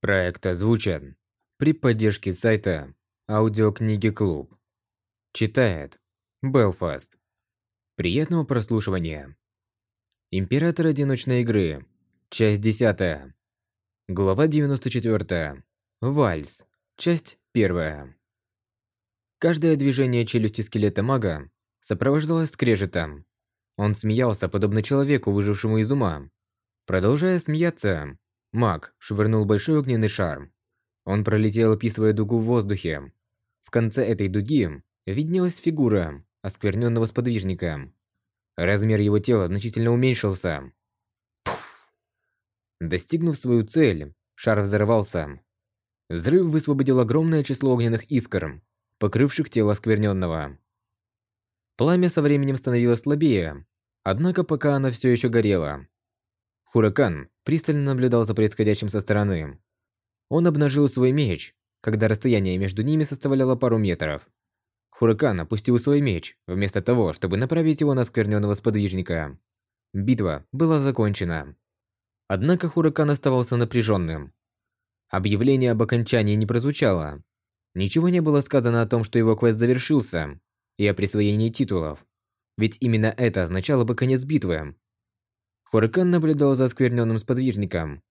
Проект озвучен при поддержке сайта Аудиокниги Клуб. Читает Белфаст. Приятного прослушивания. Император одиночной игры. Часть 10. Глава 94. Вальс. Часть 1. Каждое движение челюсти скелета мага сопровождалось скрежетом. Он смеялся, подобно человеку, выжившему из ума. Продолжая смеяться, Маг швырнул большой огненный шар. Он пролетел, описывая дугу в воздухе. В конце этой дуги виднелась фигура оскверненного сподвижника. Размер его тела значительно уменьшился. Пфф. Достигнув свою цель, шар взорвался. Взрыв высвободил огромное число огненных искр, покрывших тело оскверненного. Пламя со временем становилось слабее, однако пока оно все еще горело. Хуракан пристально наблюдал за происходящим со стороны. Он обнажил свой меч, когда расстояние между ними составляло пару метров. Хуракан опустил свой меч, вместо того, чтобы направить его на скверненного сподвижника. Битва была закончена. Однако Хуракан оставался напряженным. Объявление об окончании не прозвучало. Ничего не было сказано о том, что его квест завершился, и о присвоении титулов. Ведь именно это означало бы конец битвы. Хуракан наблюдал за оскверненным сподвижником.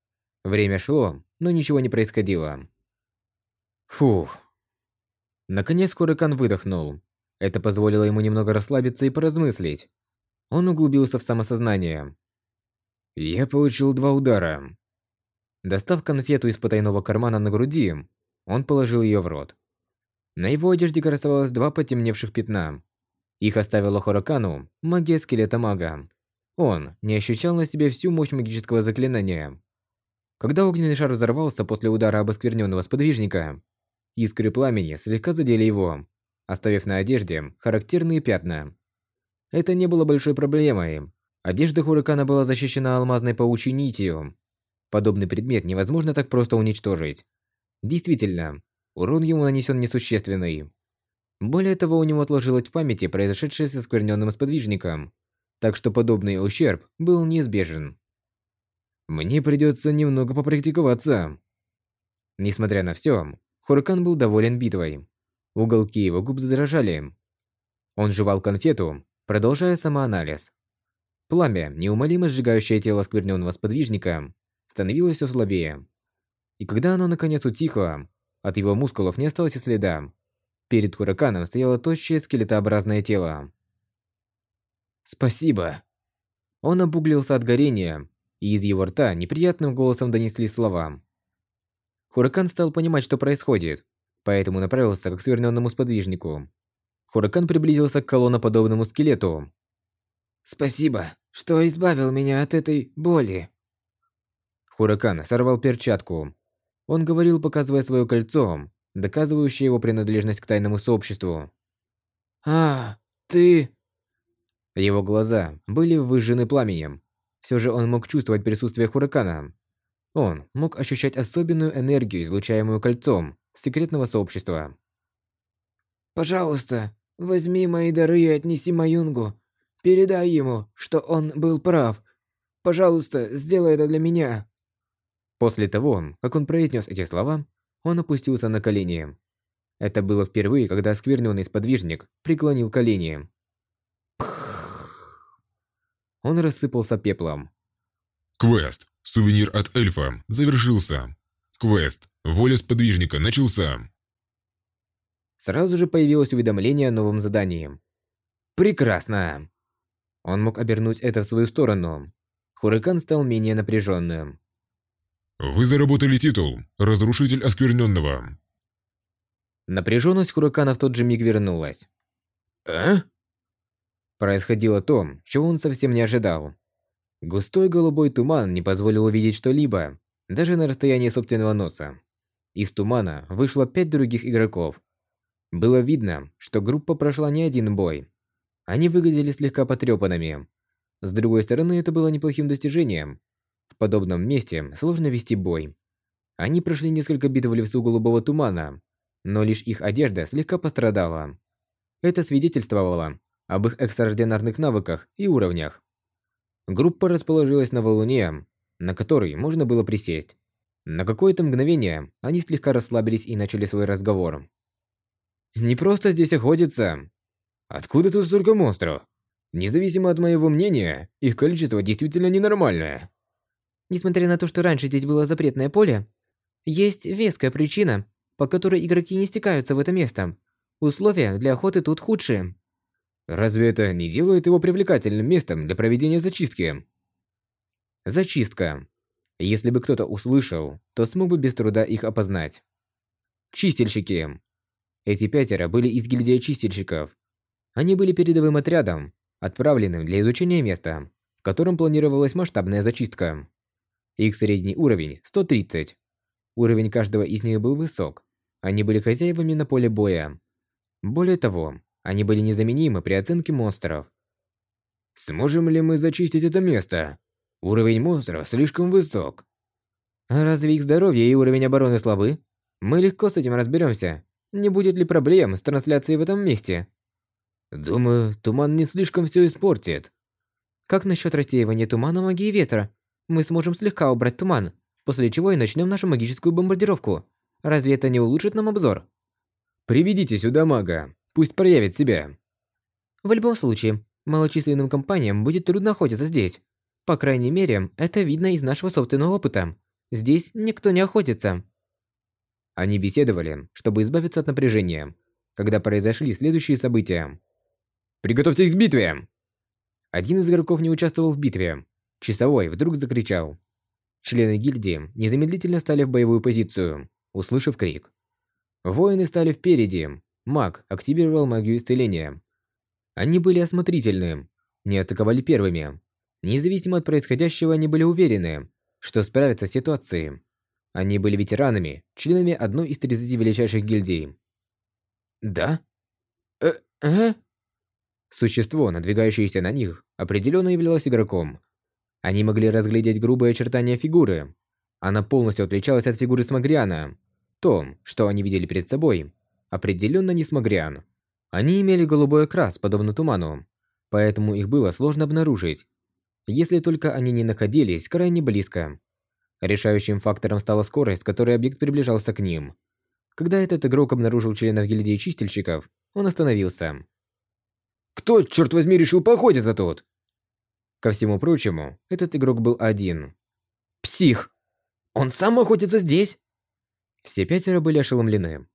Время шло, но ничего не происходило. Фух. Наконец Хуракан выдохнул. Это позволило ему немного расслабиться и поразмыслить. Он углубился в самосознание. Я получил два удара. Достав конфету из потайного кармана на груди, он положил ее в рот. На его одежде красовалось два потемневших пятна. Их оставила Хуракану магия скелета мага. Он не ощущал на себе всю мощь магического заклинания. Когда огненный шар взорвался после удара об оскверненного сподвижника, искры пламени слегка задели его, оставив на одежде характерные пятна. Это не было большой проблемой. Одежда Хуракана была защищена алмазной паучьей нитью. Подобный предмет невозможно так просто уничтожить. Действительно, урон ему нанесен несущественный. Более того, у него отложилось в памяти произошедшее с оскверненным сподвижником – так что подобный ущерб был неизбежен. Мне придется немного попрактиковаться. Несмотря на все, Хуракан был доволен битвой. Уголки его губ задрожали. Он жевал конфету, продолжая самоанализ. Пламя, неумолимо сжигающее тело скверненного сподвижника, становилось все слабее. И когда оно наконец утихло, от его мускулов не осталось и следа. Перед Хураканом стояло тощее скелетообразное тело. «Спасибо». Он обуглился от горения, и из его рта неприятным голосом донесли слова. Хуракан стал понимать, что происходит, поэтому направился к сверненному сподвижнику. Хуракан приблизился к колонноподобному скелету. «Спасибо, что избавил меня от этой боли». Хуракан сорвал перчатку. Он говорил, показывая свое кольцо, доказывающее его принадлежность к тайному сообществу. «А, ты...» Его глаза были выжжены пламенем. Все же он мог чувствовать присутствие Хуракана. Он мог ощущать особенную энергию, излучаемую кольцом секретного сообщества. «Пожалуйста, возьми мои дары и отнеси Маюнгу. Передай ему, что он был прав. Пожалуйста, сделай это для меня». После того, как он произнес эти слова, он опустился на колени. Это было впервые, когда оскверненный сподвижник преклонил колени. Он рассыпался пеплом. Квест «Сувенир от эльфа» завершился. Квест «Воля сподвижника» начался. Сразу же появилось уведомление о новом задании. Прекрасно! Он мог обернуть это в свою сторону. Хуракан стал менее напряженным. Вы заработали титул «Разрушитель оскверненного». Напряженность Хуракана в тот же миг вернулась. «А?» Происходило то, чего он совсем не ожидал. Густой голубой туман не позволил увидеть что-либо, даже на расстоянии собственного носа. Из тумана вышло пять других игроков. Было видно, что группа прошла не один бой. Они выглядели слегка потрепанными. С другой стороны, это было неплохим достижением. В подобном месте сложно вести бой. Они прошли несколько битв в лесу голубого тумана, но лишь их одежда слегка пострадала. Это свидетельствовало об их экстраординарных навыках и уровнях. Группа расположилась на валуне, на который можно было присесть. На какое-то мгновение они слегка расслабились и начали свой разговор. «Не просто здесь охотиться. Откуда тут столько монстров? Независимо от моего мнения, их количество действительно ненормальное». Несмотря на то, что раньше здесь было запретное поле, есть веская причина, по которой игроки не стекаются в это место. Условия для охоты тут худшие. Разве это не делает его привлекательным местом для проведения зачистки? Зачистка. Если бы кто-то услышал, то смог бы без труда их опознать. Чистильщики. Эти пятеро были из гильдии чистильщиков. Они были передовым отрядом, отправленным для изучения места, в котором планировалась масштабная зачистка. Их средний уровень – 130. Уровень каждого из них был высок. Они были хозяевами на поле боя. Более того, они были незаменимы при оценке монстров. Сможем ли мы зачистить это место? Уровень монстров слишком высок. А разве их здоровье и уровень обороны слабы? Мы легко с этим разберемся. Не будет ли проблем с трансляцией в этом месте? Думаю, туман не слишком все испортит. Как насчет рассеивания тумана магии ветра? Мы сможем слегка убрать туман, после чего и начнем нашу магическую бомбардировку. Разве это не улучшит нам обзор? Приведите сюда мага. Пусть проявит себя. В любом случае, малочисленным компаниям будет трудно охотиться здесь. По крайней мере, это видно из нашего собственного опыта. Здесь никто не охотится. Они беседовали, чтобы избавиться от напряжения, когда произошли следующие события. «Приготовьтесь к битве!» Один из игроков не участвовал в битве. Часовой вдруг закричал. Члены гильдии незамедлительно стали в боевую позицию, услышав крик. Воины стали впереди, Маг активировал магию исцеления. Они были осмотрительны, не атаковали первыми. Независимо от происходящего, они были уверены, что справятся с ситуацией. Они были ветеранами, членами одной из 30 величайших гильдий. Да? Э, э? Существо, надвигающееся на них, определенно являлось игроком. Они могли разглядеть грубые очертания фигуры. Она полностью отличалась от фигуры Смагриана. То, что они видели перед собой, определенно не Смагриан. Они имели голубой окрас, подобно туману, поэтому их было сложно обнаружить, если только они не находились крайне близко. Решающим фактором стала скорость, которой объект приближался к ним. Когда этот игрок обнаружил членов гильдии чистильщиков, он остановился. «Кто, черт возьми, решил поохотиться тут?» Ко всему прочему, этот игрок был один. «Псих! Он сам охотится здесь?» Все пятеро были ошеломлены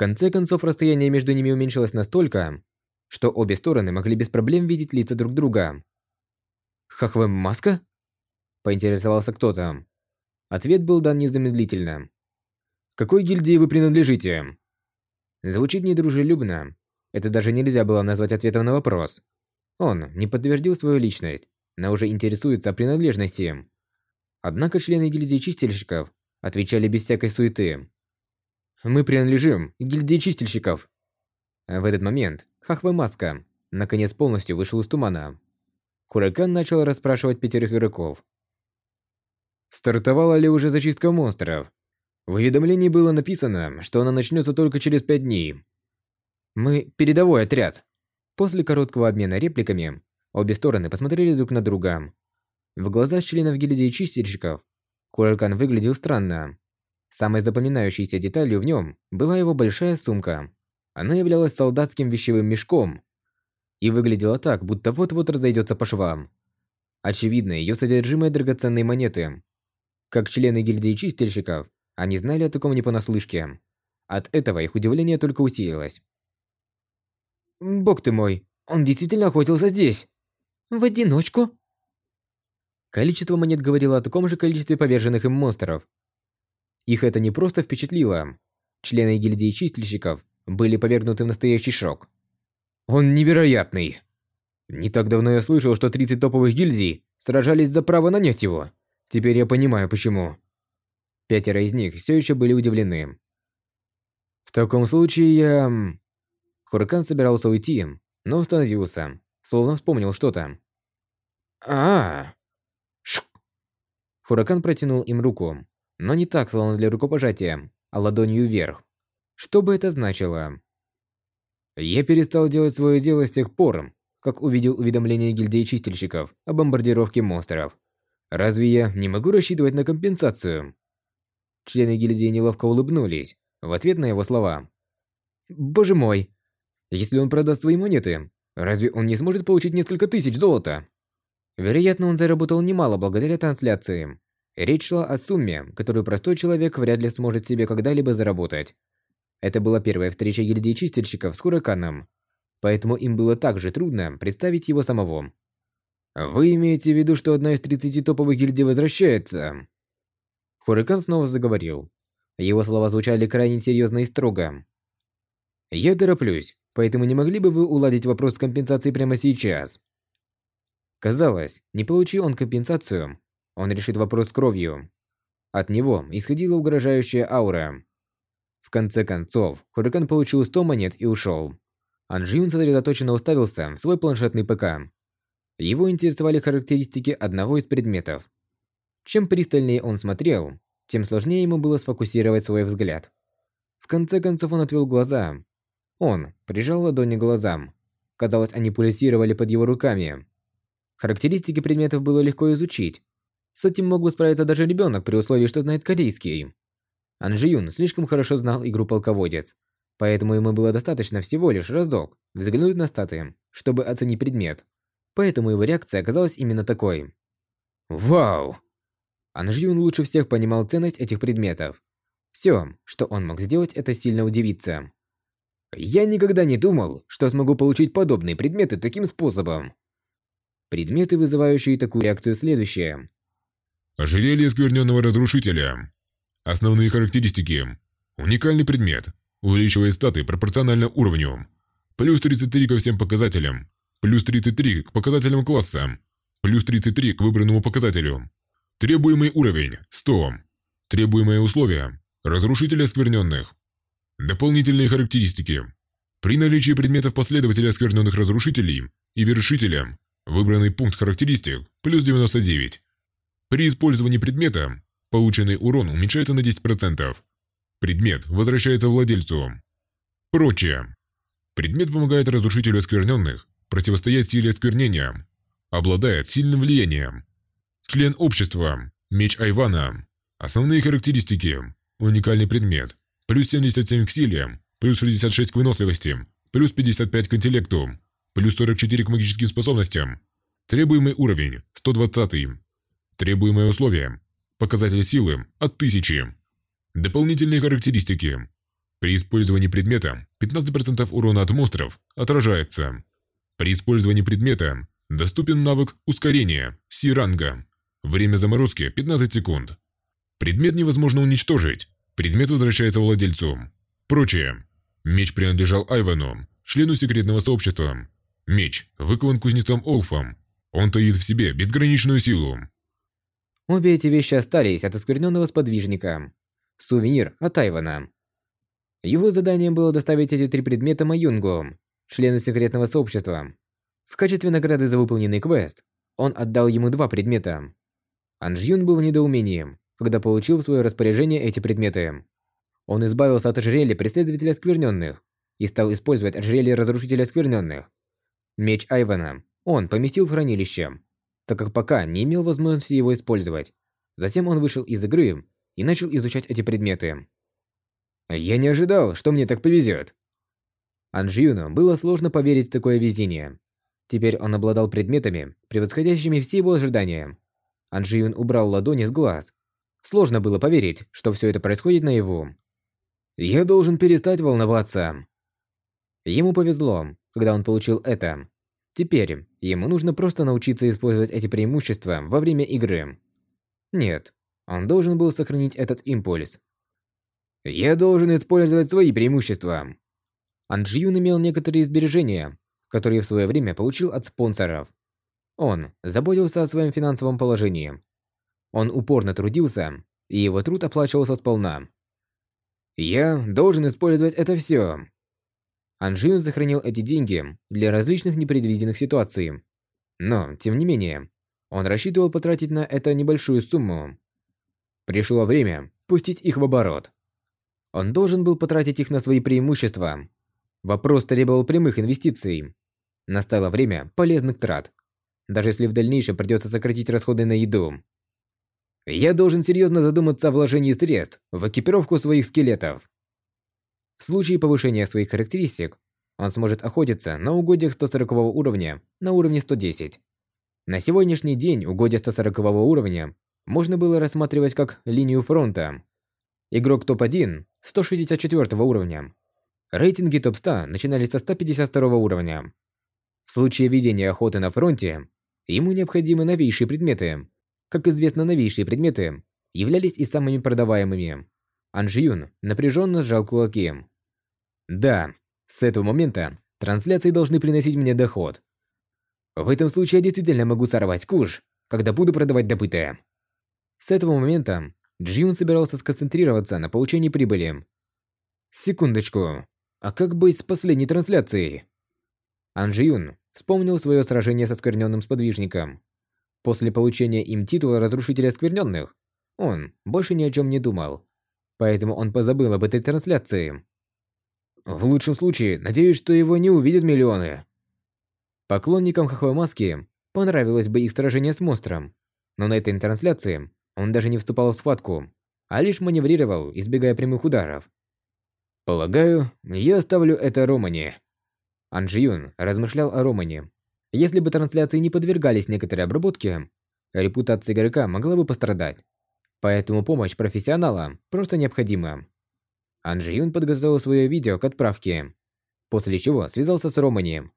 конце концов, расстояние между ними уменьшилось настолько, что обе стороны могли без проблем видеть лица друг друга. «Хахвэм маска?» – поинтересовался кто-то. Ответ был дан незамедлительно. «Какой гильдии вы принадлежите?» Звучит недружелюбно. Это даже нельзя было назвать ответом на вопрос. Он не подтвердил свою личность, но уже интересуется о принадлежности. Однако члены гильдии чистильщиков отвечали без всякой суеты. Мы принадлежим гильдии чистильщиков. В этот момент Хахва Маска наконец полностью вышел из тумана. Хуракан начал расспрашивать пятерых игроков. Стартовала ли уже зачистка монстров? В уведомлении было написано, что она начнется только через пять дней. Мы передовой отряд. После короткого обмена репликами, обе стороны посмотрели друг на друга. В глазах членов гильдии чистильщиков Хуракан выглядел странно. Самой запоминающейся деталью в нем была его большая сумка. Она являлась солдатским вещевым мешком и выглядела так, будто вот-вот разойдется по швам. Очевидно, ее содержимое драгоценные монеты. Как члены гильдии чистильщиков, они знали о таком не понаслышке. От этого их удивление только усилилось. «Бог ты мой, он действительно охотился здесь!» «В одиночку?» Количество монет говорило о таком же количестве поверженных им монстров, их это не просто впечатлило. Члены гильдии чистильщиков были повергнуты в настоящий шок. Он невероятный. Не так давно я слышал, что 30 топовых гильдий сражались за право нанять его. Теперь я понимаю, почему. Пятеро из них все еще были удивлены. В таком случае я... Хуракан собирался уйти, но остановился, словно вспомнил что-то. а, -а. Хуракан протянул им руку, но не так, словно для рукопожатия, а ладонью вверх. Что бы это значило? Я перестал делать свое дело с тех пор, как увидел уведомление гильдии чистильщиков о бомбардировке монстров. Разве я не могу рассчитывать на компенсацию? Члены гильдии неловко улыбнулись в ответ на его слова. Боже мой, если он продаст свои монеты, разве он не сможет получить несколько тысяч золота? Вероятно, он заработал немало благодаря трансляции. Речь шла о сумме, которую простой человек вряд ли сможет себе когда-либо заработать. Это была первая встреча гильдии чистильщиков с Хураканом, поэтому им было также трудно представить его самого. «Вы имеете в виду, что одна из 30 топовых гильдий возвращается?» Хуракан снова заговорил. Его слова звучали крайне серьезно и строго. «Я тороплюсь, поэтому не могли бы вы уладить вопрос с компенсацией прямо сейчас?» Казалось, не получи он компенсацию, он решит вопрос кровью. От него исходила угрожающая аура. В конце концов, Хурикан получил 100 монет и ушел. Анжиун сосредоточенно уставился в свой планшетный ПК. Его интересовали характеристики одного из предметов. Чем пристальнее он смотрел, тем сложнее ему было сфокусировать свой взгляд. В конце концов он отвел глаза. Он прижал ладони к глазам. Казалось, они пульсировали под его руками. Характеристики предметов было легко изучить. С этим мог бы справиться даже ребенок при условии, что знает корейский. Анжиюн слишком хорошо знал игру полководец, поэтому ему было достаточно всего лишь разок взглянуть на статы, чтобы оценить предмет. Поэтому его реакция оказалась именно такой. Вау! Анжиюн лучше всех понимал ценность этих предметов. Все, что он мог сделать, это сильно удивиться. Я никогда не думал, что смогу получить подобные предметы таким способом. Предметы, вызывающие такую реакцию, следующие. Ожерелье скверненного разрушителя. Основные характеристики. Уникальный предмет. Увеличивает статы пропорционально уровню. Плюс 33 ко всем показателям. Плюс 33 к показателям класса. Плюс 33 к выбранному показателю. Требуемый уровень – 100. Требуемые условия – разрушитель оскверненных. Дополнительные характеристики. При наличии предметов последователя оскверненных разрушителей и вершителя, выбранный пункт характеристик – плюс 99. При использовании предмета полученный урон уменьшается на 10%. Предмет возвращается владельцу. Прочее. Предмет помогает разрушителю оскверненных противостоять силе осквернения. Обладает сильным влиянием. Член общества. Меч Айвана. Основные характеристики. Уникальный предмет. Плюс 77 к силе. Плюс 66 к выносливости. Плюс 55 к интеллекту. Плюс 44 к магическим способностям. Требуемый уровень. 120. Требуемые условия. Показатель силы от 1000. Дополнительные характеристики. При использовании предмета 15% урона от монстров отражается. При использовании предмета доступен навык ускорения Си-ранга. Время заморозки 15 секунд. Предмет невозможно уничтожить. Предмет возвращается владельцу. Прочее. Меч принадлежал Айвану, члену секретного сообщества. Меч выкован кузнецом Олфом. Он таит в себе безграничную силу. Обе эти вещи остались от оскверненного сподвижника. Сувенир от Айвана. Его заданием было доставить эти три предмета Маюнгу, члену секретного сообщества. В качестве награды за выполненный квест, он отдал ему два предмета. Анжюн был в недоумении, когда получил в свое распоряжение эти предметы. Он избавился от ожерелья преследователя оскверненных и стал использовать ожерелье разрушителя оскверненных. Меч Айвана он поместил в хранилище, так как пока не имел возможности его использовать. Затем он вышел из игры и начал изучать эти предметы. Я не ожидал, что мне так повезет. Анжиюну было сложно поверить в такое везение. Теперь он обладал предметами, превосходящими все его ожидания. Анжиюн убрал ладони с глаз. Сложно было поверить, что все это происходит наяву. Я должен перестать волноваться. Ему повезло, когда он получил это. Теперь ему нужно просто научиться использовать эти преимущества во время игры. Нет, он должен был сохранить этот импульс. Я должен использовать свои преимущества. Анджиюн имел некоторые сбережения, которые в свое время получил от спонсоров. Он заботился о своем финансовом положении. Он упорно трудился, и его труд оплачивался сполна. Я должен использовать это все. Анжин сохранил эти деньги для различных непредвиденных ситуаций. Но, тем не менее, он рассчитывал потратить на это небольшую сумму. Пришло время пустить их в оборот. Он должен был потратить их на свои преимущества. Вопрос требовал прямых инвестиций. Настало время полезных трат. Даже если в дальнейшем придется сократить расходы на еду. Я должен серьезно задуматься о вложении средств в экипировку своих скелетов. В случае повышения своих характеристик, он сможет охотиться на угодьях 140 уровня на уровне 110. На сегодняшний день угодья 140 уровня можно было рассматривать как линию фронта. Игрок топ-1 164 уровня. Рейтинги топ-100 начинались со 152 уровня. В случае ведения охоты на фронте, ему необходимы новейшие предметы. Как известно, новейшие предметы являлись и самыми продаваемыми. Анжиюн напряженно сжал кулаки. Да, с этого момента трансляции должны приносить мне доход. В этом случае я действительно могу сорвать куш, когда буду продавать добытое. С этого момента Джиун собирался сконцентрироваться на получении прибыли. Секундочку, а как быть с последней трансляцией? Ан Джиюн вспомнил свое сражение со скверненным сподвижником. После получения им титула Разрушителя Скверненных, он больше ни о чем не думал. Поэтому он позабыл об этой трансляции. В лучшем случае, надеюсь, что его не увидят миллионы. Поклонникам Хохвой Маски понравилось бы их сражение с монстром, но на этой трансляции он даже не вступал в схватку, а лишь маневрировал, избегая прямых ударов. Полагаю, я оставлю это Романе. Анжиюн размышлял о Романе. Если бы трансляции не подвергались некоторой обработке, репутация игрока могла бы пострадать. Поэтому помощь профессионала просто необходима. Анжи Юн подготовил свое видео к отправке, после чего связался с Романи.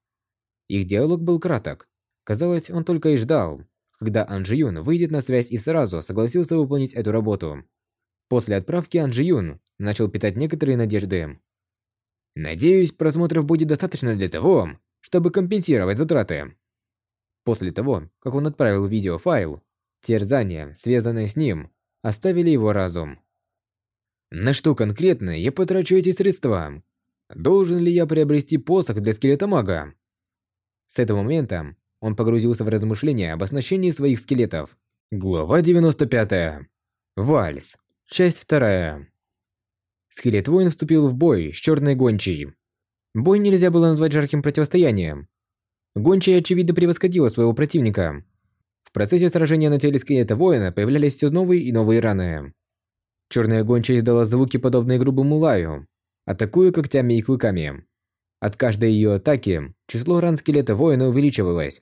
Их диалог был краток. Казалось, он только и ждал, когда Анжи Юн выйдет на связь и сразу согласился выполнить эту работу. После отправки Анжи Юн начал питать некоторые надежды. Надеюсь, просмотров будет достаточно для того, чтобы компенсировать затраты. После того, как он отправил видеофайл, терзания, связанные с ним, оставили его разум. На что конкретно я потрачу эти средства? Должен ли я приобрести посох для скелета мага? С этого момента он погрузился в размышления об оснащении своих скелетов. Глава 95. Вальс. Часть 2. Скелет воин вступил в бой с черной гончей. Бой нельзя было назвать жарким противостоянием. Гончая очевидно превосходила своего противника. В процессе сражения на теле скелета воина появлялись все новые и новые раны. Черная гончая издала звуки, подобные грубому лаю, атакуя когтями и клыками. От каждой ее атаки число ран скелета воина увеличивалось.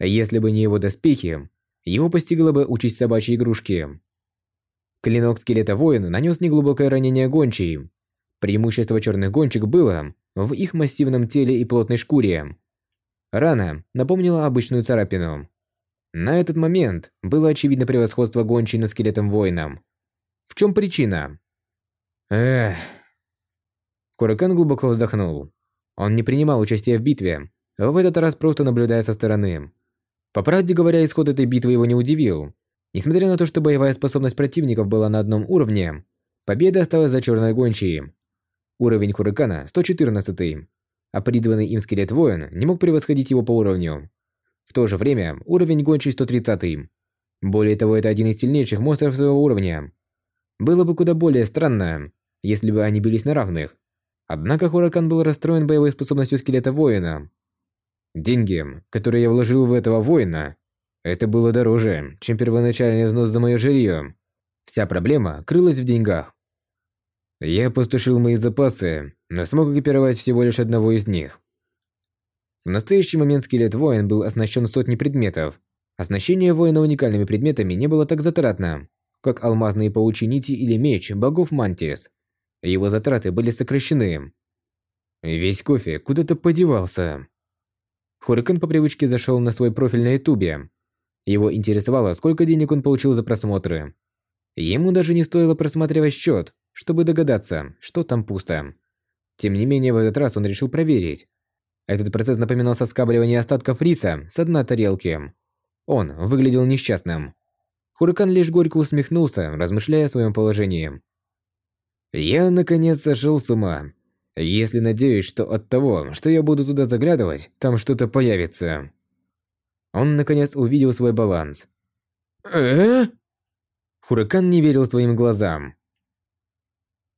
А если бы не его доспехи, его постигла бы участь собачьей игрушки. Клинок скелета воина нанес неглубокое ранение гончей. Преимущество черных гончик было в их массивном теле и плотной шкуре. Рана напомнила обычную царапину. На этот момент было очевидно превосходство гончей над скелетом воином. В чем причина? Эх. Куракан глубоко вздохнул. Он не принимал участия в битве, в этот раз просто наблюдая со стороны. По правде говоря, исход этой битвы его не удивил. Несмотря на то, что боевая способность противников была на одном уровне, победа осталась за черной гончей. Уровень Хуракана 114, а призванный им скелет воин не мог превосходить его по уровню. В то же время уровень гончей 130. Более того, это один из сильнейших монстров своего уровня. Было бы куда более странно, если бы они бились на равных. Однако Хуракан был расстроен боевой способностью скелета воина. Деньги, которые я вложил в этого воина, это было дороже, чем первоначальный взнос за мое жилье. Вся проблема крылась в деньгах. Я опустошил мои запасы, но смог экипировать всего лишь одного из них. В настоящий момент скелет воин был оснащен сотней предметов. Оснащение воина уникальными предметами не было так затратно как алмазные паучьи нити или меч богов Мантис. Его затраты были сокращены. Весь кофе куда-то подевался. Хурикан по привычке зашел на свой профиль на ютубе. Его интересовало, сколько денег он получил за просмотры. Ему даже не стоило просматривать счет, чтобы догадаться, что там пусто. Тем не менее, в этот раз он решил проверить. Этот процесс напоминал соскабливание остатков риса с дна тарелки. Он выглядел несчастным. Хуракан лишь горько усмехнулся, размышляя о своем положении. «Я, наконец, сошел с ума. Если надеюсь, что от того, что я буду туда заглядывать, там что-то появится». Он, наконец, увидел свой баланс. э Хуракан не верил своим глазам.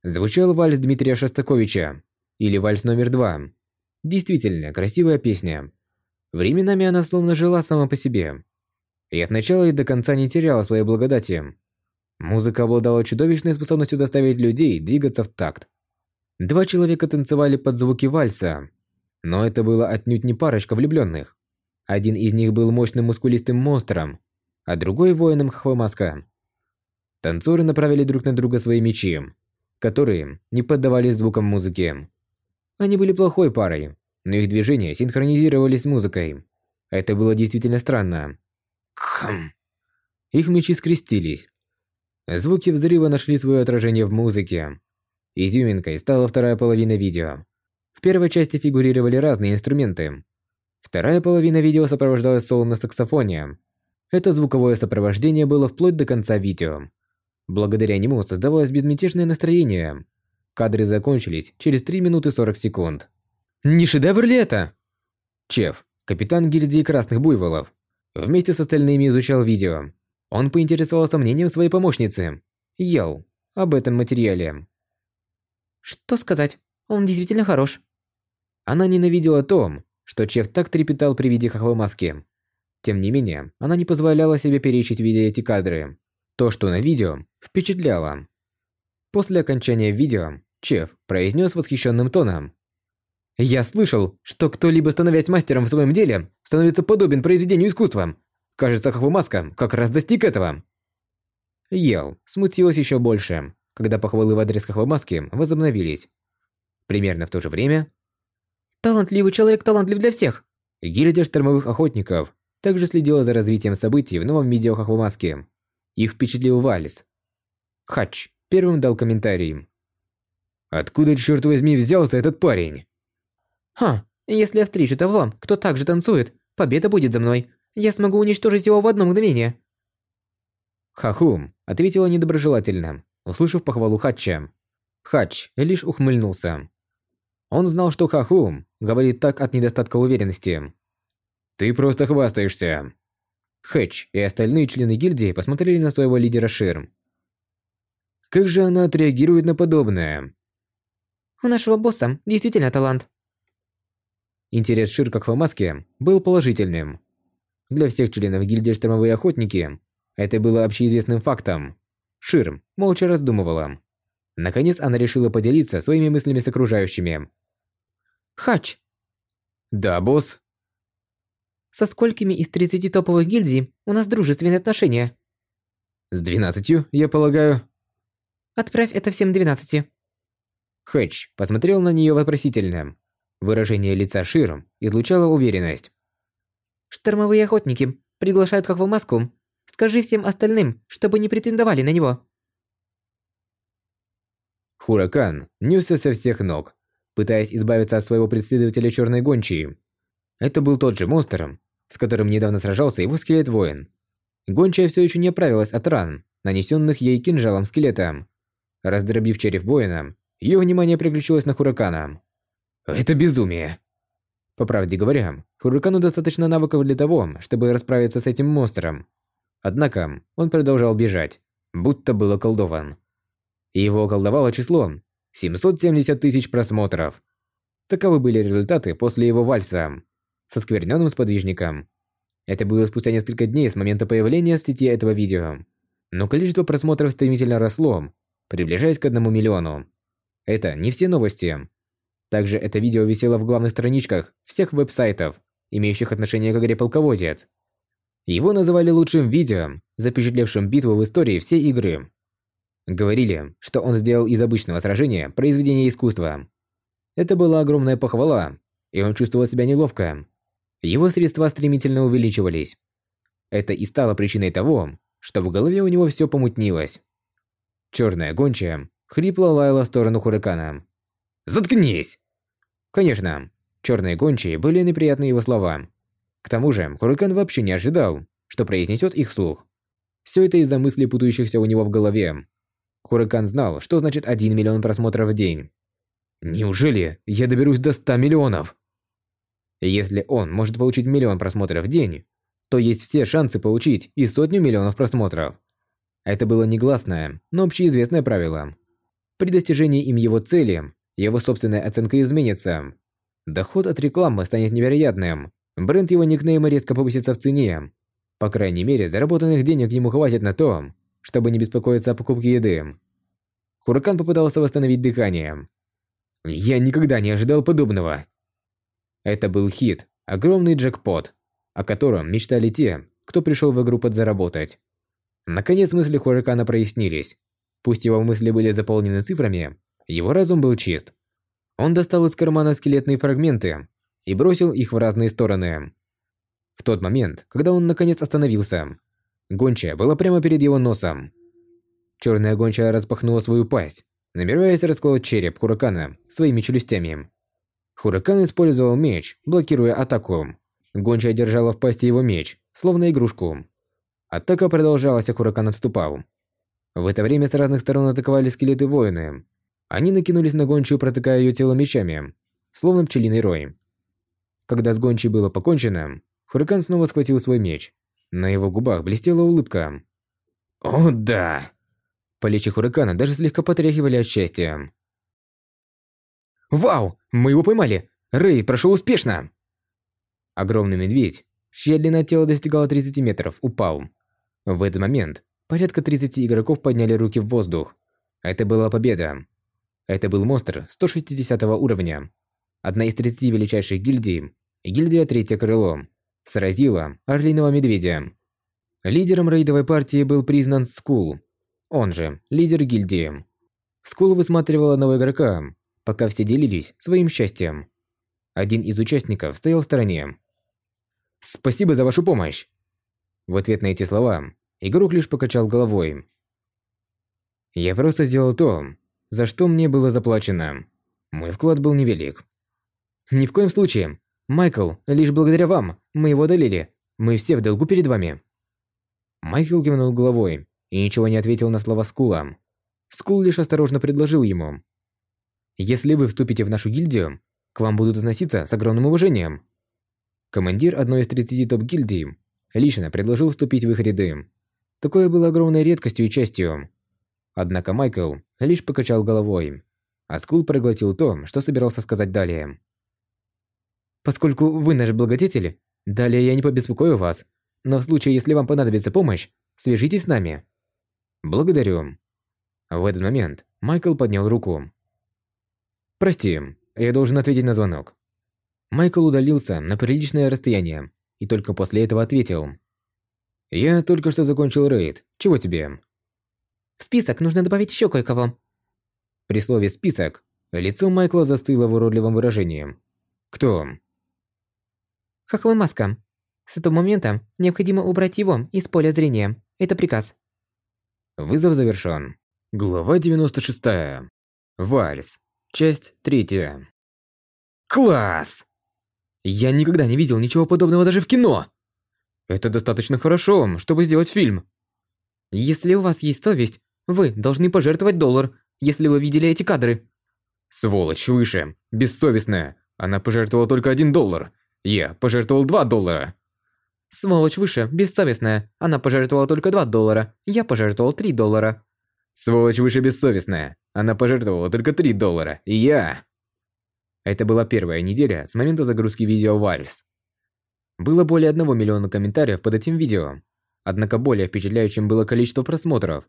Звучал вальс Дмитрия Шостаковича, или вальс номер два. Действительно, красивая песня. Временами она словно жила сама по себе и от начала и до конца не теряла своей благодати. Музыка обладала чудовищной способностью заставить людей двигаться в такт. Два человека танцевали под звуки вальса, но это было отнюдь не парочка влюбленных. Один из них был мощным мускулистым монстром, а другой воином Хохвамаска. Танцоры направили друг на друга свои мечи, которые не поддавались звукам музыки. Они были плохой парой, но их движения синхронизировались с музыкой. Это было действительно странно. Их мечи скрестились. Звуки взрыва нашли свое отражение в музыке. Изюминкой стала вторая половина видео. В первой части фигурировали разные инструменты. Вторая половина видео сопровождалась соло на саксофоне. Это звуковое сопровождение было вплоть до конца видео. Благодаря нему создавалось безмятежное настроение. Кадры закончились через 3 минуты 40 секунд. Не шедевр ли это? Чеф, капитан гильдии Красных Буйволов, вместе с остальными изучал видео. Он поинтересовался мнением своей помощницы, Ел, об этом материале. Что сказать? Он действительно хорош. Она ненавидела то, что Чеф так трепетал при виде хохломаски. Тем не менее, она не позволяла себе перечить, видя эти кадры. То, что на видео, впечатляло. После окончания видео, Чеф произнес восхищенным тоном. «Я слышал, что кто-либо, становясь мастером в своем деле, становится подобен произведению искусства. Кажется, Хохвамаска как раз достиг этого». Ел смутилась еще больше, когда похвалы в адрес Хохвамаски возобновились. Примерно в то же время... «Талантливый человек талантлив для всех!» Гильдия штормовых охотников также следила за развитием событий в новом видео Хохвамаски. Их впечатлил Вальс. Хач первым дал комментарий. «Откуда, черт возьми, взялся этот парень?» «Ха, если я встречу того, кто также танцует, победа будет за мной. Я смогу уничтожить его в одно мгновение». Хахум ответила недоброжелательно, услышав похвалу Хатча. Хач лишь ухмыльнулся. Он знал, что Хахум говорит так от недостатка уверенности. «Ты просто хвастаешься». Хэтч и остальные члены гильдии посмотрели на своего лидера Шир. Как же она отреагирует на подобное? У нашего босса действительно талант. Интерес Шир как в маске был положительным. Для всех членов гильдии Штормовые Охотники это было общеизвестным фактом. Шир молча раздумывала. Наконец она решила поделиться своими мыслями с окружающими. Хач. Да, босс. Со сколькими из 30 топовых гильдий у нас дружественные отношения? С 12, я полагаю. Отправь это всем 12. Хэтч посмотрел на нее вопросительно. Выражение лица Широм излучало уверенность. Штормовые охотники приглашают как в маску. Скажи всем остальным, чтобы не претендовали на него. Хуракан несся со всех ног, пытаясь избавиться от своего преследователя Черной Гончей. Это был тот же монстр, с которым недавно сражался его скелет-воин. Гончая все еще не оправилась от ран, нанесенных ей кинжалом скелета. Раздробив череп воина, ее внимание переключилось на Хуракана. Это безумие. По правде говоря, Хуракану достаточно навыков для того, чтобы расправиться с этим монстром. Однако, он продолжал бежать, будто был околдован. Его околдовало число 770 тысяч просмотров. Таковы были результаты после его вальса со скверненным сподвижником. Это было спустя несколько дней с момента появления в сети этого видео. Но количество просмотров стремительно росло, приближаясь к одному миллиону. Это не все новости. Также это видео висело в главных страничках всех веб-сайтов, имеющих отношение к игре «Полководец». Его называли лучшим видео, запечатлевшим битву в истории всей игры. Говорили, что он сделал из обычного сражения произведение искусства. Это была огромная похвала, и он чувствовал себя неловко. Его средства стремительно увеличивались. Это и стало причиной того, что в голове у него все помутнилось. Черная гончая хрипло лаяла в сторону Хуракана. «Заткнись!» Конечно, черные гончие были неприятны его слова. К тому же, Хуракан вообще не ожидал, что произнесет их вслух. Все это из-за мыслей, путающихся у него в голове. Хуракан знал, что значит 1 миллион просмотров в день. Неужели я доберусь до 100 миллионов? Если он может получить миллион просмотров в день, то есть все шансы получить и сотню миллионов просмотров. Это было негласное, но общеизвестное правило. При достижении им его цели, его собственная оценка изменится. Доход от рекламы станет невероятным. Бренд его никнейма резко повысится в цене. По крайней мере, заработанных денег ему хватит на то, чтобы не беспокоиться о покупке еды. Хуракан попытался восстановить дыхание. Я никогда не ожидал подобного. Это был хит, огромный джекпот, о котором мечтали те, кто пришел в игру подзаработать. Наконец мысли Хуракана прояснились. Пусть его мысли были заполнены цифрами, его разум был чист. Он достал из кармана скелетные фрагменты и бросил их в разные стороны. В тот момент, когда он наконец остановился, гончая была прямо перед его носом. Черная гончая распахнула свою пасть, намереваясь расколоть череп Хуракана своими челюстями. Хуракан использовал меч, блокируя атаку. Гончая держала в пасти его меч, словно игрушку. Атака продолжалась, а Хуракан отступал. В это время с разных сторон атаковали скелеты воины. Они накинулись на гончую, протыкая ее тело мечами, словно пчелиный рой. Когда с гончей было покончено, Хуракан снова схватил свой меч. На его губах блестела улыбка. «О, да!» Плечи Хуракана даже слегка потряхивали от счастья. «Вау! Мы его поймали! Рейд прошел успешно!» Огромный медведь, чья длина тела достигала 30 метров, упал. В этот момент порядка 30 игроков подняли руки в воздух. Это была победа. Это был монстр 160 уровня. Одна из 30 величайших гильдий, гильдия Третье Крыло, сразила Орлиного Медведя. Лидером рейдовой партии был признан Скул, он же лидер гильдии. Скул высматривал одного игрока, пока все делились своим счастьем. Один из участников стоял в стороне. «Спасибо за вашу помощь!» В ответ на эти слова игрок лишь покачал головой. «Я просто сделал то, за что мне было заплачено. Мой вклад был невелик». «Ни в коем случае. Майкл, лишь благодаря вам мы его одолели. Мы все в долгу перед вами». Майкл кивнул головой и ничего не ответил на слова Скула. Скул лишь осторожно предложил ему. Если вы вступите в нашу гильдию, к вам будут относиться с огромным уважением. Командир одной из 30 топ-гильдий лично предложил вступить в их ряды. Такое было огромной редкостью и честью. Однако Майкл лишь покачал головой, а Скул проглотил то, что собирался сказать далее. «Поскольку вы наш благодетель, далее я не побеспокою вас, но в случае, если вам понадобится помощь, свяжитесь с нами». «Благодарю». В этот момент Майкл поднял руку. «Прости, я должен ответить на звонок». Майкл удалился на приличное расстояние и только после этого ответил. «Я только что закончил рейд. Чего тебе?» «В список нужно добавить еще кое-кого». При слове «список» лицо Майкла застыло в уродливом выражении. «Кто?» «Хохлая маска. С этого момента необходимо убрать его из поля зрения. Это приказ». Вызов завершен. Глава 96. Вальс. Часть 3. Класс! Я никогда не видел ничего подобного даже в кино. Это достаточно хорошо, чтобы сделать фильм. Если у вас есть совесть, вы должны пожертвовать доллар, если вы видели эти кадры. Сволочь выше, бессовестная. Она пожертвовала только один доллар. Я пожертвовал два доллара. Сволочь выше, бессовестная. Она пожертвовала только два доллара. Я пожертвовал три доллара. Сволочь выше бессовестная. Она пожертвовала только три доллара. И я... Это была первая неделя с момента загрузки видео Вальс. Было более одного миллиона комментариев под этим видео. Однако более впечатляющим было количество просмотров.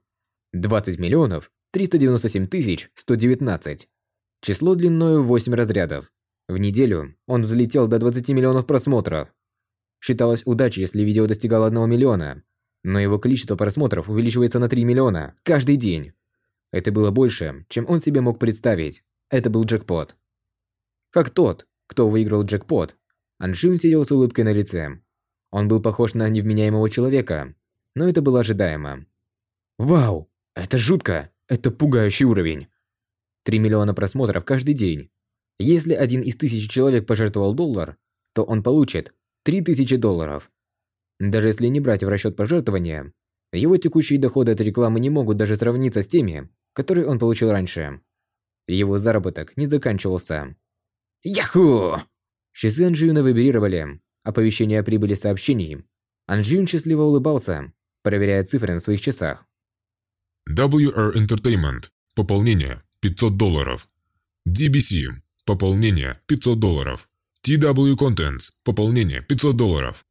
20 миллионов 397 тысяч 119. Число длиною в 8 разрядов. В неделю он взлетел до 20 миллионов просмотров. Считалось удачей, если видео достигало 1 миллиона. Но его количество просмотров увеличивается на 3 миллиона каждый день. Это было больше, чем он себе мог представить. Это был джекпот. Как тот, кто выиграл джекпот, Анжин сидел с улыбкой на лице. Он был похож на невменяемого человека, но это было ожидаемо. Вау, это жутко, это пугающий уровень. 3 миллиона просмотров каждый день. Если один из тысячи человек пожертвовал доллар, то он получит 3000 долларов. Даже если не брать в расчет пожертвования, его текущие доходы от рекламы не могут даже сравниться с теми, которые он получил раньше. Его заработок не заканчивался. Яху! Часы Анжиюна вибрировали. Оповещение о прибыли сообщений. Анжиюн счастливо улыбался, проверяя цифры на своих часах. WR Entertainment. Пополнение 500 долларов. DBC. Пополнение 500 долларов. TW Contents. Пополнение 500 долларов.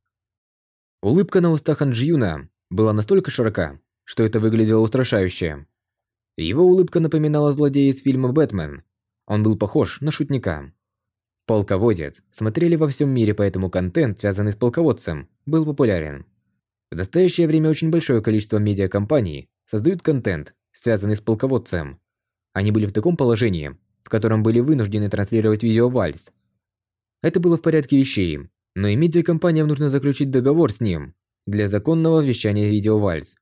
Улыбка на устах Анжиюна была настолько широка, что это выглядело устрашающе. Его улыбка напоминала злодея из фильма «Бэтмен». Он был похож на шутника. Полководец смотрели во всем мире, поэтому контент, связанный с полководцем, был популярен. В настоящее время очень большое количество медиакомпаний создают контент, связанный с полководцем. Они были в таком положении, в котором были вынуждены транслировать видео вальс. Это было в порядке вещей, но и медиакомпаниям нужно заключить договор с ним для законного вещания видео вальс.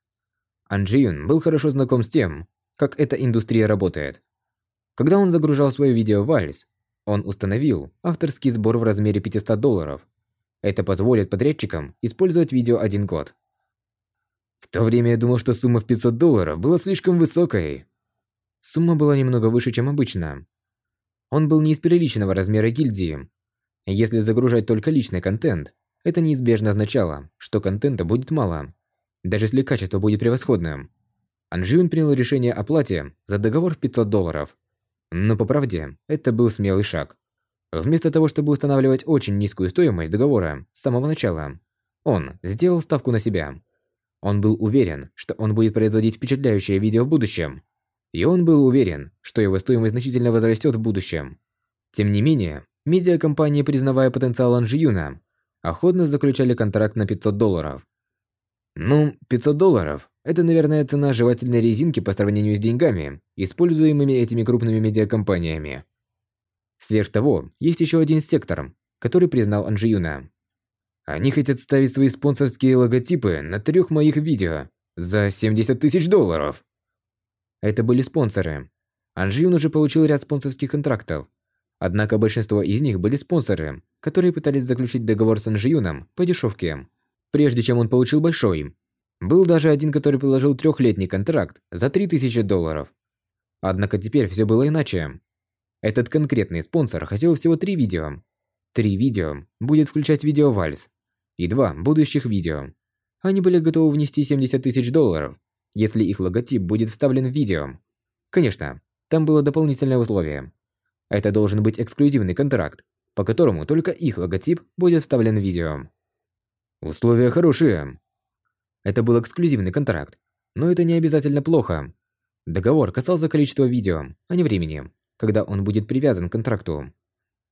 Анджиюн был хорошо знаком с тем, как эта индустрия работает. Когда он загружал свое видео вальс, он установил авторский сбор в размере 500 долларов. Это позволит подрядчикам использовать видео один год. В то время я думал, что сумма в 500 долларов была слишком высокой. Сумма была немного выше, чем обычно. Он был не из приличного размера гильдии. Если загружать только личный контент, это неизбежно означало, что контента будет мало, даже если качество будет превосходным. Анжиун принял решение о плате за договор в 500 долларов. Но по правде, это был смелый шаг. Вместо того, чтобы устанавливать очень низкую стоимость договора с самого начала, он сделал ставку на себя. Он был уверен, что он будет производить впечатляющее видео в будущем. И он был уверен, что его стоимость значительно возрастет в будущем. Тем не менее, медиакомпании, признавая потенциал Анжиюна, охотно заключали контракт на 500 долларов. Ну, 500 долларов – это, наверное, цена жевательной резинки по сравнению с деньгами, используемыми этими крупными медиакомпаниями. Сверх того, есть еще один сектор, который признал Анжиюна. Они хотят ставить свои спонсорские логотипы на трех моих видео за 70 тысяч долларов. Это были спонсоры. Анжиюн уже получил ряд спонсорских контрактов. Однако большинство из них были спонсоры, которые пытались заключить договор с Анжиюном по дешевке, прежде чем он получил большой. Был даже один, который предложил трехлетний контракт за 3000 долларов. Однако теперь все было иначе. Этот конкретный спонсор хотел всего три видео. Три видео будет включать видео вальс, и два будущих видео. Они были готовы внести 70 тысяч долларов, если их логотип будет вставлен в видео. Конечно, там было дополнительное условие. Это должен быть эксклюзивный контракт, по которому только их логотип будет вставлен в видео. Условия хорошие. Это был эксклюзивный контракт, но это не обязательно плохо. Договор касался количества видео, а не времени, когда он будет привязан к контракту.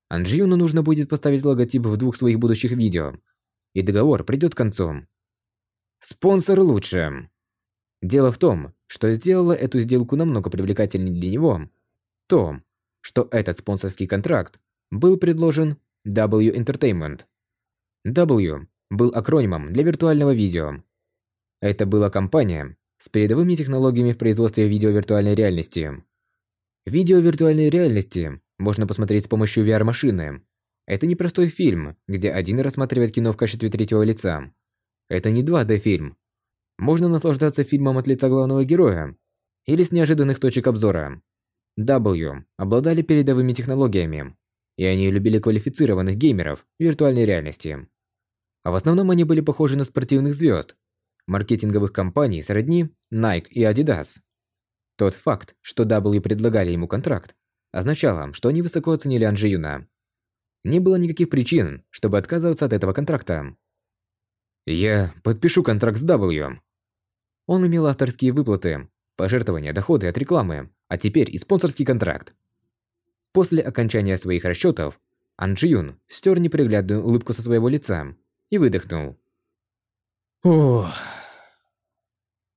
Анджиюну нужно будет поставить логотип в двух своих будущих видео, и договор придет к концу. Спонсор лучше. Дело в том, что сделало эту сделку намного привлекательнее для него то, что этот спонсорский контракт был предложен W Entertainment. W был акронимом для виртуального видео. Это была компания с передовыми технологиями в производстве видео виртуальной реальности. Видео виртуальной реальности можно посмотреть с помощью VR-машины, это не простой фильм, где один рассматривает кино в качестве третьего лица. Это не 2D-фильм. Можно наслаждаться фильмом от лица главного героя или с неожиданных точек обзора. W обладали передовыми технологиями, и они любили квалифицированных геймеров виртуальной реальности. А в основном они были похожи на спортивных звезд, маркетинговых компаний сродни Nike и Adidas. Тот факт, что W предлагали ему контракт, означало, что они высоко оценили Анжи Юна. Не было никаких причин, чтобы отказываться от этого контракта. Я подпишу контракт с W. Он имел авторские выплаты, пожертвования, доходы от рекламы, а теперь и спонсорский контракт. После окончания своих расчетов, Ан Джиюн стер неприглядную улыбку со своего лица и выдохнул. Ох.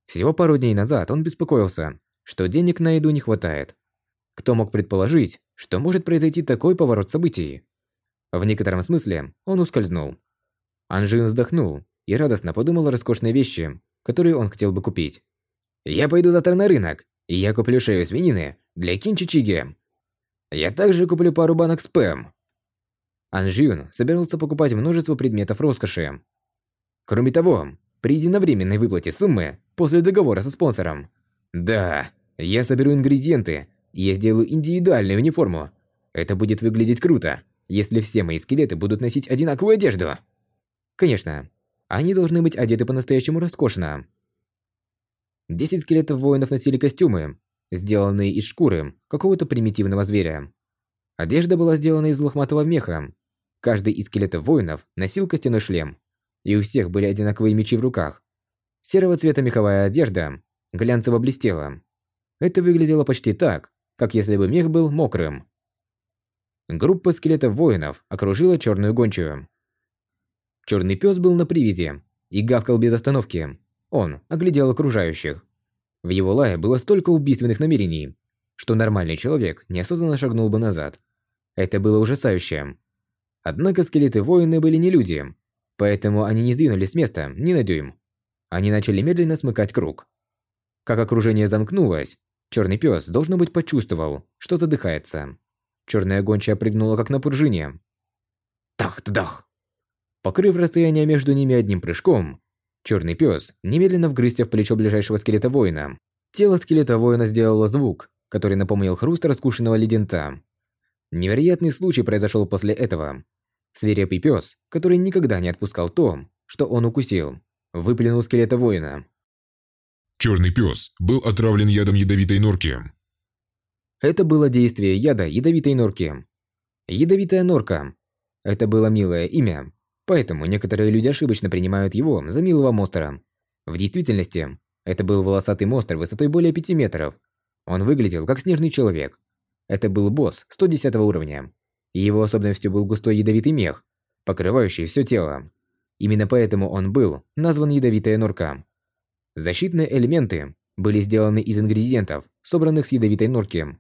Всего пару дней назад он беспокоился, что денег на еду не хватает. Кто мог предположить, что может произойти такой поворот событий? В некотором смысле он ускользнул. Анжин вздохнул и радостно подумал о роскошной вещи, которую он хотел бы купить. «Я пойду завтра на рынок, и я куплю шею свинины для Кинчичиги. Я также куплю пару банок спэм». Анжиюн собирался покупать множество предметов роскоши. Кроме того, при единовременной выплате суммы после договора со спонсором. Да, я соберу ингредиенты, я сделаю индивидуальную униформу. Это будет выглядеть круто если все мои скелеты будут носить одинаковую одежду? Конечно, они должны быть одеты по-настоящему роскошно. Десять скелетов воинов носили костюмы, сделанные из шкуры какого-то примитивного зверя. Одежда была сделана из лохматого меха. Каждый из скелетов воинов носил костяной шлем, и у всех были одинаковые мечи в руках. Серого цвета меховая одежда глянцево блестело. Это выглядело почти так, как если бы мех был мокрым. Группа скелетов воинов окружила черную гончую. Черный пес был на привязи и гавкал без остановки. Он оглядел окружающих. В его лае было столько убийственных намерений, что нормальный человек неосознанно шагнул бы назад. Это было ужасающе. Однако скелеты-воины были не люди, поэтому они не сдвинулись с места ни на дюйм. Они начали медленно смыкать круг. Как окружение замкнулось, черный пес, должно быть, почувствовал, что задыхается. Черная гончая прыгнула как на пружине. Тах-дах! Покрыв расстояние между ними одним прыжком, черный пес немедленно вгрызся в плечо ближайшего скелета воина. Тело скелета воина сделало звук, который напомнил хруст раскушенного леденца. Невероятный случай произошел после этого. Свирепый пес, который никогда не отпускал то, что он укусил, выплюнул скелета воина. Черный пес был отравлен ядом ядовитой норки. Это было действие яда ядовитой норки. Ядовитая норка. Это было милое имя, поэтому некоторые люди ошибочно принимают его за милого монстра. В действительности, это был волосатый монстр высотой более 5 метров. Он выглядел как снежный человек. Это был босс 110 уровня его особенностью был густой ядовитый мех, покрывающий все тело. Именно поэтому он был назван ядовитая норка. Защитные элементы были сделаны из ингредиентов, собранных с ядовитой норки,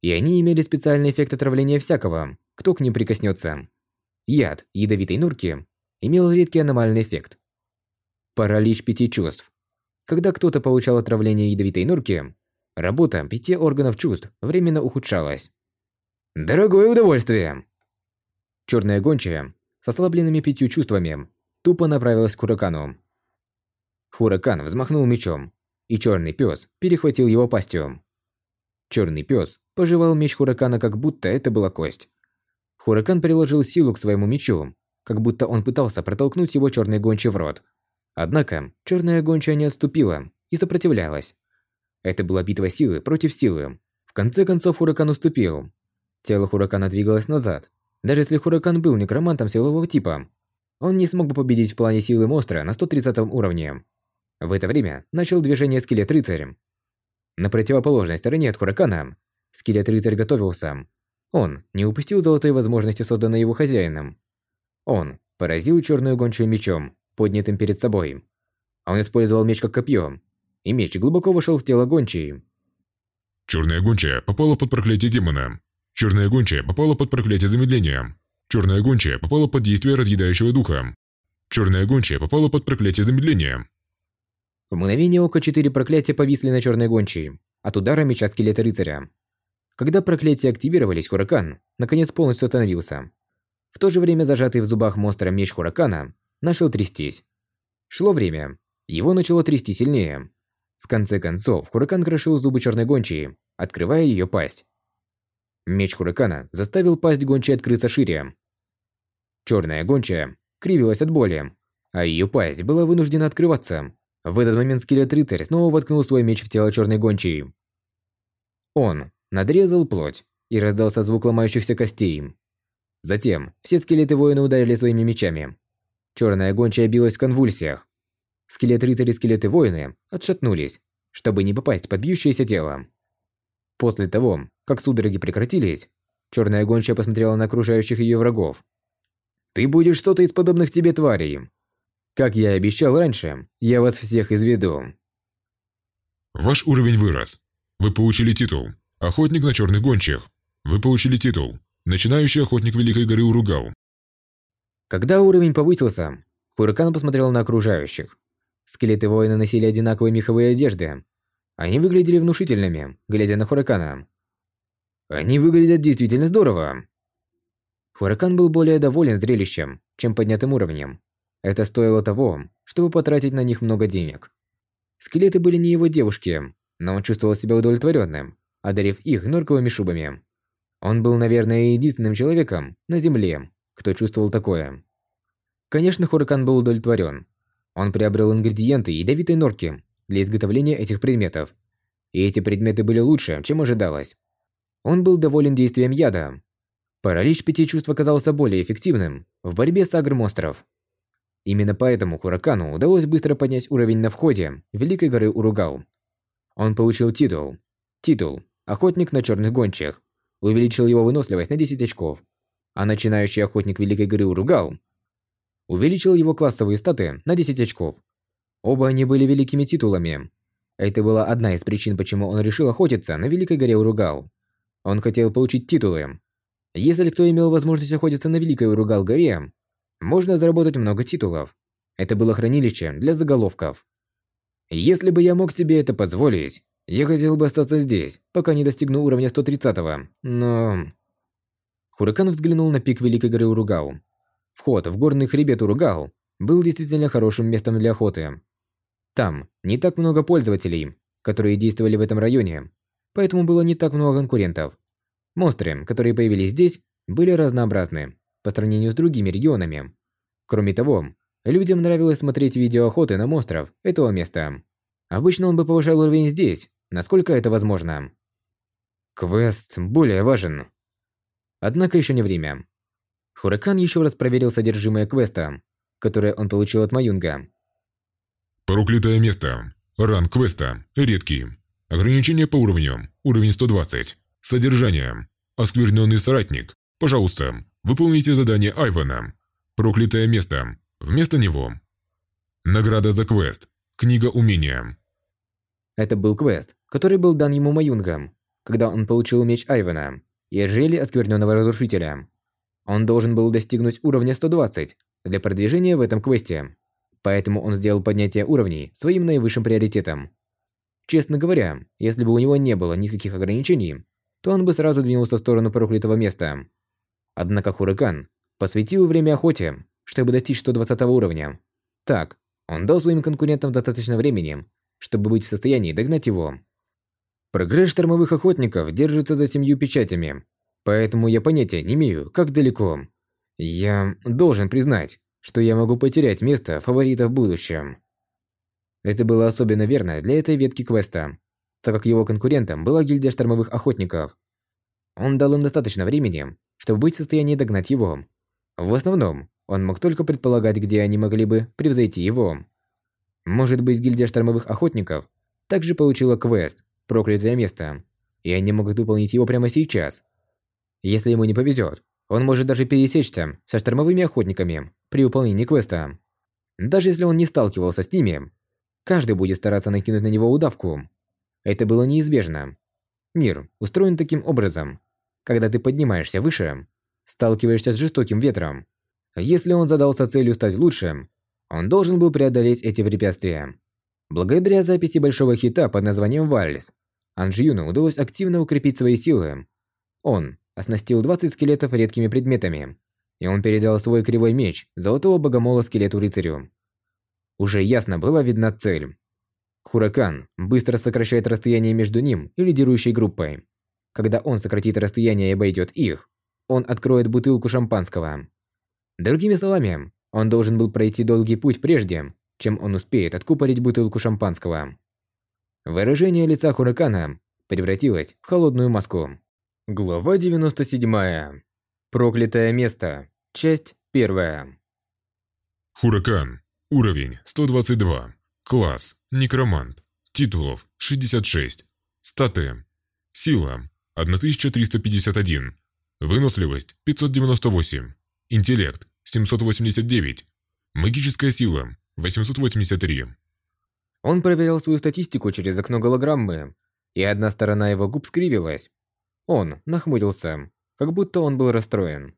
и они имели специальный эффект отравления всякого, кто к ним прикоснется. Яд ядовитой норки имел редкий аномальный эффект. Паралич пяти чувств. Когда кто-то получал отравление ядовитой норки, работа пяти органов чувств временно ухудшалась. Дорогое удовольствие. Черная гончая с ослабленными пятью чувствами тупо направилась к Хуракану. Хуракан взмахнул мечом, и черный пес перехватил его пастью. Черный пес пожевал меч Хуракана, как будто это была кость. Хуракан приложил силу к своему мечу, как будто он пытался протолкнуть его черной гончей в рот. Однако черная гончая не отступила и сопротивлялась. Это была битва силы против силы. В конце концов Хуракан уступил, Тело Хуракана двигалось назад. Даже если Хуракан был некромантом силового типа, он не смог бы победить в плане силы монстра на 130 уровне. В это время начал движение скелет-рыцарь. На противоположной стороне от Хуракана скелет-рыцарь готовился. Он не упустил золотой возможности, созданной его хозяином. Он поразил черную гончую мечом, поднятым перед собой. Он использовал меч как копье, и меч глубоко вошел в тело гончей. Черная гончая попала под проклятие демона. Черная гончая попала под проклятие замедления. Черная гончая попала под действие разъедающего духа. Черная гончая попала под проклятие замедления. В мгновение ока четыре проклятия повисли на черной гончей от удара меча скелета рыцаря. Когда проклятия активировались, Хуракан наконец полностью остановился. В то же время зажатый в зубах монстра меч Хуракана начал трястись. Шло время. Его начало трясти сильнее. В конце концов, Хуракан крошил зубы черной гончей, открывая ее пасть. Меч Хуракана заставил пасть гончей открыться шире. Черная гончая кривилась от боли, а ее пасть была вынуждена открываться. В этот момент скелет-рыцарь снова воткнул свой меч в тело черной гончей. Он надрезал плоть, и раздался звук ломающихся костей. Затем все скелеты-воины ударили своими мечами. Черная гончая билась в конвульсиях. Скелет-рыцарь и скелеты-воины отшатнулись, чтобы не попасть под бьющееся тело. После того, как судороги прекратились, черная гончая посмотрела на окружающих ее врагов. «Ты будешь что-то из подобных тебе тварей. Как я и обещал раньше, я вас всех изведу». Ваш уровень вырос. Вы получили титул «Охотник на черных гончих». Вы получили титул «Начинающий охотник Великой горы Уругал». Когда уровень повысился, Хуракан посмотрел на окружающих. Скелеты воина носили одинаковые меховые одежды, они выглядели внушительными, глядя на Хуракана. Они выглядят действительно здорово. Хуракан был более доволен зрелищем, чем поднятым уровнем. Это стоило того, чтобы потратить на них много денег. Скелеты были не его девушки, но он чувствовал себя удовлетворенным, одарив их норковыми шубами. Он был, наверное, единственным человеком на Земле, кто чувствовал такое. Конечно, Хуракан был удовлетворен. Он приобрел ингредиенты ядовитой норки для изготовления этих предметов. И эти предметы были лучше, чем ожидалось. Он был доволен действием яда. Паралич пяти чувств оказался более эффективным в борьбе с агромонстров. Именно поэтому Хуракану удалось быстро поднять уровень на входе Великой горы Уругал. Он получил титул. Титул «Охотник на черных гончих». Увеличил его выносливость на 10 очков. А начинающий охотник Великой горы Уругал увеличил его классовые статы на 10 очков. Оба они были великими титулами. Это была одна из причин, почему он решил охотиться на Великой горе Уругал. Он хотел получить титулы. Если кто имел возможность охотиться на Великой Уругал горе, можно заработать много титулов. Это было хранилище для заголовков. Если бы я мог себе это позволить, я хотел бы остаться здесь, пока не достигну уровня 130-го, но... Хуракан взглянул на пик Великой горы Уругал. Вход в горный хребет Уругал был действительно хорошим местом для охоты. Там не так много пользователей, которые действовали в этом районе, поэтому было не так много конкурентов. Монстры, которые появились здесь, были разнообразны по сравнению с другими регионами. Кроме того, людям нравилось смотреть видео охоты на монстров этого места. Обычно он бы повышал уровень здесь, насколько это возможно. Квест более важен. Однако еще не время. Хуракан еще раз проверил содержимое квеста, которое он получил от Маюнга. Проклятое место. Ранг квеста. Редкий. Ограничение по уровню. Уровень 120. Содержание. Оскверненный соратник. Пожалуйста, выполните задание Айвана. Проклятое место. Вместо него. Награда за квест. Книга умения. Это был квест, который был дан ему Маюнгом, когда он получил меч Айвана и ожерелье оскверненного разрушителя. Он должен был достигнуть уровня 120 для продвижения в этом квесте. Поэтому он сделал поднятие уровней своим наивысшим приоритетом. Честно говоря, если бы у него не было никаких ограничений, то он бы сразу двинулся в сторону проклятого места. Однако Хуракан посвятил время охоте, чтобы достичь 120 уровня. Так, он дал своим конкурентам достаточно времени, чтобы быть в состоянии догнать его. Прогресс штормовых охотников держится за семью печатями, поэтому я понятия не имею, как далеко. Я должен признать, что я могу потерять место фаворита в будущем. Это было особенно верно для этой ветки квеста, так как его конкурентом была гильдия штормовых охотников. Он дал им достаточно времени, чтобы быть в состоянии догнать его. В основном, он мог только предполагать, где они могли бы превзойти его. Может быть, гильдия штормовых охотников также получила квест «Проклятое место», и они могут выполнить его прямо сейчас. Если ему не повезет, он может даже пересечься со штормовыми охотниками при выполнении квеста. Даже если он не сталкивался с ними, каждый будет стараться накинуть на него удавку. Это было неизбежно. Мир устроен таким образом. Когда ты поднимаешься выше, сталкиваешься с жестоким ветром. Если он задался целью стать лучшим, он должен был преодолеть эти препятствия. Благодаря записи большого хита под названием «Вальс», Анжиюну удалось активно укрепить свои силы. Он оснастил 20 скелетов редкими предметами, и он передал свой кривой меч Золотого Богомола скелету-рыцарю. Уже ясно была видна цель. Хуракан быстро сокращает расстояние между ним и лидирующей группой. Когда он сократит расстояние и обойдет их, он откроет бутылку шампанского. Другими словами, он должен был пройти долгий путь прежде, чем он успеет откупорить бутылку шампанского. Выражение лица Хуракана превратилось в холодную маску. Глава 97. Проклятое место. Часть 1. Хуракан. Уровень 122. Класс. Некромант. Титулов 66. Статы. Сила 1351. Выносливость 598. Интеллект 789. Магическая сила 883. Он проверял свою статистику через окно голограммы, и одна сторона его губ скривилась. Он нахмурился, как будто он был расстроен.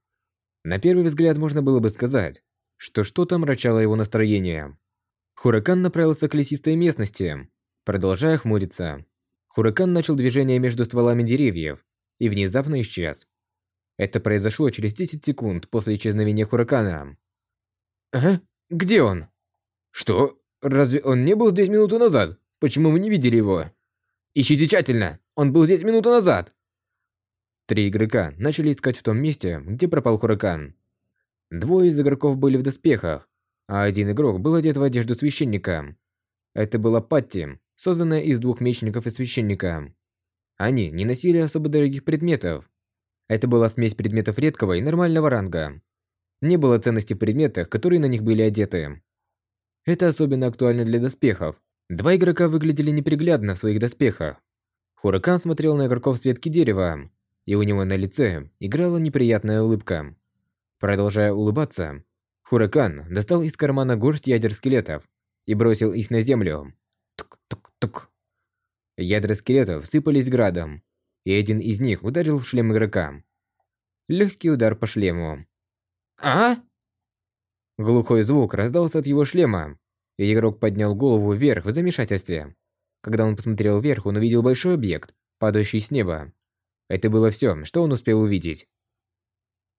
На первый взгляд можно было бы сказать, что что-то мрачало его настроение. Хуракан направился к лесистой местности, продолжая хмуриться. Хуракан начал движение между стволами деревьев и внезапно исчез. Это произошло через 10 секунд после исчезновения Хуракана. «Ага, где он?» «Что? Разве он не был здесь минуту назад? Почему мы не видели его?» «Ищите тщательно! Он был здесь минуту назад!» Три игрока начали искать в том месте, где пропал Хуракан. Двое из игроков были в доспехах, а один игрок был одет в одежду священника. Это была Патти, созданная из двух мечников и священника. Они не носили особо дорогих предметов. Это была смесь предметов редкого и нормального ранга. Не было ценности в предметах, которые на них были одеты. Это особенно актуально для доспехов, Два игрока выглядели неприглядно в своих доспехах. Хуракан смотрел на игроков с ветки дерева, и у него на лице играла неприятная улыбка. Продолжая улыбаться, Хуракан достал из кармана горсть ядер скелетов и бросил их на землю. Тук-тук-тук. Ядра скелетов сыпались градом, и один из них ударил в шлем игрока. Легкий удар по шлему. А? Глухой звук раздался от его шлема, и игрок поднял голову вверх в замешательстве. Когда он посмотрел вверх, он увидел большой объект, падающий с неба. Это было все, что он успел увидеть.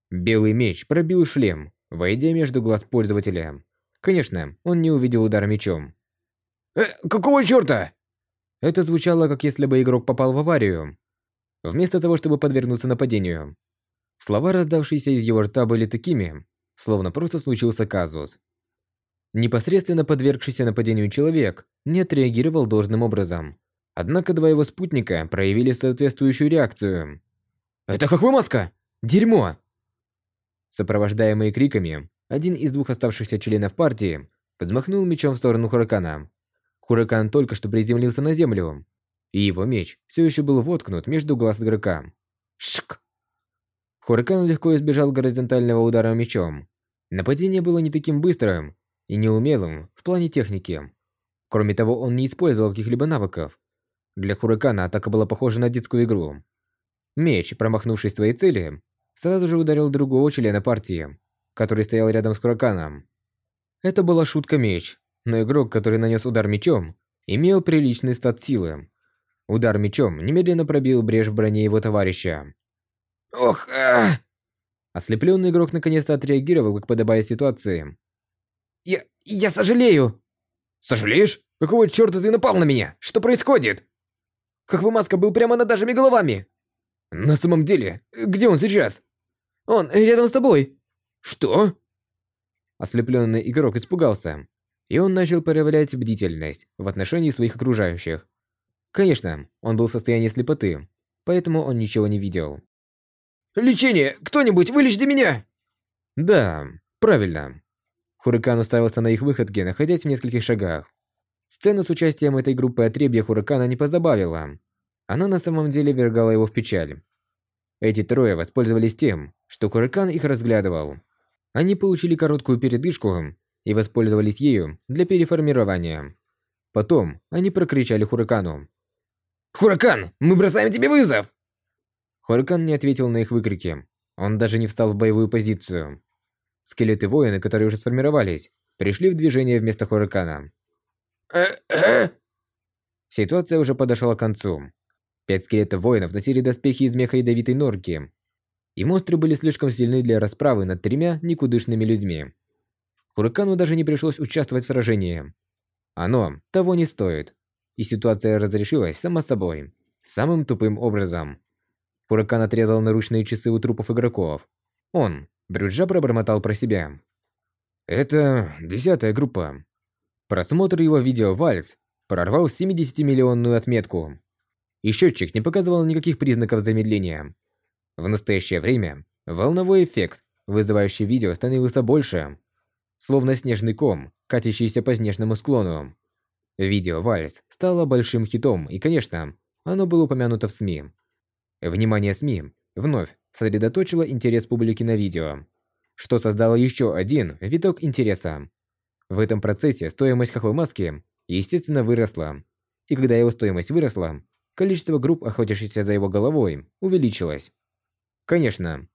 Белый меч пробил шлем, войдя между глаз пользователя. Конечно, он не увидел удара мечом. «Э, какого чёрта?» Это звучало, как если бы игрок попал в аварию. Вместо того, чтобы подвергнуться нападению. Слова, раздавшиеся из его рта, были такими, словно просто случился казус. Непосредственно подвергшийся нападению человек не отреагировал должным образом. Однако два его спутника проявили соответствующую реакцию. «Это хохвымаска! Дерьмо!» Сопровождаемые криками, один из двух оставшихся членов партии взмахнул мечом в сторону Хуракана. Хуракан только что приземлился на землю, и его меч все еще был воткнут между глаз игрока. Шк! Хуракан легко избежал горизонтального удара мечом. Нападение было не таким быстрым и неумелым в плане техники. Кроме того, он не использовал каких-либо навыков. Для Хуракана атака была похожа на детскую игру. Меч, промахнувшись своей цели, сразу же ударил другого члена партии, который стоял рядом с Хураканом. Это была шутка-меч, но игрок, который нанес удар мечом, имел приличный стат силы. Удар мечом немедленно пробил брешь в броне его товарища. Ох, а! Ослепленный игрок наконец-то отреагировал, как подобает ситуации. Я... я сожалею. Сожалеешь? Какого черта ты напал на меня? Что происходит? Хохвымаска был прямо над нашими головами. На самом деле, где он сейчас? Он рядом с тобой. Что? Ослепленный игрок испугался, и он начал проявлять бдительность в отношении своих окружающих. Конечно, он был в состоянии слепоты, поэтому он ничего не видел. «Лечение! Кто-нибудь вылечите меня!» «Да, правильно». Хуракан уставился на их выходке, находясь в нескольких шагах. Сцена с участием этой группы отребья Хуракана не позабавила. Она на самом деле вергала его в печаль. Эти трое воспользовались тем, что Хуракан их разглядывал. Они получили короткую передышку и воспользовались ею для переформирования. Потом они прокричали Хуракану. «Хуракан, мы бросаем тебе вызов!» Хуракан не ответил на их выкрики. Он даже не встал в боевую позицию. Скелеты воины, которые уже сформировались, пришли в движение вместо Хуракана. Ситуация уже подошла к концу. Пять скелетов воинов носили доспехи из меха ядовитой норки. И монстры были слишком сильны для расправы над тремя никудышными людьми. Хуракану даже не пришлось участвовать в сражении. Оно того не стоит. И ситуация разрешилась сама собой. Самым тупым образом. Хуракан отрезал наручные часы у трупов игроков. Он, брюджа, пробормотал про себя. Это десятая группа. Просмотр его видео «Вальс» прорвал 70-миллионную отметку. И счетчик не показывал никаких признаков замедления. В настоящее время волновой эффект, вызывающий видео, становился больше, словно снежный ком, катящийся по снежному склону. Видео «Вальс» стало большим хитом, и, конечно, оно было упомянуто в СМИ. Внимание СМИ вновь сосредоточило интерес публики на видео, что создало еще один виток интереса. В этом процессе стоимость хохвой маски, естественно, выросла. И когда его стоимость выросла, количество групп, охотящихся за его головой, увеличилось. Конечно,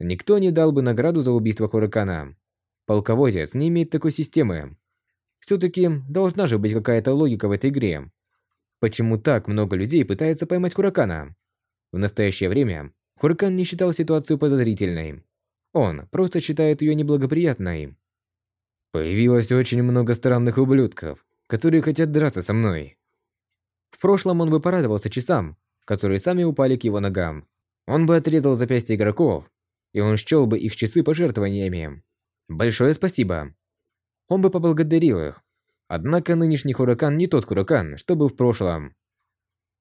никто не дал бы награду за убийство Хуракана. Полководец не имеет такой системы. Все-таки должна же быть какая-то логика в этой игре. Почему так много людей пытается поймать Хуракана? В настоящее время Хуракан не считал ситуацию подозрительной. Он просто считает ее неблагоприятной. Появилось очень много странных ублюдков, которые хотят драться со мной. В прошлом он бы порадовался часам, которые сами упали к его ногам. Он бы отрезал запястья игроков, и он счел бы их часы пожертвованиями. Большое спасибо. Он бы поблагодарил их. Однако нынешний Хуракан не тот Хуракан, что был в прошлом.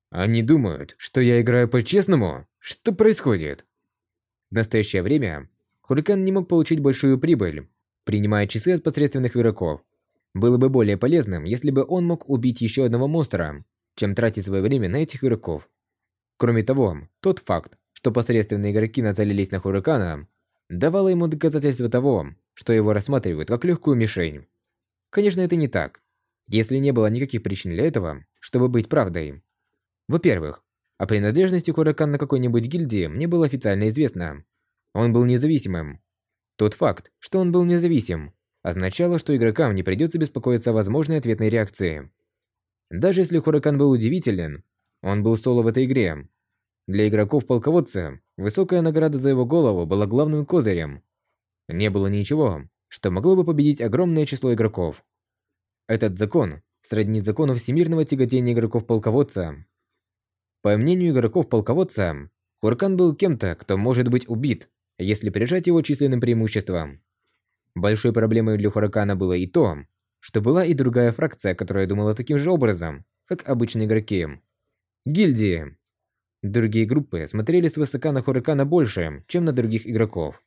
Они думают, что я играю по-честному? Что происходит? В настоящее время Хурикан не мог получить большую прибыль, принимая часы от посредственных игроков. Было бы более полезным, если бы он мог убить еще одного монстра, чем тратить свое время на этих игроков. Кроме того, тот факт, что посредственные игроки нацелились на Хуракана, давало ему доказательство того, что его рассматривают как легкую мишень. Конечно, это не так. Если не было никаких причин для этого, чтобы быть правдой. Во-первых, о принадлежности Хуракана какой-нибудь гильдии мне было официально известно. Он был независимым. Тот факт, что он был независим, означало, что игрокам не придется беспокоиться о возможной ответной реакции. Даже если Хуракан был удивителен, он был соло в этой игре. Для игроков-полководца высокая награда за его голову была главным козырем. Не было ничего, что могло бы победить огромное число игроков. Этот закон сродни закону всемирного тяготения игроков-полководца. По мнению игроков-полководца, Хуракан был кем-то, кто может быть убит, если прижать его численным преимуществом. Большой проблемой для Хуракана было и то, что была и другая фракция, которая думала таким же образом, как обычные игроки. Гильдии. Другие группы смотрели свысока на Хуракана больше, чем на других игроков.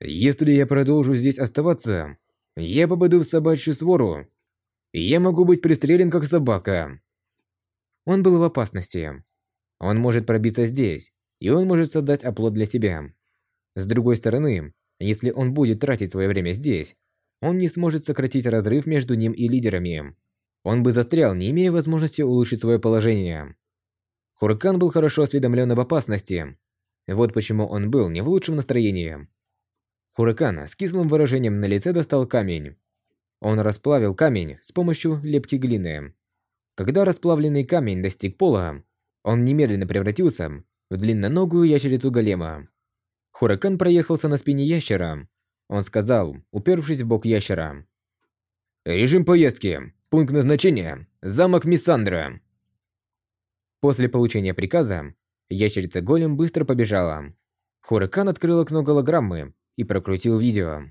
Если я продолжу здесь оставаться, я попаду в собачью свору. Я могу быть пристрелен как собака. Он был в опасности. Он может пробиться здесь, и он может создать оплот для себя. С другой стороны, если он будет тратить свое время здесь, он не сможет сократить разрыв между ним и лидерами. Он бы застрял, не имея возможности улучшить свое положение. Хуракан был хорошо осведомлен об опасности. Вот почему он был не в лучшем настроении. Хуракан с кислым выражением на лице достал камень. Он расплавил камень с помощью лепки глины. Когда расплавленный камень достиг пола, он немедленно превратился в длинноногую ящерицу голема. Хуракан проехался на спине ящера. Он сказал, упершись в бок ящера. «Режим поездки. Пункт назначения. Замок Миссандра». После получения приказа, ящерица-голем быстро побежала. Хуракан открыл окно голограммы и прокрутил видео.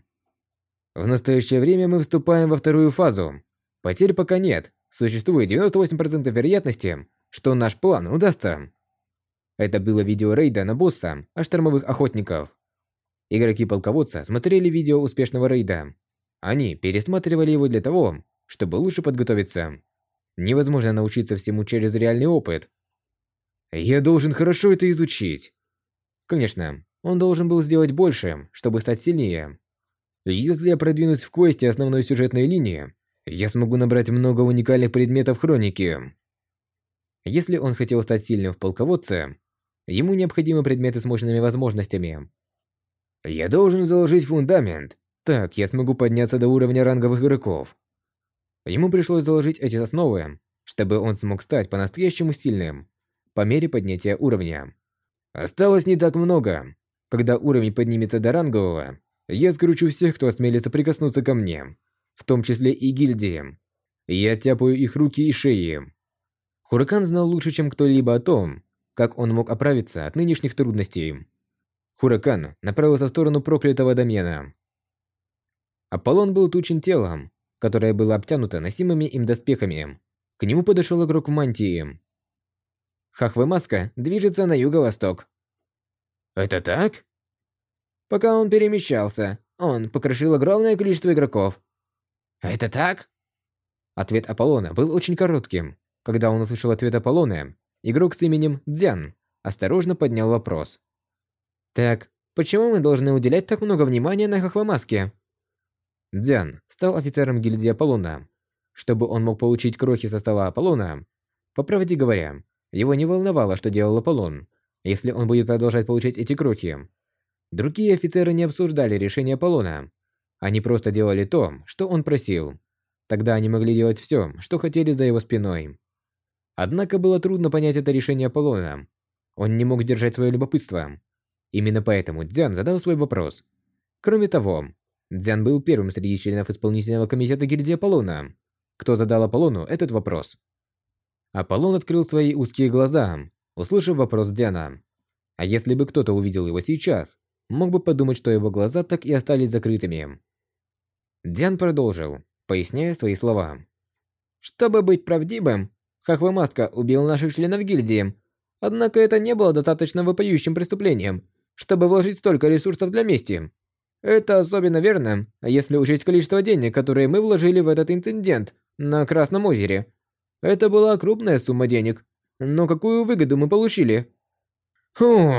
В настоящее время мы вступаем во вторую фазу. Потерь пока нет. Существует 98% вероятности, что наш план удастся. Это было видео рейда на босса о штормовых охотников. Игроки полководца смотрели видео успешного рейда. Они пересматривали его для того, чтобы лучше подготовиться. Невозможно научиться всему через реальный опыт. Я должен хорошо это изучить. Конечно, он должен был сделать больше, чтобы стать сильнее. Если я продвинусь в квесте основной сюжетной линии, я смогу набрать много уникальных предметов хроники. Если он хотел стать сильным в полководце, Ему необходимы предметы с мощными возможностями. Я должен заложить фундамент. Так я смогу подняться до уровня ранговых игроков. Ему пришлось заложить эти основы, чтобы он смог стать по-настоящему сильным по мере поднятия уровня. Осталось не так много. Когда уровень поднимется до рангового, я скручу всех, кто осмелится прикоснуться ко мне, в том числе и гильдии. Я тяпаю их руки и шеи. Хуракан знал лучше, чем кто-либо о том, как он мог оправиться от нынешних трудностей. Хуракан направился в сторону проклятого домена. Аполлон был тучен телом, которое было обтянуто носимыми им доспехами. К нему подошел игрок в мантии. Хахвы Маска движется на юго-восток. Это так? Пока он перемещался, он покрошил огромное количество игроков. Это так? Ответ Аполлона был очень коротким. Когда он услышал ответ Аполлона, Игрок с именем Дзян осторожно поднял вопрос. «Так, почему мы должны уделять так много внимания на Хохвамаске?» Дзян стал офицером гильдии Аполлона. Чтобы он мог получить крохи со стола Аполлона, по правде говоря, его не волновало, что делал Аполлон, если он будет продолжать получать эти крохи. Другие офицеры не обсуждали решение Аполлона. Они просто делали то, что он просил. Тогда они могли делать все, что хотели за его спиной. Однако было трудно понять это решение Аполлона. Он не мог сдержать свое любопытство. Именно поэтому Дзян задал свой вопрос. Кроме того, Дзян был первым среди членов исполнительного комитета гильдии Аполлона, кто задал Аполлону этот вопрос. Аполлон открыл свои узкие глаза, услышав вопрос Дзяна. А если бы кто-то увидел его сейчас, мог бы подумать, что его глаза так и остались закрытыми. Дзян продолжил, поясняя свои слова. Чтобы быть правдивым, Хахвамаска убил наших членов гильдии. Однако это не было достаточно вопиющим преступлением, чтобы вложить столько ресурсов для мести. Это особенно верно, если учесть количество денег, которые мы вложили в этот инцидент на Красном озере. Это была крупная сумма денег. Но какую выгоду мы получили? Фу.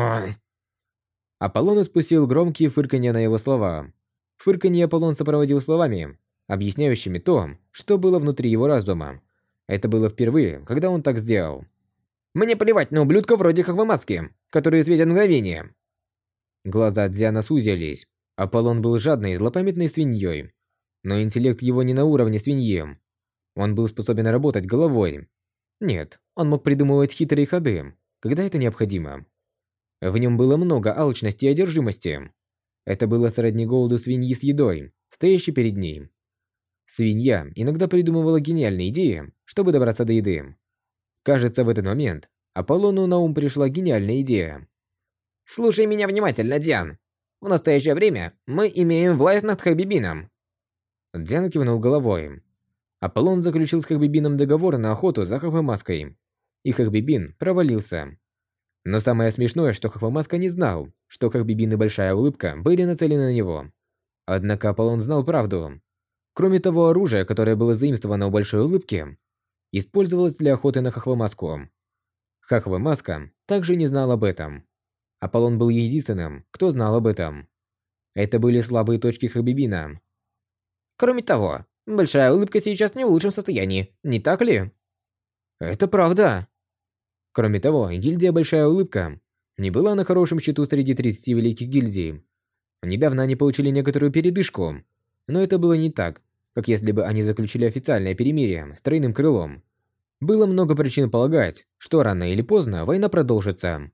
Аполлон испустил громкие фырканья на его слова. Фырканье Аполлон сопроводил словами, объясняющими то, что было внутри его разума. Это было впервые, когда он так сделал. «Мне плевать на ублюдков вроде как в маске, которые светят мгновение». Глаза Дзяна сузились. Аполлон был жадной и злопамятной свиньей. Но интеллект его не на уровне свиньи. Он был способен работать головой. Нет, он мог придумывать хитрые ходы, когда это необходимо. В нем было много алчности и одержимости. Это было сродни голоду свиньи с едой, стоящей перед ней. Свинья иногда придумывала гениальные идеи, чтобы добраться до еды. Кажется, в этот момент Аполлону на ум пришла гениальная идея. «Слушай меня внимательно, Диан. В настоящее время мы имеем власть над Хабибином». Диан кивнул головой. Аполлон заключил с Хабибином договор на охоту за Хахвамаской. И Хахбибин провалился. Но самое смешное, что Хахвамаска не знал, что Хахбибин и Большая Улыбка были нацелены на него. Однако Аполлон знал правду. Кроме того, оружие, которое было заимствовано у Большой Улыбки, использовалось для охоты на Хахвамаску. Хахвамаска также не знал об этом. Аполлон был единственным, кто знал об этом. Это были слабые точки Хабибина. Кроме того, Большая Улыбка сейчас не в лучшем состоянии, не так ли? Это правда. Кроме того, гильдия Большая Улыбка не была на хорошем счету среди 30 великих гильдий. Недавно они получили некоторую передышку, но это было не так, как если бы они заключили официальное перемирие с тройным крылом. Было много причин полагать, что рано или поздно война продолжится.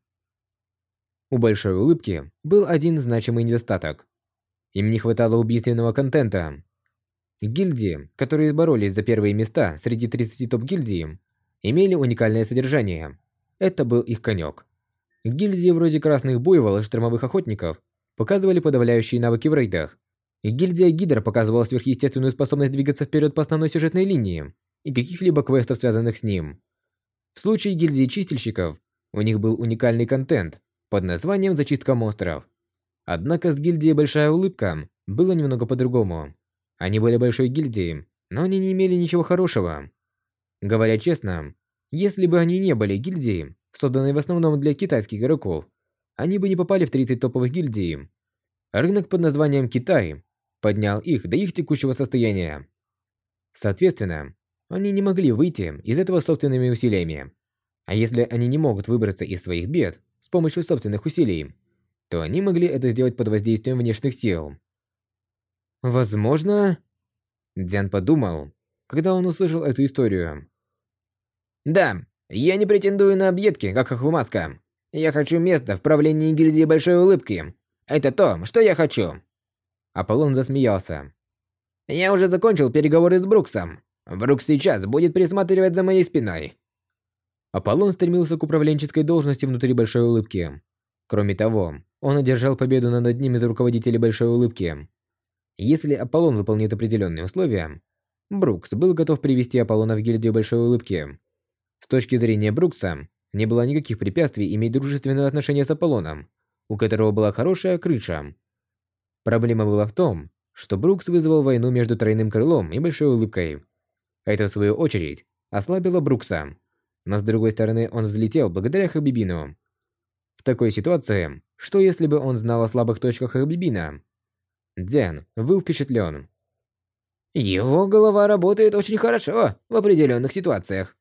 У Большой Улыбки был один значимый недостаток. Им не хватало убийственного контента. Гильдии, которые боролись за первые места среди 30 топ-гильдий, имели уникальное содержание. Это был их конек. Гильдии вроде Красных Буйвол и Штормовых Охотников показывали подавляющие навыки в рейдах. Гильдия Гидра показывала сверхъестественную способность двигаться вперед по основной сюжетной линии и каких-либо квестов, связанных с ним. В случае гильдии Чистильщиков, у них был уникальный контент под названием «Зачистка монстров». Однако с гильдией Большая Улыбка было немного по-другому. Они были большой гильдией, но они не имели ничего хорошего. Говоря честно, если бы они не были гильдией, созданной в основном для китайских игроков, они бы не попали в 30 топовых гильдий. Рынок под названием Китай поднял их до их текущего состояния. Соответственно, они не могли выйти из этого собственными усилиями. А если они не могут выбраться из своих бед с помощью собственных усилий, то они могли это сделать под воздействием внешних сил. Возможно... Дзян подумал, когда он услышал эту историю. Да, я не претендую на объедки, как Ахвамаска. Я хочу место в правлении гильдии Большой Улыбки. Это то, что я хочу. Аполлон засмеялся. Я уже закончил переговоры с Бруксом. Брукс сейчас будет присматривать за моей спиной. Аполлон стремился к управленческой должности внутри Большой Улыбки. Кроме того, он одержал победу над одним из руководителей Большой Улыбки. Если Аполлон выполнит определенные условия, Брукс был готов привести Аполлона в гильдию Большой Улыбки. С точки зрения Брукса, не было никаких препятствий иметь дружественное отношение с Аполлоном, у которого была хорошая крыша. Проблема была в том, что Брукс вызвал войну между Тройным Крылом и Большой Улыбкой. Это, в свою очередь, ослабило Брукса. Но с другой стороны, он взлетел благодаря Хабибину. В такой ситуации, что если бы он знал о слабых точках Хабибина, Дзян был впечатлен. Его голова работает очень хорошо в определенных ситуациях.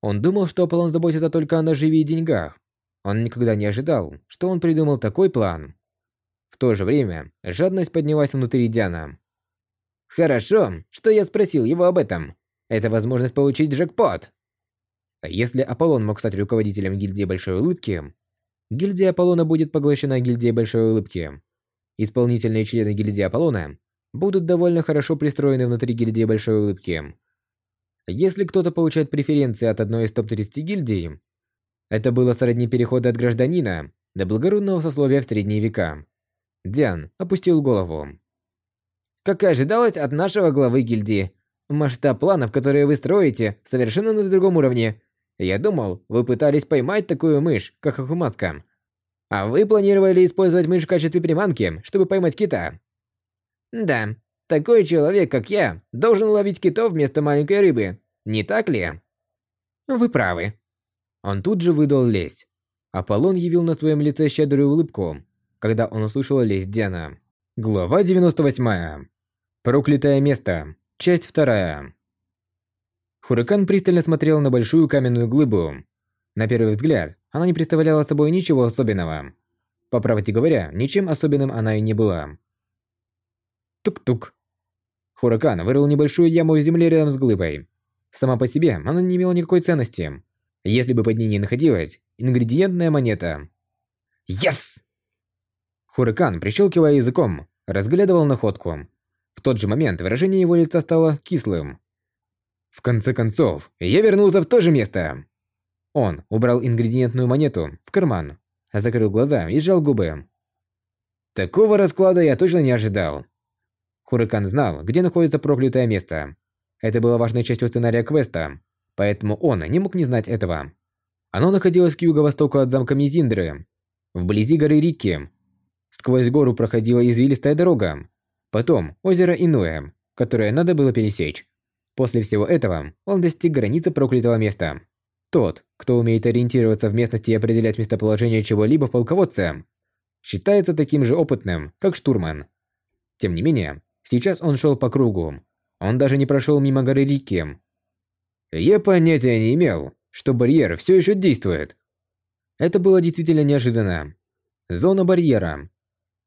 Он думал, что Аполлон заботится только о наживе и деньгах. Он никогда не ожидал, что он придумал такой план. В то же время, жадность поднялась внутри Диана. Хорошо, что я спросил его об этом. Это возможность получить джекпот. Если Аполлон мог стать руководителем гильдии Большой Улыбки, гильдия Аполлона будет поглощена гильдией Большой Улыбки. Исполнительные члены гильдии Аполлона будут довольно хорошо пристроены внутри гильдии Большой Улыбки. Если кто-то получает преференции от одной из топ-30 гильдий, это было сродни перехода от гражданина до благородного сословия в средние века. Диан опустил голову. Как и ожидалось от нашего главы гильдии, масштаб планов, которые вы строите, совершенно на другом уровне. Я думал, вы пытались поймать такую мышь, как Ахумаска. А вы планировали использовать мышь в качестве приманки, чтобы поймать кита? Да, такой человек, как я, должен ловить китов вместо маленькой рыбы, не так ли? Вы правы. Он тут же выдал лесть. Аполлон явил на своем лице щедрую улыбку, когда он услышал лесть Диана. Глава 98. Проклятое место. Часть 2. Хуракан пристально смотрел на большую каменную глыбу. На первый взгляд, она не представляла собой ничего особенного. По правде говоря, ничем особенным она и не была. Тук-тук. Хуракан вырыл небольшую яму в земле рядом с глыбой. Сама по себе она не имела никакой ценности. Если бы под ней не находилась ингредиентная монета. Yes! Хуракан, прищелкивая языком, разглядывал находку. В тот же момент выражение его лица стало кислым. В конце концов, я вернулся в то же место. Он убрал ингредиентную монету в карман, закрыл глаза и сжал губы. Такого расклада я точно не ожидал. Хуракан знал, где находится проклятое место. Это была важной частью сценария квеста, поэтому он не мог не знать этого. Оно находилось к юго-востоку от замка Мизиндры, вблизи горы Рикки. Сквозь гору проходила извилистая дорога, потом озеро Инуэ, которое надо было пересечь. После всего этого он достиг границы проклятого места. Тот, кто умеет ориентироваться в местности и определять местоположение чего-либо в полководце, считается таким же опытным, как штурман. Тем не менее, сейчас он шел по кругу. Он даже не прошел мимо горы Рикки. Я понятия не имел, что барьер все еще действует. Это было действительно неожиданно. Зона барьера.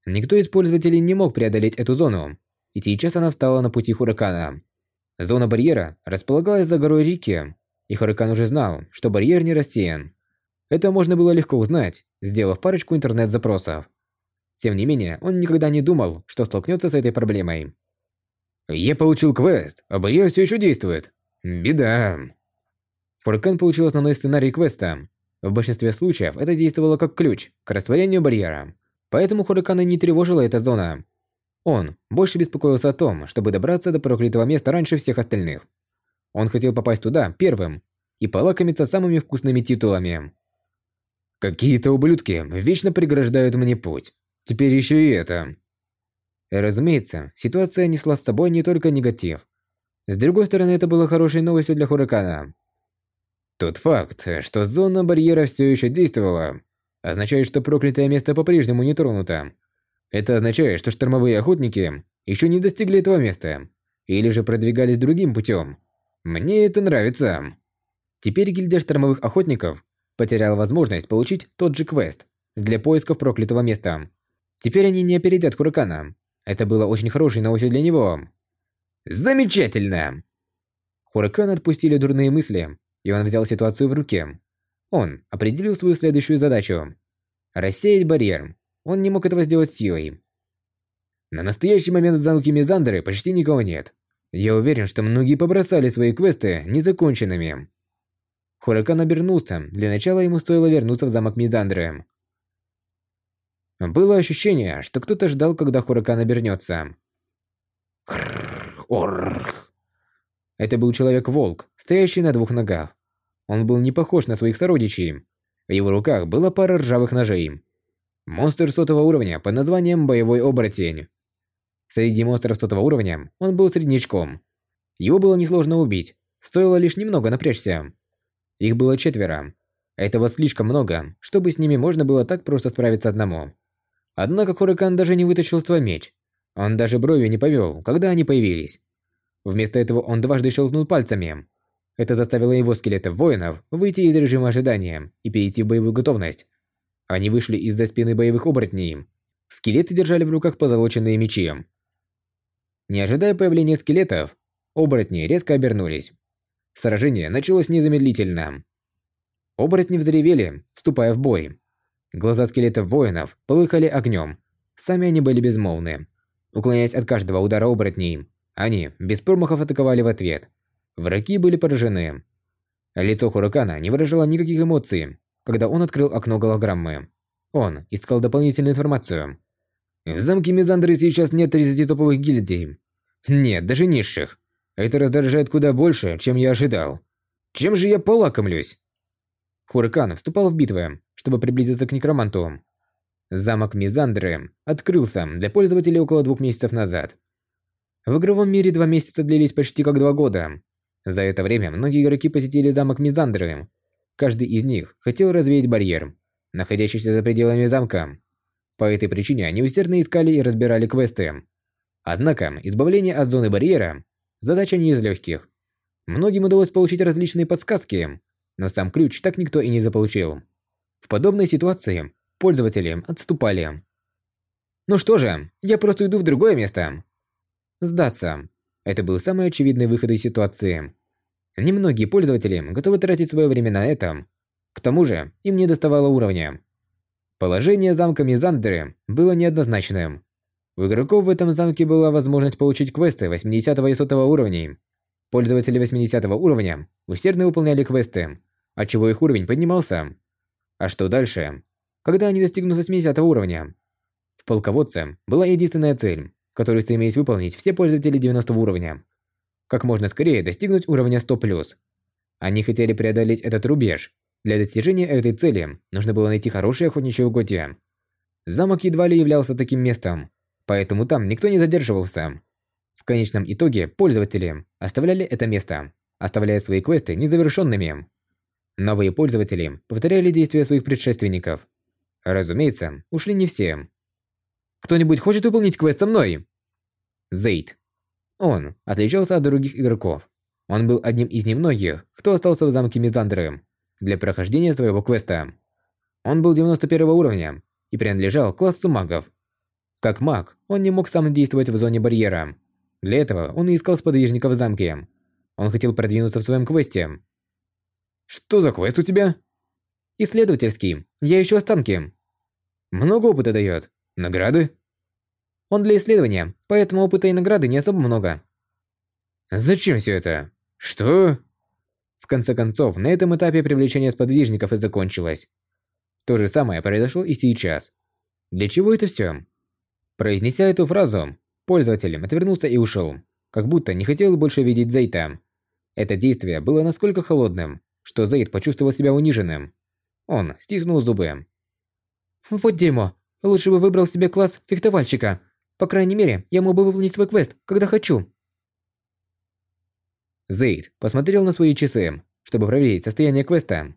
Никто из пользователей не мог преодолеть эту зону, и сейчас она встала на пути Хуракана. Зона барьера располагалась за горой Рикки, и Харакан уже знал, что барьер не рассеян. Это можно было легко узнать, сделав парочку интернет-запросов. Тем не менее, он никогда не думал, что столкнется с этой проблемой. «Я получил квест, а барьер все еще действует. Беда». Фуркан получил основной сценарий квеста. В большинстве случаев это действовало как ключ к растворению барьера. Поэтому Хуракана не тревожила эта зона. Он больше беспокоился о том, чтобы добраться до проклятого места раньше всех остальных. Он хотел попасть туда первым и полакомиться самыми вкусными титулами. Какие-то ублюдки вечно преграждают мне путь. Теперь еще и это. разумеется, ситуация несла с собой не только негатив. С другой стороны, это было хорошей новостью для Хуракана. Тот факт, что зона барьера все еще действовала, означает, что проклятое место по-прежнему не тронуто. Это означает, что штормовые охотники еще не достигли этого места, или же продвигались другим путем, мне это нравится. Теперь гильдия штормовых охотников потеряла возможность получить тот же квест для поисков проклятого места. Теперь они не опередят Хуракана. Это было очень хорошей новостью для него. Замечательно! Хуракана отпустили дурные мысли, и он взял ситуацию в руки. Он определил свою следующую задачу. Рассеять барьер. Он не мог этого сделать силой. На настоящий момент в замке Мизандры почти никого нет. Я уверен, что многие побросали свои квесты незаконченными. Хуракан обернулся. Для начала ему стоило вернуться в замок Мизандры. Было ощущение, что кто-то ждал, когда Хуракан обернется. Это был человек-волк, стоящий на двух ногах. Он был не похож на своих сородичей. В его руках была пара ржавых ножей. Монстр сотого уровня под названием Боевой Оборотень. Среди монстров сотого уровня он был среднячком. Его было несложно убить, стоило лишь немного напрячься. Их было четверо. Этого слишком много, чтобы с ними можно было так просто справиться одному. Однако Хуракан даже не вытащил свой меч. Он даже бровью не повел, когда они появились. Вместо этого он дважды щелкнул пальцами. Это заставило его скелетов воинов выйти из режима ожидания и перейти в боевую готовность. Они вышли из-за спины боевых оборотней. Скелеты держали в руках позолоченные мечи. Не ожидая появления скелетов, оборотни резко обернулись. Сражение началось незамедлительно. Оборотни взревели, вступая в бой. Глаза скелетов воинов полыхали огнем. Сами они были безмолвны. Уклоняясь от каждого удара оборотней, они без промахов атаковали в ответ. Враги были поражены. Лицо Хуракана не выражало никаких эмоций, когда он открыл окно голограммы. Он искал дополнительную информацию. В замке Мизандры сейчас нет 30 топовых гильдий. Нет, даже низших. Это раздражает куда больше, чем я ожидал. Чем же я полакомлюсь? Хуракан вступал в битвы, чтобы приблизиться к некроманту. Замок Мизандры открылся для пользователей около двух месяцев назад. В игровом мире два месяца длились почти как два года. За это время многие игроки посетили замок Мизандры. Каждый из них хотел развеять барьер, находящийся за пределами замка. По этой причине они усердно искали и разбирали квесты. Однако, избавление от зоны барьера – задача не из легких. Многим удалось получить различные подсказки, но сам ключ так никто и не заполучил. В подобной ситуации пользователи отступали. Ну что же, я просто иду в другое место. Сдаться. Это был самый очевидный выход из ситуации. Немногие пользователи готовы тратить свое время на это. К тому же, им не доставало уровня. Положение замка Мизандры было неоднозначным. У игроков в этом замке была возможность получить квесты 80 и 100 уровней. Пользователи 80 уровня усердно выполняли квесты, отчего их уровень поднимался. А что дальше? Когда они достигнут 80 уровня? В полководце была единственная цель, которую стремились выполнить все пользователи 90 уровня. Как можно скорее достигнуть уровня 100+. Они хотели преодолеть этот рубеж. Для достижения этой цели нужно было найти хорошее охотничье угодье. Замок едва ли являлся таким местом, поэтому там никто не задерживался. В конечном итоге пользователи оставляли это место, оставляя свои квесты незавершенными. Новые пользователи повторяли действия своих предшественников. Разумеется, ушли не все. «Кто-нибудь хочет выполнить квест со мной?» Зейд. Он отличался от других игроков. Он был одним из немногих, кто остался в замке Мизандры для прохождения своего квеста. Он был 91 уровня и принадлежал классу магов. Как маг, он не мог сам действовать в зоне барьера. Для этого он искал сподвижников в замке. Он хотел продвинуться в своем квесте. «Что за квест у тебя?» «Исследовательский. Я ищу останки». «Много опыта дает. Награды?» «Он для исследования, поэтому опыта и награды не особо много». «Зачем все это? Что?» В конце концов, на этом этапе привлечение сподвижников и закончилось. То же самое произошло и сейчас. Для чего это все? Произнеся эту фразу, пользователь отвернулся и ушел, как будто не хотел больше видеть Зейта. Это действие было настолько холодным, что Зейд почувствовал себя униженным. Он стиснул зубы. «Вот дерьмо. Лучше бы выбрал себе класс фехтовальщика. По крайней мере, я мог бы выполнить свой квест, когда хочу». Зейд посмотрел на свои часы, чтобы проверить состояние квеста.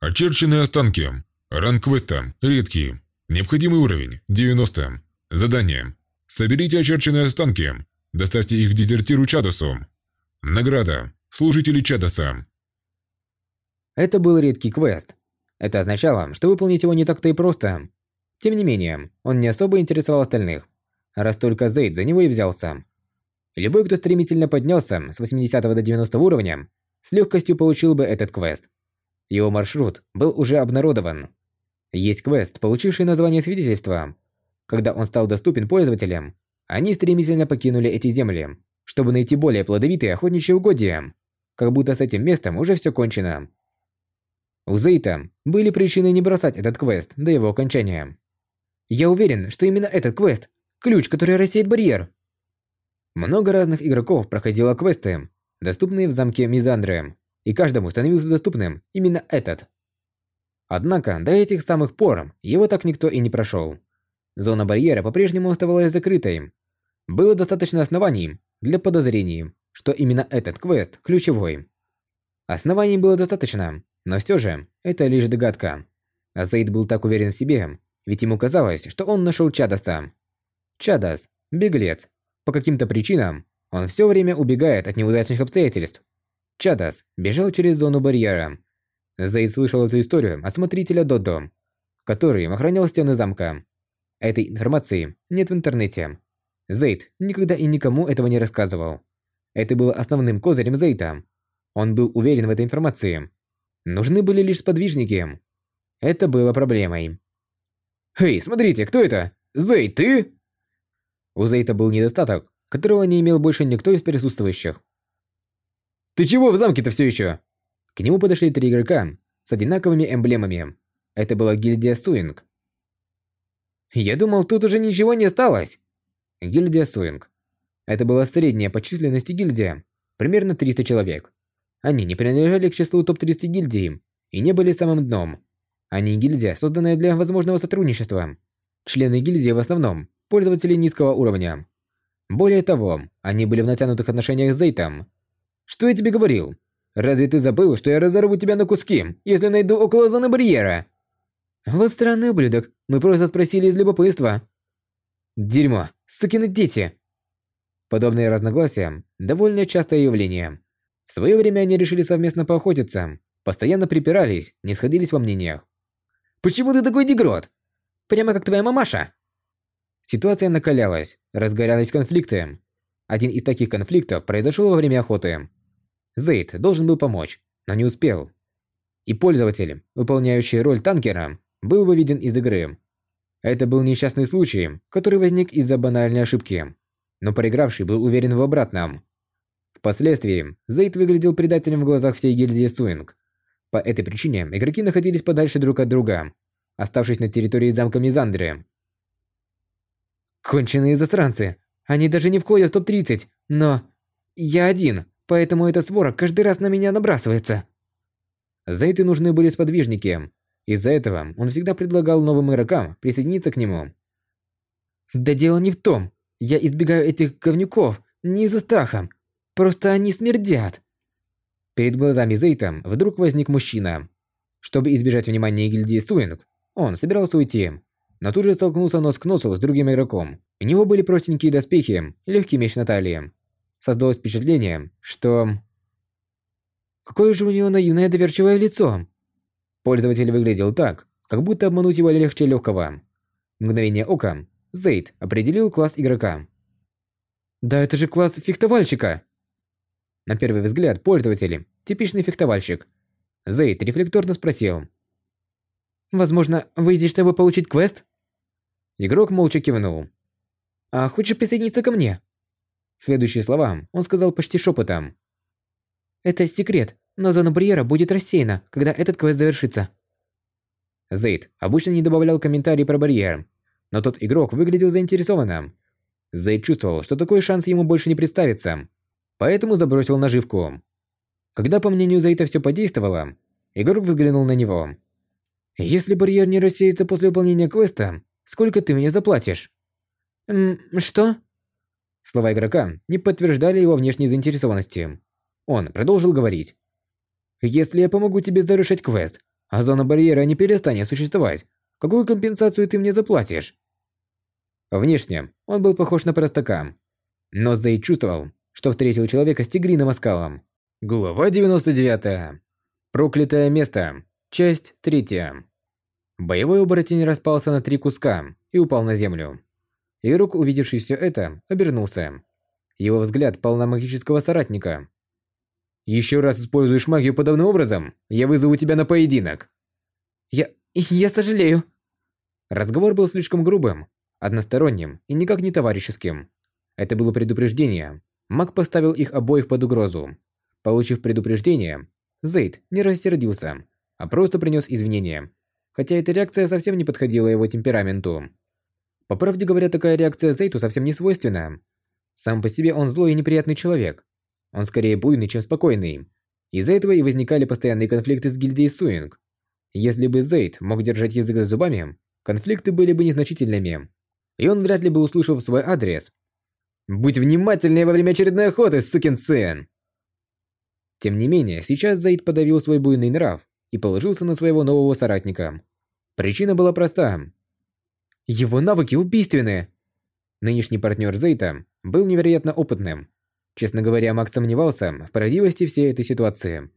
Очерченные останки. Ранг квеста. Редкий. Необходимый уровень. 90. Задание. Соберите очерченные останки. Доставьте их дезертиру Чадосу. Награда. Служители Чадоса. Это был редкий квест. Это означало, что выполнить его не так-то и просто. Тем не менее, он не особо интересовал остальных, раз только Зейд за него и взялся. Любой, кто стремительно поднялся с 80 до 90 уровня, с легкостью получил бы этот квест. Его маршрут был уже обнародован. Есть квест, получивший название свидетельства. Когда он стал доступен пользователям, они стремительно покинули эти земли, чтобы найти более плодовитые охотничьи угодья. Как будто с этим местом уже все кончено. У Зейта были причины не бросать этот квест до его окончания. Я уверен, что именно этот квест – ключ, который рассеет барьер. Много разных игроков проходило квесты, доступные в замке Мизандры, и каждому становился доступным именно этот. Однако до этих самых пор его так никто и не прошел. Зона барьера по-прежнему оставалась закрытой. Было достаточно оснований для подозрений, что именно этот квест ключевой. Оснований было достаточно, но все же это лишь догадка. А был так уверен в себе, ведь ему казалось, что он нашел Чадаса. Чадас – беглец, по каким-то причинам он все время убегает от неудачных обстоятельств. Чадас бежал через зону барьера. Зейд слышал эту историю от смотрителя Додо, который охранял стены замка. Этой информации нет в интернете. Зейд никогда и никому этого не рассказывал. Это было основным козырем Зейта. Он был уверен в этой информации. Нужны были лишь сподвижники. Это было проблемой. «Эй, смотрите, кто это? Зейд, ты?» У Зейта был недостаток, которого не имел больше никто из присутствующих. «Ты чего в замке-то все еще?» К нему подошли три игрока с одинаковыми эмблемами. Это была гильдия Суинг. «Я думал, тут уже ничего не осталось!» Гильдия Суинг. Это была средняя по численности гильдия, примерно 300 человек. Они не принадлежали к числу топ-30 гильдий и не были самым дном. Они гильдия, созданная для возможного сотрудничества. Члены гильдии в основном пользователи низкого уровня. Более того, они были в натянутых отношениях с Зейтом. Что я тебе говорил? Разве ты забыл, что я разорву тебя на куски, если найду около зоны барьера? Вот странный ублюдок. Мы просто спросили из любопытства. Дерьмо. Сукины дети. Подобные разногласия – довольно частое явление. В свое время они решили совместно поохотиться, постоянно припирались, не сходились во мнениях. «Почему ты такой дегрот? Прямо как твоя мамаша!» Ситуация накалялась, разгорялись конфликты. Один из таких конфликтов произошел во время охоты. Зейд должен был помочь, но не успел. И пользователь, выполняющий роль танкера, был выведен из игры. Это был несчастный случай, который возник из-за банальной ошибки. Но проигравший был уверен в обратном. Впоследствии, Зейд выглядел предателем в глазах всей гильдии Суинг. По этой причине игроки находились подальше друг от друга, оставшись на территории замка Мизандры. Конченые засранцы. Они даже не входят в топ-30, но... Я один, поэтому эта свора каждый раз на меня набрасывается. Зейты нужны были сподвижники. Из-за этого он всегда предлагал новым игрокам присоединиться к нему. Да дело не в том. Я избегаю этих говнюков не из-за страха. Просто они смердят. Перед глазами Зейта вдруг возник мужчина. Чтобы избежать внимания гильдии Суинг, он собирался уйти, но тут же столкнулся нос к носу с другим игроком. У него были простенькие доспехи легкий меч на талии. Создалось впечатление, что... Какое же у него наивное доверчивое лицо. Пользователь выглядел так, как будто обмануть его легче легкого. мгновение ока Зейд определил класс игрока. Да это же класс фехтовальщика! На первый взгляд пользователь – типичный фехтовальщик. Зейд рефлекторно спросил. «Возможно, вы здесь, чтобы получить квест?» Игрок молча кивнул. «А хочешь присоединиться ко мне?» Следующие слова он сказал почти шепотом. «Это секрет, но зона барьера будет рассеяна, когда этот квест завершится». Зейд обычно не добавлял комментарий про барьер, но тот игрок выглядел заинтересованным. Зейд чувствовал, что такой шанс ему больше не представится, поэтому забросил наживку. Когда, по мнению Зейта, все подействовало, игрок взглянул на него. «Если барьер не рассеется после выполнения квеста, сколько ты мне заплатишь?» «М, что?» Слова игрока не подтверждали его внешней заинтересованности. Он продолжил говорить. «Если я помогу тебе завершить квест, а зона барьера не перестанет существовать, какую компенсацию ты мне заплатишь?» Внешне он был похож на простака, но Зейд чувствовал, что встретил человека с тигриным оскалом. Глава 99. Проклятое место. Часть 3. Боевой оборотень распался на три куска и упал на землю. Игрок, увидевший все это, обернулся. Его взгляд пал на магического соратника. «Еще раз используешь магию подобным образом, я вызову тебя на поединок!» «Я... я сожалею!» Разговор был слишком грубым, односторонним и никак не товарищеским. Это было предупреждение, Маг поставил их обоих под угрозу. Получив предупреждение, Зейд не рассердился, а просто принес извинения, хотя эта реакция совсем не подходила его темпераменту. По правде говоря, такая реакция Зейту совсем не свойственна. Сам по себе он злой и неприятный человек. Он скорее буйный, чем спокойный. Из-за этого и возникали постоянные конфликты с гильдией Суинг. Если бы Зейд мог держать язык за зубами, конфликты были бы незначительными. И он вряд ли бы услышал в свой адрес Будь внимательнее во время очередной охоты, сукин сын!» Тем не менее, сейчас Заид подавил свой буйный нрав и положился на своего нового соратника. Причина была проста. Его навыки убийственные. Нынешний партнер Зейта был невероятно опытным. Честно говоря, Макс сомневался в правдивости всей этой ситуации.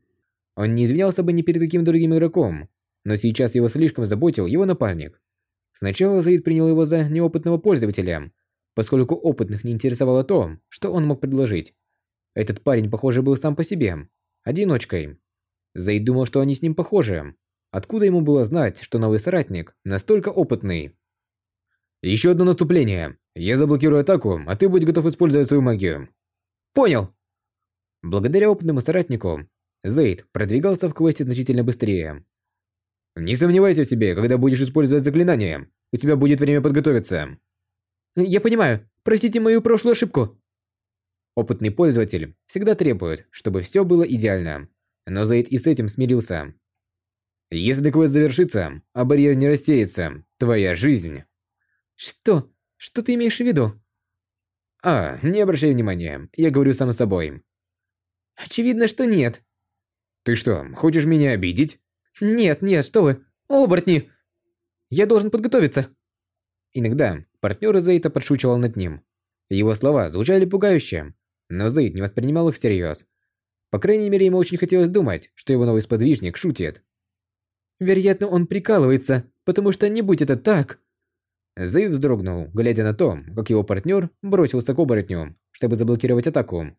Он не извинялся бы ни перед каким другим игроком, но сейчас его слишком заботил его напарник. Сначала Заид принял его за неопытного пользователя, поскольку опытных не интересовало то, что он мог предложить. Этот парень, похоже, был сам по себе, одиночкой. Зейд думал, что они с ним похожи. Откуда ему было знать, что новый соратник настолько опытный? Еще одно наступление. Я заблокирую атаку, а ты будь готов использовать свою магию. Понял. Благодаря опытному соратнику, Зейд продвигался в квесте значительно быстрее. Не сомневайся в себе, когда будешь использовать заклинание. У тебя будет время подготовиться. Я понимаю. Простите мою прошлую ошибку. Опытный пользователь всегда требует, чтобы все было идеально. Но Зейд и с этим смирился. Если квест завершится, а барьер не рассеется, твоя жизнь... Что? Что ты имеешь в виду? А, не обращай внимания, я говорю сам с собой. Очевидно, что нет. Ты что, хочешь меня обидеть? Нет, нет, что вы. Оборотни! Я должен подготовиться. Иногда партнер Зейта подшучивал над ним. Его слова звучали пугающе, но Зейд не воспринимал их всерьез. По крайней мере, ему очень хотелось думать, что его новый сподвижник шутит. Вероятно, он прикалывается, потому что не будь это так... Зейд вздрогнул, глядя на то, как его партнер бросился к оборотню, чтобы заблокировать атаку.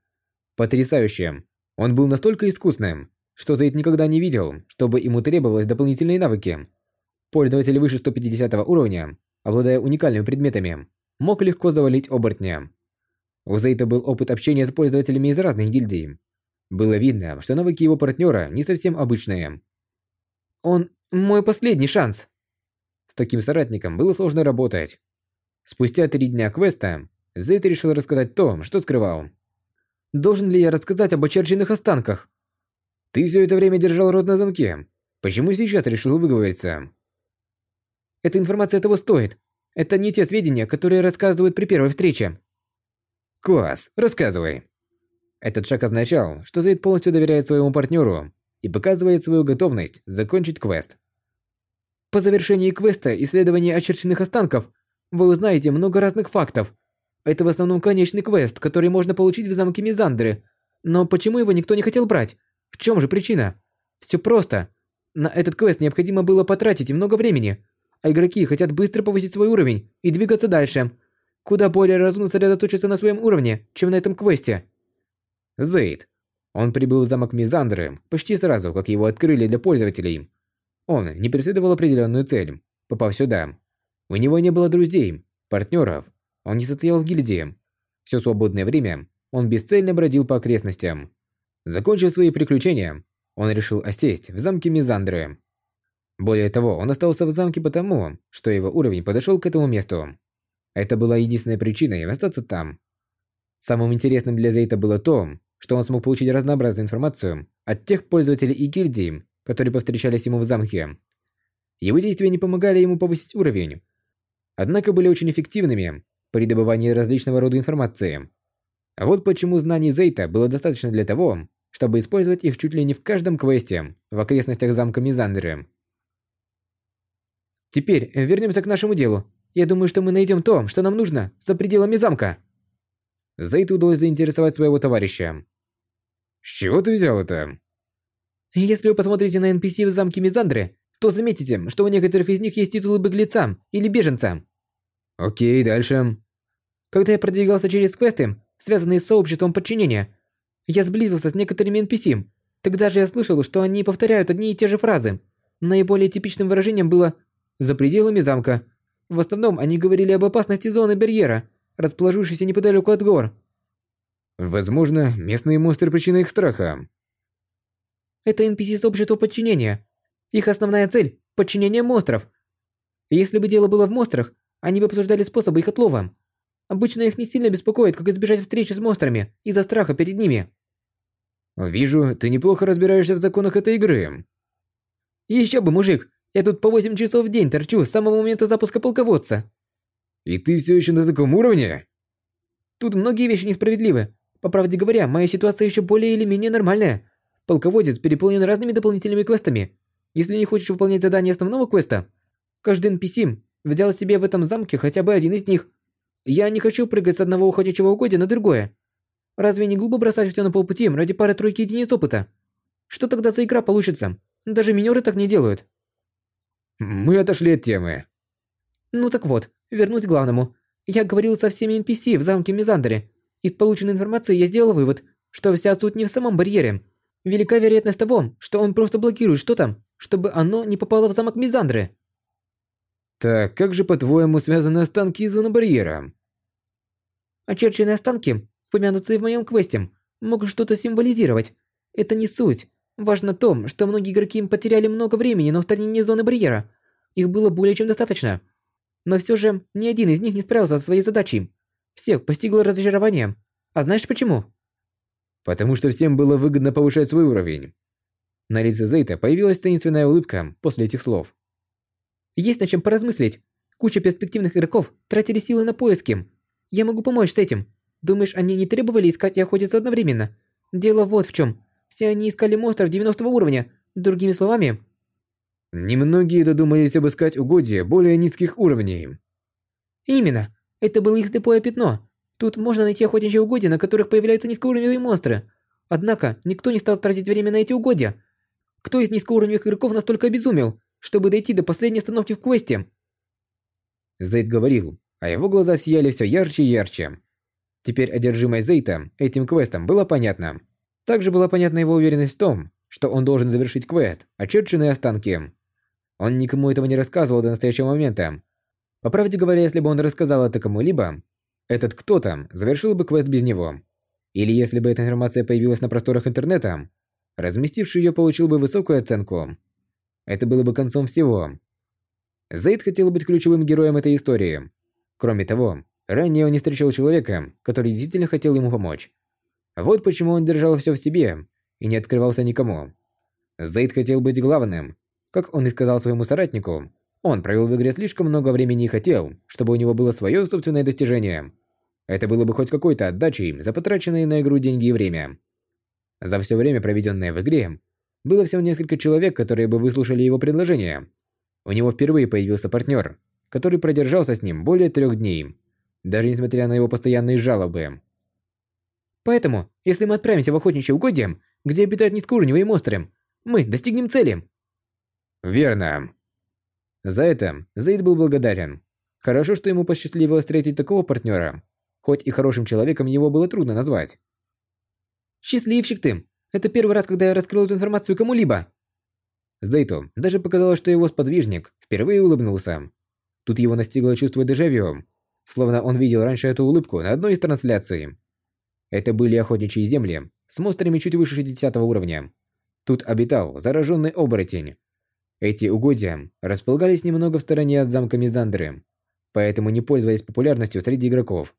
Потрясающе. Он был настолько искусным, что Зейд никогда не видел, чтобы ему требовалось дополнительные навыки. Пользователь выше 150 уровня, обладая уникальными предметами, мог легко завалить оборотня. У Зейта был опыт общения с пользователями из разных гильдий. Было видно, что навыки его партнера не совсем обычные. Он мой последний шанс. С таким соратником было сложно работать. Спустя три дня квеста, Зейт решил рассказать то, что скрывал. Должен ли я рассказать об очерченных останках? Ты все это время держал рот на замке. Почему сейчас решил выговориться? Эта информация того стоит. Это не те сведения, которые рассказывают при первой встрече. Класс, рассказывай. Этот шаг означал, что Зейд полностью доверяет своему партнеру и показывает свою готовность закончить квест. По завершении квеста исследования очерченных останков вы узнаете много разных фактов. Это в основном конечный квест, который можно получить в замке Мизандры. Но почему его никто не хотел брать? В чем же причина? Все просто. На этот квест необходимо было потратить много времени, а игроки хотят быстро повысить свой уровень и двигаться дальше. Куда более разумно сосредоточиться на своем уровне, чем на этом квесте. Зейд. Он прибыл в замок Мизандры почти сразу, как его открыли для пользователей. Он не преследовал определенную цель, попав сюда. У него не было друзей, партнеров, он не состоял в гильдии. Все свободное время он бесцельно бродил по окрестностям. Закончив свои приключения, он решил осесть в замке Мизандры. Более того, он остался в замке потому, что его уровень подошел к этому месту. Это была единственной причиной остаться там. Самым интересным для Зейта было то, что он смог получить разнообразную информацию от тех пользователей и гильдий, которые повстречались ему в замке. Его действия не помогали ему повысить уровень, однако были очень эффективными при добывании различного рода информации. А вот почему знаний Зейта было достаточно для того, чтобы использовать их чуть ли не в каждом квесте в окрестностях замка Мизандры. Теперь вернемся к нашему делу. Я думаю, что мы найдем то, что нам нужно, за пределами замка. Зейду удалось заинтересовать своего товарища. С чего ты взял это? Если вы посмотрите на NPC в замке Мизандры, то заметите, что у некоторых из них есть титулы беглеца или беженца. Окей, дальше. Когда я продвигался через квесты, связанные с сообществом подчинения, я сблизился с некоторыми NPC. Тогда же я слышал, что они повторяют одни и те же фразы. Наиболее типичным выражением было «за пределами замка». В основном они говорили об опасности зоны барьера, расположившейся неподалеку от гор. Возможно, местные монстры причина их страха. Это NPC с общества подчинения. Их основная цель – подчинение монстров. Если бы дело было в монстрах, они бы обсуждали способы их отлова. Обычно их не сильно беспокоит, как избежать встречи с монстрами из-за страха перед ними. Вижу, ты неплохо разбираешься в законах этой игры. Еще бы, мужик. Я тут по 8 часов в день торчу с самого момента запуска полководца. И ты все еще на таком уровне? Тут многие вещи несправедливы. По правде говоря, моя ситуация еще более или менее нормальная. Полководец переполнен разными дополнительными квестами. Если не хочешь выполнять задание основного квеста, каждый NPC взял себе в этом замке хотя бы один из них. Я не хочу прыгать с одного уходящего угодья на другое. Разве не глупо бросать все на полпути ради пары-тройки единиц опыта? Что тогда за игра получится? Даже минеры так не делают. Мы отошли от темы. Ну так вот, вернусь к главному. Я говорил со всеми NPC в замке Мизандре, из полученной информации я сделал вывод, что вся суть не в самом барьере. Велика вероятность того, что он просто блокирует что-то, чтобы оно не попало в замок Мизандры. Так, как же по-твоему связаны останки из зоны барьера? Очерченные останки, упомянутые в моем квесте, могут что-то символизировать. Это не суть. Важно то, что многие игроки потеряли много времени на устранение зоны барьера. Их было более чем достаточно. Но все же, ни один из них не справился со своей задачей. Всех постигло разочарование. А знаешь почему? Потому что всем было выгодно повышать свой уровень. На лице Зейта появилась таинственная улыбка после этих слов. Есть над чем поразмыслить. Куча перспективных игроков тратили силы на поиски. Я могу помочь с этим. Думаешь, они не требовали искать и охотиться одновременно? Дело вот в чем. Все они искали монстров 90 уровня. Другими словами... Немногие додумались обыскать угодья более низких уровней. Именно. Это было их слепое пятно. Тут можно найти охотничьи угодья, на которых появляются низкоуровневые монстры. Однако, никто не стал тратить время на эти угодья. Кто из низкоуровневых игроков настолько обезумел, чтобы дойти до последней остановки в квесте? Зейд говорил, а его глаза сияли все ярче и ярче. Теперь одержимость Зейта этим квестом была понятна. Также была понятна его уверенность в том, что он должен завершить квест «Очерченные останки». Он никому этого не рассказывал до настоящего момента. По правде говоря, если бы он рассказал это кому-либо, этот кто-то завершил бы квест без него. Или если бы эта информация появилась на просторах интернета, разместивший ее получил бы высокую оценку. Это было бы концом всего. Зейд хотел быть ключевым героем этой истории. Кроме того, ранее он не встречал человека, который действительно хотел ему помочь. Вот почему он держал все в себе и не открывался никому. Зейд хотел быть главным. Как он и сказал своему соратнику, он провел в игре слишком много времени и хотел, чтобы у него было свое собственное достижение. Это было бы хоть какой-то отдачей за потраченные на игру деньги и время. За все время, проведенное в игре, было всего несколько человек, которые бы выслушали его предложение. У него впервые появился партнер, который продержался с ним более трех дней, даже несмотря на его постоянные жалобы. Поэтому, если мы отправимся в охотничье угодье, где обитают низкоуровневые монстры, мы достигнем цели. Верно. За это Зейд был благодарен. Хорошо, что ему посчастливилось встретить такого партнера. Хоть и хорошим человеком его было трудно назвать. Счастливчик ты. Это первый раз, когда я раскрыл эту информацию кому-либо. Зейту даже показалось, что его сподвижник впервые улыбнулся. Тут его настигло чувство дежавю, словно он видел раньше эту улыбку на одной из трансляций. Это были охотничьи земли с монстрами чуть выше 60 уровня. Тут обитал зараженный оборотень. Эти угодья располагались немного в стороне от замка Мизандры, поэтому не пользовались популярностью среди игроков.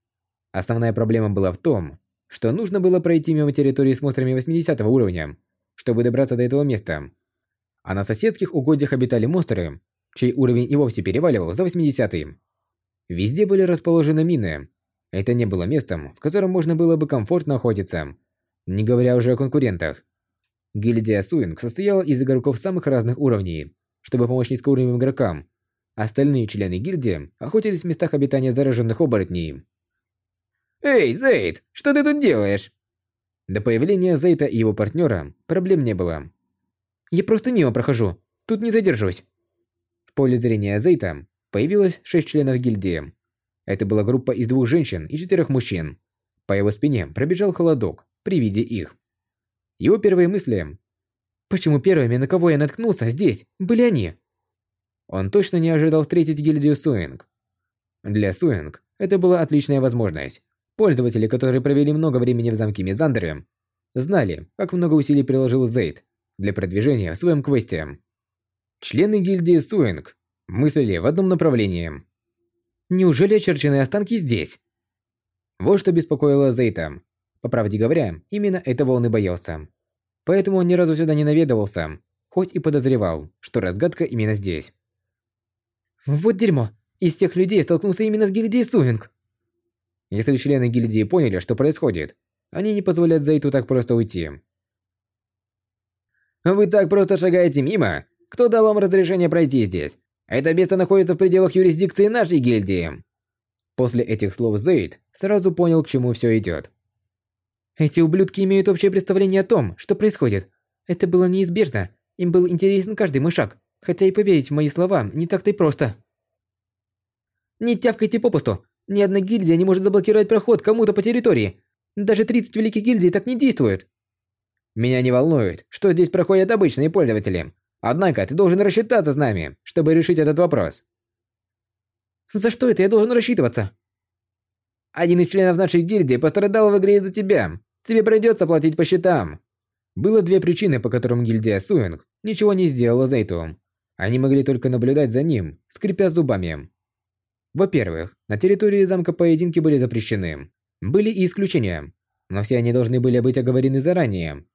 Основная проблема была в том, что нужно было пройти мимо территории с монстрами 80 уровня, чтобы добраться до этого места. А на соседских угодьях обитали монстры, чей уровень и вовсе переваливал за 80 -й. Везде были расположены мины. Это не было местом, в котором можно было бы комфортно охотиться, не говоря уже о конкурентах. Гильдия Суинг состояла из игроков самых разных уровней, чтобы помочь низкоуровневым игрокам. Остальные члены гильдии охотились в местах обитания зараженных оборотней. «Эй, Зейд, что ты тут делаешь?» До появления Зейта и его партнера проблем не было. «Я просто мимо прохожу, тут не задержусь». В поле зрения Зейта появилось шесть членов гильдии. Это была группа из двух женщин и четырех мужчин. По его спине пробежал холодок при виде их. Его первые мысли «Почему первыми, на кого я наткнулся здесь, были они?» Он точно не ожидал встретить гильдию Суинг. Для Суинг это была отличная возможность Пользователи, которые провели много времени в замке Мизандеры, знали, как много усилий приложил Зейд для продвижения в своем квесте. Члены гильдии Суинг мыслили в одном направлении. Неужели очерченные останки здесь? Вот что беспокоило Зейта. По правде говоря, именно этого он и боялся. Поэтому он ни разу сюда не наведывался, хоть и подозревал, что разгадка именно здесь. Вот дерьмо. Из тех людей столкнулся именно с гильдией Суинг. Если члены гильдии поняли, что происходит, они не позволят Зейту так просто уйти. «Вы так просто шагаете мимо? Кто дал вам разрешение пройти здесь? Это место находится в пределах юрисдикции нашей гильдии!» После этих слов Зейд сразу понял, к чему все идет. «Эти ублюдки имеют общее представление о том, что происходит. Это было неизбежно. Им был интересен каждый мой шаг, хотя и поверить в мои слова не так-то и просто». «Не тявкайте попусту. Ни одна гильдия не может заблокировать проход кому-то по территории. Даже 30 великих гильдий так не действуют. Меня не волнует, что здесь проходят обычные пользователи. Однако ты должен рассчитаться с нами, чтобы решить этот вопрос. За что это я должен рассчитываться? Один из членов нашей гильдии пострадал в игре из-за тебя. Тебе придется платить по счетам. Было две причины, по которым гильдия Суинг ничего не сделала Зейту. Они могли только наблюдать за ним, скрипя зубами. Во-первых, на территории замка поединки были запрещены. Были и исключения, но все они должны были быть оговорены заранее.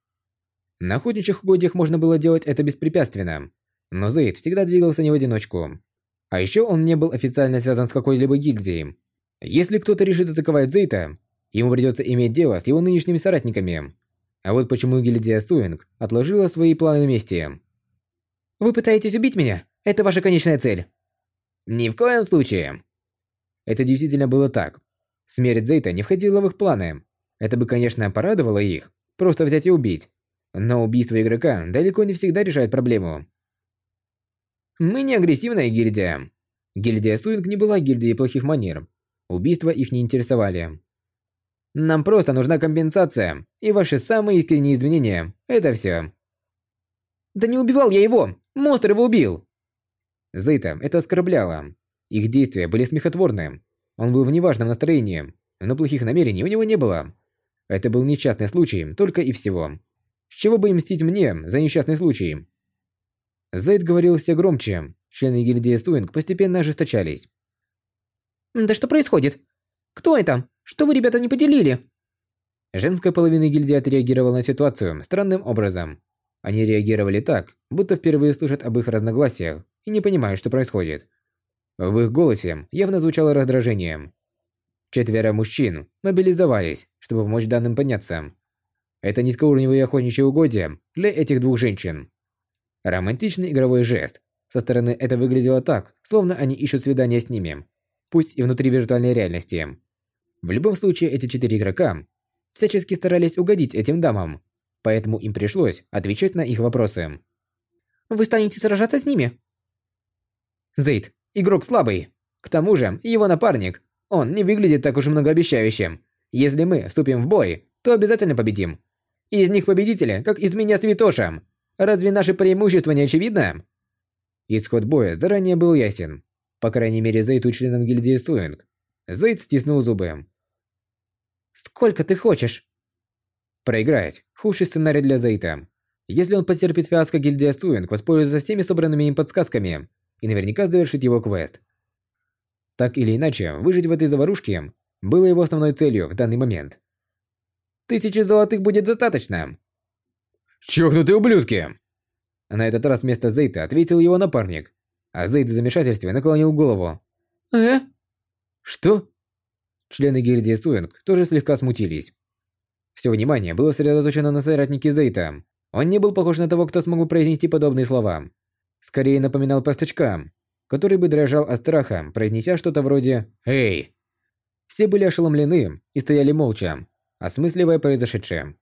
На охотничьих угодьях можно было делать это беспрепятственно, но Зейд всегда двигался не в одиночку. А еще он не был официально связан с какой-либо гильдией. Если кто-то решит атаковать Зейта, ему придется иметь дело с его нынешними соратниками. А вот почему гильдия Суинг отложила свои планы мести. «Вы пытаетесь убить меня? Это ваша конечная цель?» «Ни в коем случае!» Это действительно было так. Смерть Зейта не входила в их планы. Это бы, конечно, порадовало их, просто взять и убить. Но убийство игрока далеко не всегда решает проблему. Мы не агрессивная гильдия. Гильдия Суинг не была гильдией плохих манер. Убийства их не интересовали. Нам просто нужна компенсация, и ваши самые искренние извинения. Это все. Да не убивал я его! Монстр его убил! Зейта это оскорбляло. Их действия были смехотворны. Он был в неважном настроении, но плохих намерений у него не было. Это был несчастный случай, только и всего. С чего бы им мстить мне за несчастный случай? Зейд говорил все громче. Члены гильдии Суинг постепенно ожесточались. «Да что происходит? Кто это? Что вы, ребята, не поделили?» Женская половина гильдии отреагировала на ситуацию странным образом. Они реагировали так, будто впервые слышат об их разногласиях и не понимают, что происходит. В их голосе явно звучало раздражение. Четверо мужчин мобилизовались, чтобы помочь данным подняться. Это низкоуровневые охотничьи угодья для этих двух женщин. Романтичный игровой жест. Со стороны это выглядело так, словно они ищут свидание с ними, пусть и внутри виртуальной реальности. В любом случае, эти четыре игрока всячески старались угодить этим дамам, поэтому им пришлось отвечать на их вопросы. «Вы станете сражаться с ними?» Зейд, игрок слабый. К тому же, его напарник, он не выглядит так уж многообещающим. Если мы вступим в бой, то обязательно победим. Из них победители, как из меня святоша. Разве наше преимущество не очевидно? Исход боя заранее был ясен. По крайней мере, Зейд у членов гильдии Суинг. Зейд стиснул зубы. «Сколько ты хочешь?» Проиграть – худший сценарий для Зейта. Если он потерпит фиаско гильдия Суинг, воспользуется всеми собранными им подсказками и наверняка завершит его квест. Так или иначе, выжить в этой заварушке было его основной целью в данный момент. Тысячи золотых будет достаточно. Чокнутые ублюдки! На этот раз вместо Зейта ответил его напарник, а Зейт в замешательстве наклонил голову. Э? Что? Члены гильдии Суинг тоже слегка смутились. Все внимание было сосредоточено на соратнике Зейта. Он не был похож на того, кто смог бы произнести подобные слова. Скорее напоминал простачка, который бы дрожал от страха, произнеся что-то вроде «Эй!». Все были ошеломлены и стояли молча, осмысливая произошедшее.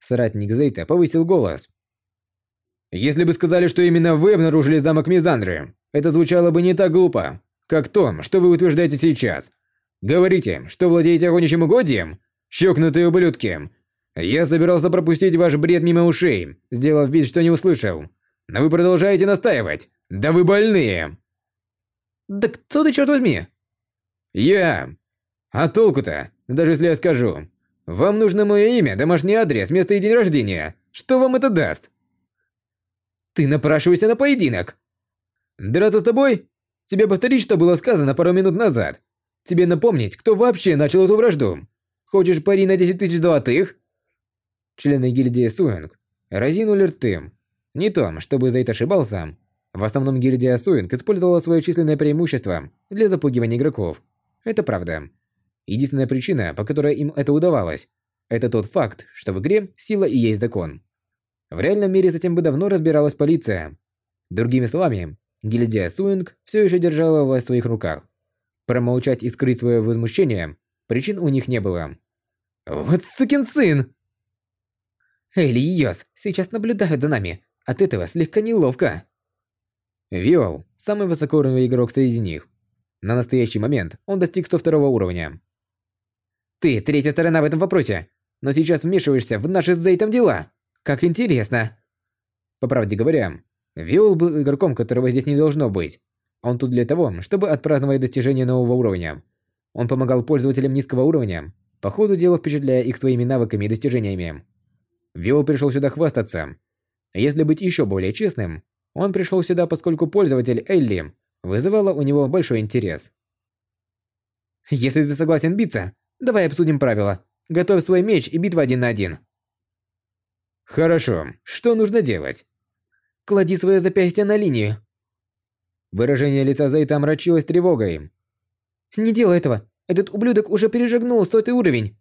Соратник Зейта повысил голос. «Если бы сказали, что именно вы обнаружили замок Мизандры, это звучало бы не так глупо, как то, что вы утверждаете сейчас. Говорите, что владеете охотничьим угодьем? Щекнутые ублюдки! Я собирался пропустить ваш бред мимо ушей, сделав вид, что не услышал. Но вы продолжаете настаивать. Да вы больные!» «Да кто ты, черт возьми?» «Я. А толку-то, даже если я скажу, вам нужно мое имя, домашний адрес, место и день рождения. Что вам это даст? Ты напрашиваешься на поединок. Драться с тобой? Тебе повторить, что было сказано пару минут назад. Тебе напомнить, кто вообще начал эту вражду. Хочешь пари на 10 тысяч золотых? Члены гильдии Суинг разинули рты. Не то, чтобы Зайт ошибался. В основном гильдия Суинг использовала свое численное преимущество для запугивания игроков. Это правда. Единственная причина, по которой им это удавалось, это тот факт, что в игре сила и есть закон. В реальном мире затем бы давно разбиралась полиция. Другими словами, гильдия Суинг все еще держала власть в своих руках. Промолчать и скрыть свое возмущение причин у них не было. Вот сукин сын! Элли и Йос сейчас наблюдают за нами. От этого слегка неловко. Виол – самый высокоуровневый игрок среди них. На настоящий момент он достиг 102 уровня. Ты третья сторона в этом вопросе, но сейчас вмешиваешься в наши с Зейтом дела. Как интересно. По правде говоря, Виол был игроком, которого здесь не должно быть. Он тут для того, чтобы отпраздновать достижение нового уровня. Он помогал пользователям низкого уровня, по ходу дела впечатляя их своими навыками и достижениями. Виол пришел сюда хвастаться. Если быть еще более честным, он пришел сюда, поскольку пользователь Элли вызывала у него большой интерес. Если ты согласен биться, Давай обсудим правила. Готовь свой меч и битва один на один. Хорошо, что нужно делать? Клади свое запястье на линию. Выражение лица Зейта омрачилось тревогой. Не делай этого. Этот ублюдок уже перешагнул сотый уровень.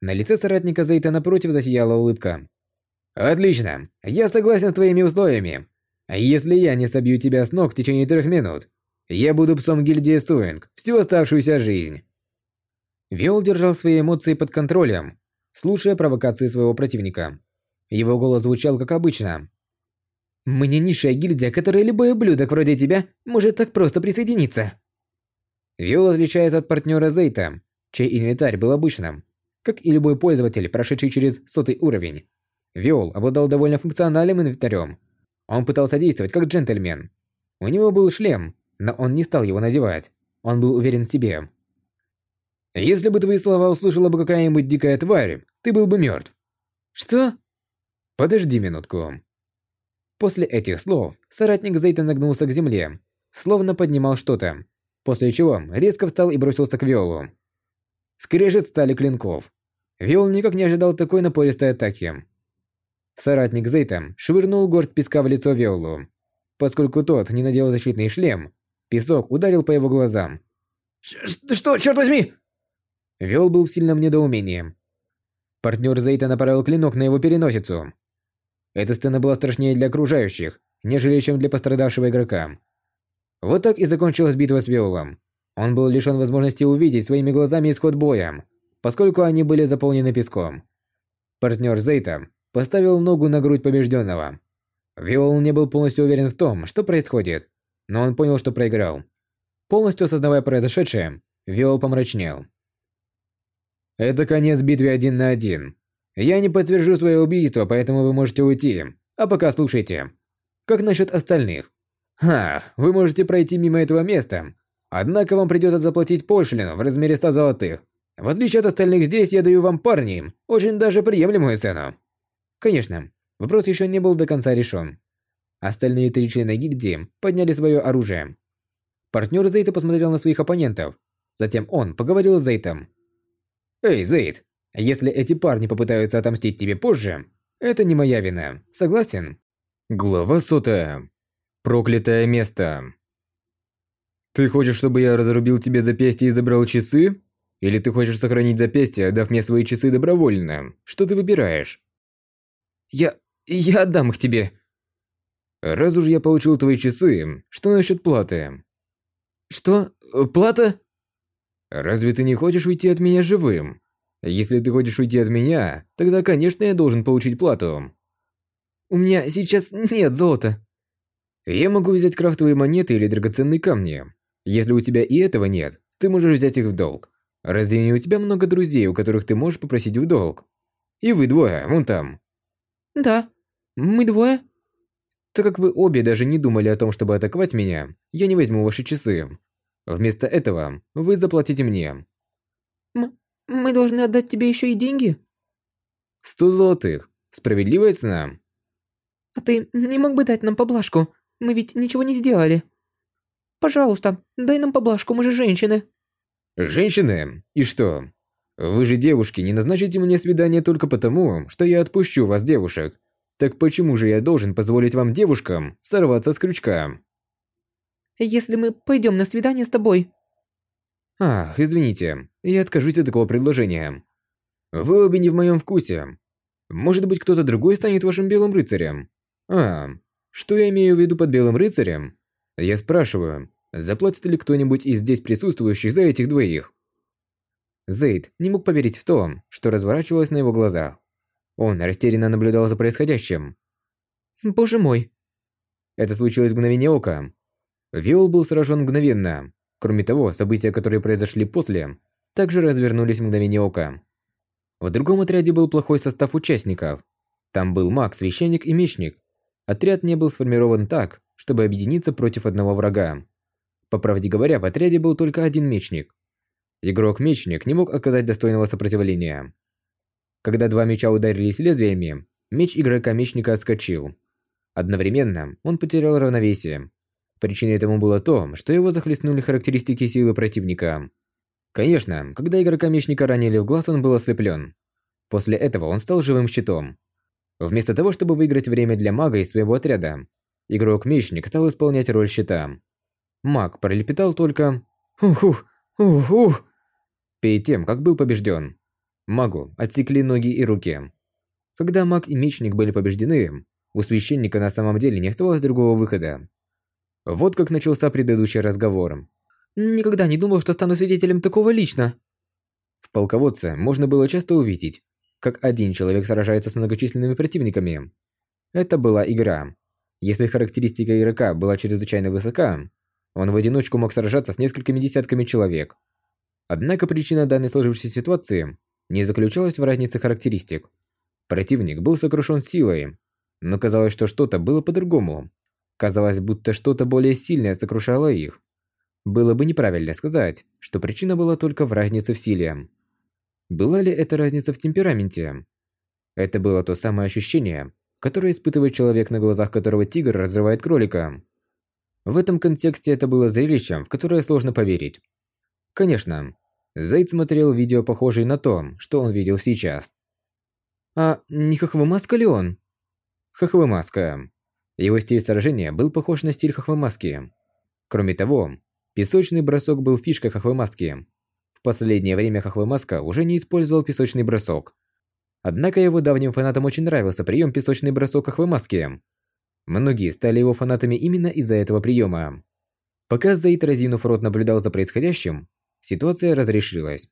На лице соратника Зейта напротив засияла улыбка. Отлично. Я согласен с твоими условиями. Если я не собью тебя с ног в течение трех минут, я буду псом гильдии Суинг всю оставшуюся жизнь. Виол держал свои эмоции под контролем, слушая провокации своего противника. Его голос звучал как обычно. «Мы не низшая гильдия, которой любой ублюдок вроде тебя может так просто присоединиться». Виол отличается от партнера Зейта, чей инвентарь был обычным, как и любой пользователь, прошедший через сотый уровень. Виол обладал довольно функциональным инвентарем. Он пытался действовать как джентльмен. У него был шлем, но он не стал его надевать. Он был уверен в себе. Если бы твои слова услышала бы какая-нибудь дикая тварь, ты был бы мертв. Что? Подожди минутку. После этих слов соратник Зейта нагнулся к земле, словно поднимал что-то, после чего резко встал и бросился к Виолу. Скрежет стали клинков. Виол никак не ожидал такой напористой атаки. Соратник Зейта швырнул горсть песка в лицо Виолу. Поскольку тот не надел защитный шлем, песок ударил по его глазам. «Что, черт возьми?» Виол был в сильном недоумении. Партнер Зейта направил клинок на его переносицу. Эта сцена была страшнее для окружающих, нежели чем для пострадавшего игрока. Вот так и закончилась битва с Виолом. Он был лишён возможности увидеть своими глазами исход боя, поскольку они были заполнены песком. Партнер Зейта поставил ногу на грудь побежденного. Виол не был полностью уверен в том, что происходит, но он понял, что проиграл. Полностью осознавая произошедшее, Виол помрачнел. Это конец битвы один на один. Я не подтвержу свое убийство, поэтому вы можете уйти. А пока слушайте. Как насчет остальных? Ха, вы можете пройти мимо этого места. Однако вам придется заплатить пошлину в размере 100 золотых. В отличие от остальных здесь, я даю вам, парни, очень даже приемлемую цену. Конечно, вопрос еще не был до конца решен. Остальные три члена гильдии подняли свое оружие. Партнер Зейта посмотрел на своих оппонентов. Затем он поговорил с Зейтом. «Эй, Зейд, если эти парни попытаются отомстить тебе позже, это не моя вина. Согласен?» Глава сотая. Проклятое место. Ты хочешь, чтобы я разрубил тебе запястье и забрал часы? Или ты хочешь сохранить запястье, дав мне свои часы добровольно? Что ты выбираешь? Я... я отдам их тебе. Раз уж я получил твои часы, что насчет платы? Что? Плата? Разве ты не хочешь уйти от меня живым? Если ты хочешь уйти от меня, тогда, конечно, я должен получить плату. У меня сейчас нет золота. Я могу взять крафтовые монеты или драгоценные камни. Если у тебя и этого нет, ты можешь взять их в долг. Разве не у тебя много друзей, у которых ты можешь попросить в долг? И вы двое, вон там. Да, мы двое. Так как вы обе даже не думали о том, чтобы атаковать меня, я не возьму ваши часы. Вместо этого вы заплатите мне. М мы должны отдать тебе еще и деньги? Сто золотых. Справедливая цена. А ты не мог бы дать нам поблажку? Мы ведь ничего не сделали. Пожалуйста, дай нам поблажку, мы же женщины. Женщины? И что? Вы же девушки, не назначите мне свидание только потому, что я отпущу вас, девушек. Так почему же я должен позволить вам, девушкам, сорваться с крючка? Если мы пойдем на свидание с тобой. Ах, извините, я откажусь от такого предложения. Вы обе не в моем вкусе. Может быть, кто-то другой станет вашим белым рыцарем? А, что я имею в виду под белым рыцарем? Я спрашиваю, заплатит ли кто-нибудь из здесь присутствующих за этих двоих? Зейд не мог поверить в то, что разворачивалось на его глазах. Он растерянно наблюдал за происходящим. Боже мой. Это случилось в мгновение ока. Виол был сражен мгновенно. Кроме того, события, которые произошли после, также развернулись мгновение ока. В другом отряде был плохой состав участников. Там был маг, священник и мечник. Отряд не был сформирован так, чтобы объединиться против одного врага. По правде говоря, в отряде был только один мечник. Игрок-мечник не мог оказать достойного сопротивления. Когда два меча ударились лезвиями, меч игрока-мечника отскочил. Одновременно он потерял равновесие. Причиной этому было то, что его захлестнули характеристики силы противника. Конечно, когда игрока-мечника ранили в глаз, он был ослеплен. После этого он стал живым щитом. Вместо того, чтобы выиграть время для мага и своего отряда, игрок-мечник стал исполнять роль щита. Маг пролепетал только «Ух-ух, ух-ух!» перед тем, как был побежден. Магу отсекли ноги и руки. Когда маг и мечник были побеждены, у священника на самом деле не оставалось другого выхода. Вот как начался предыдущий разговор. «Никогда не думал, что стану свидетелем такого лично!» В полководце можно было часто увидеть, как один человек сражается с многочисленными противниками. Это была игра. Если характеристика игрока была чрезвычайно высока, он в одиночку мог сражаться с несколькими десятками человек. Однако причина данной сложившейся ситуации не заключалась в разнице характеристик. Противник был сокрушен силой, но казалось, что что-то было по-другому. Казалось, будто что-то более сильное сокрушало их. Было бы неправильно сказать, что причина была только в разнице в силе. Была ли это разница в темпераменте? Это было то самое ощущение, которое испытывает человек, на глазах которого тигр разрывает кролика. В этом контексте это было зрелищем, в которое сложно поверить. Конечно, Зейд смотрел видео, похожее на то, что он видел сейчас. А не Хохвамаска ли он? Хохвамаска. Его стиль сражения был похож на стиль Хохвамаски. Кроме того, песочный бросок был фишкой Хохвамаски. В последнее время Хохвамаска уже не использовал песочный бросок. Однако его давним фанатам очень нравился прием песочный бросок Хохвамаски. Многие стали его фанатами именно из-за этого приема. Пока Зейд, разинув рот, наблюдал за происходящим, Ситуация разрешилась.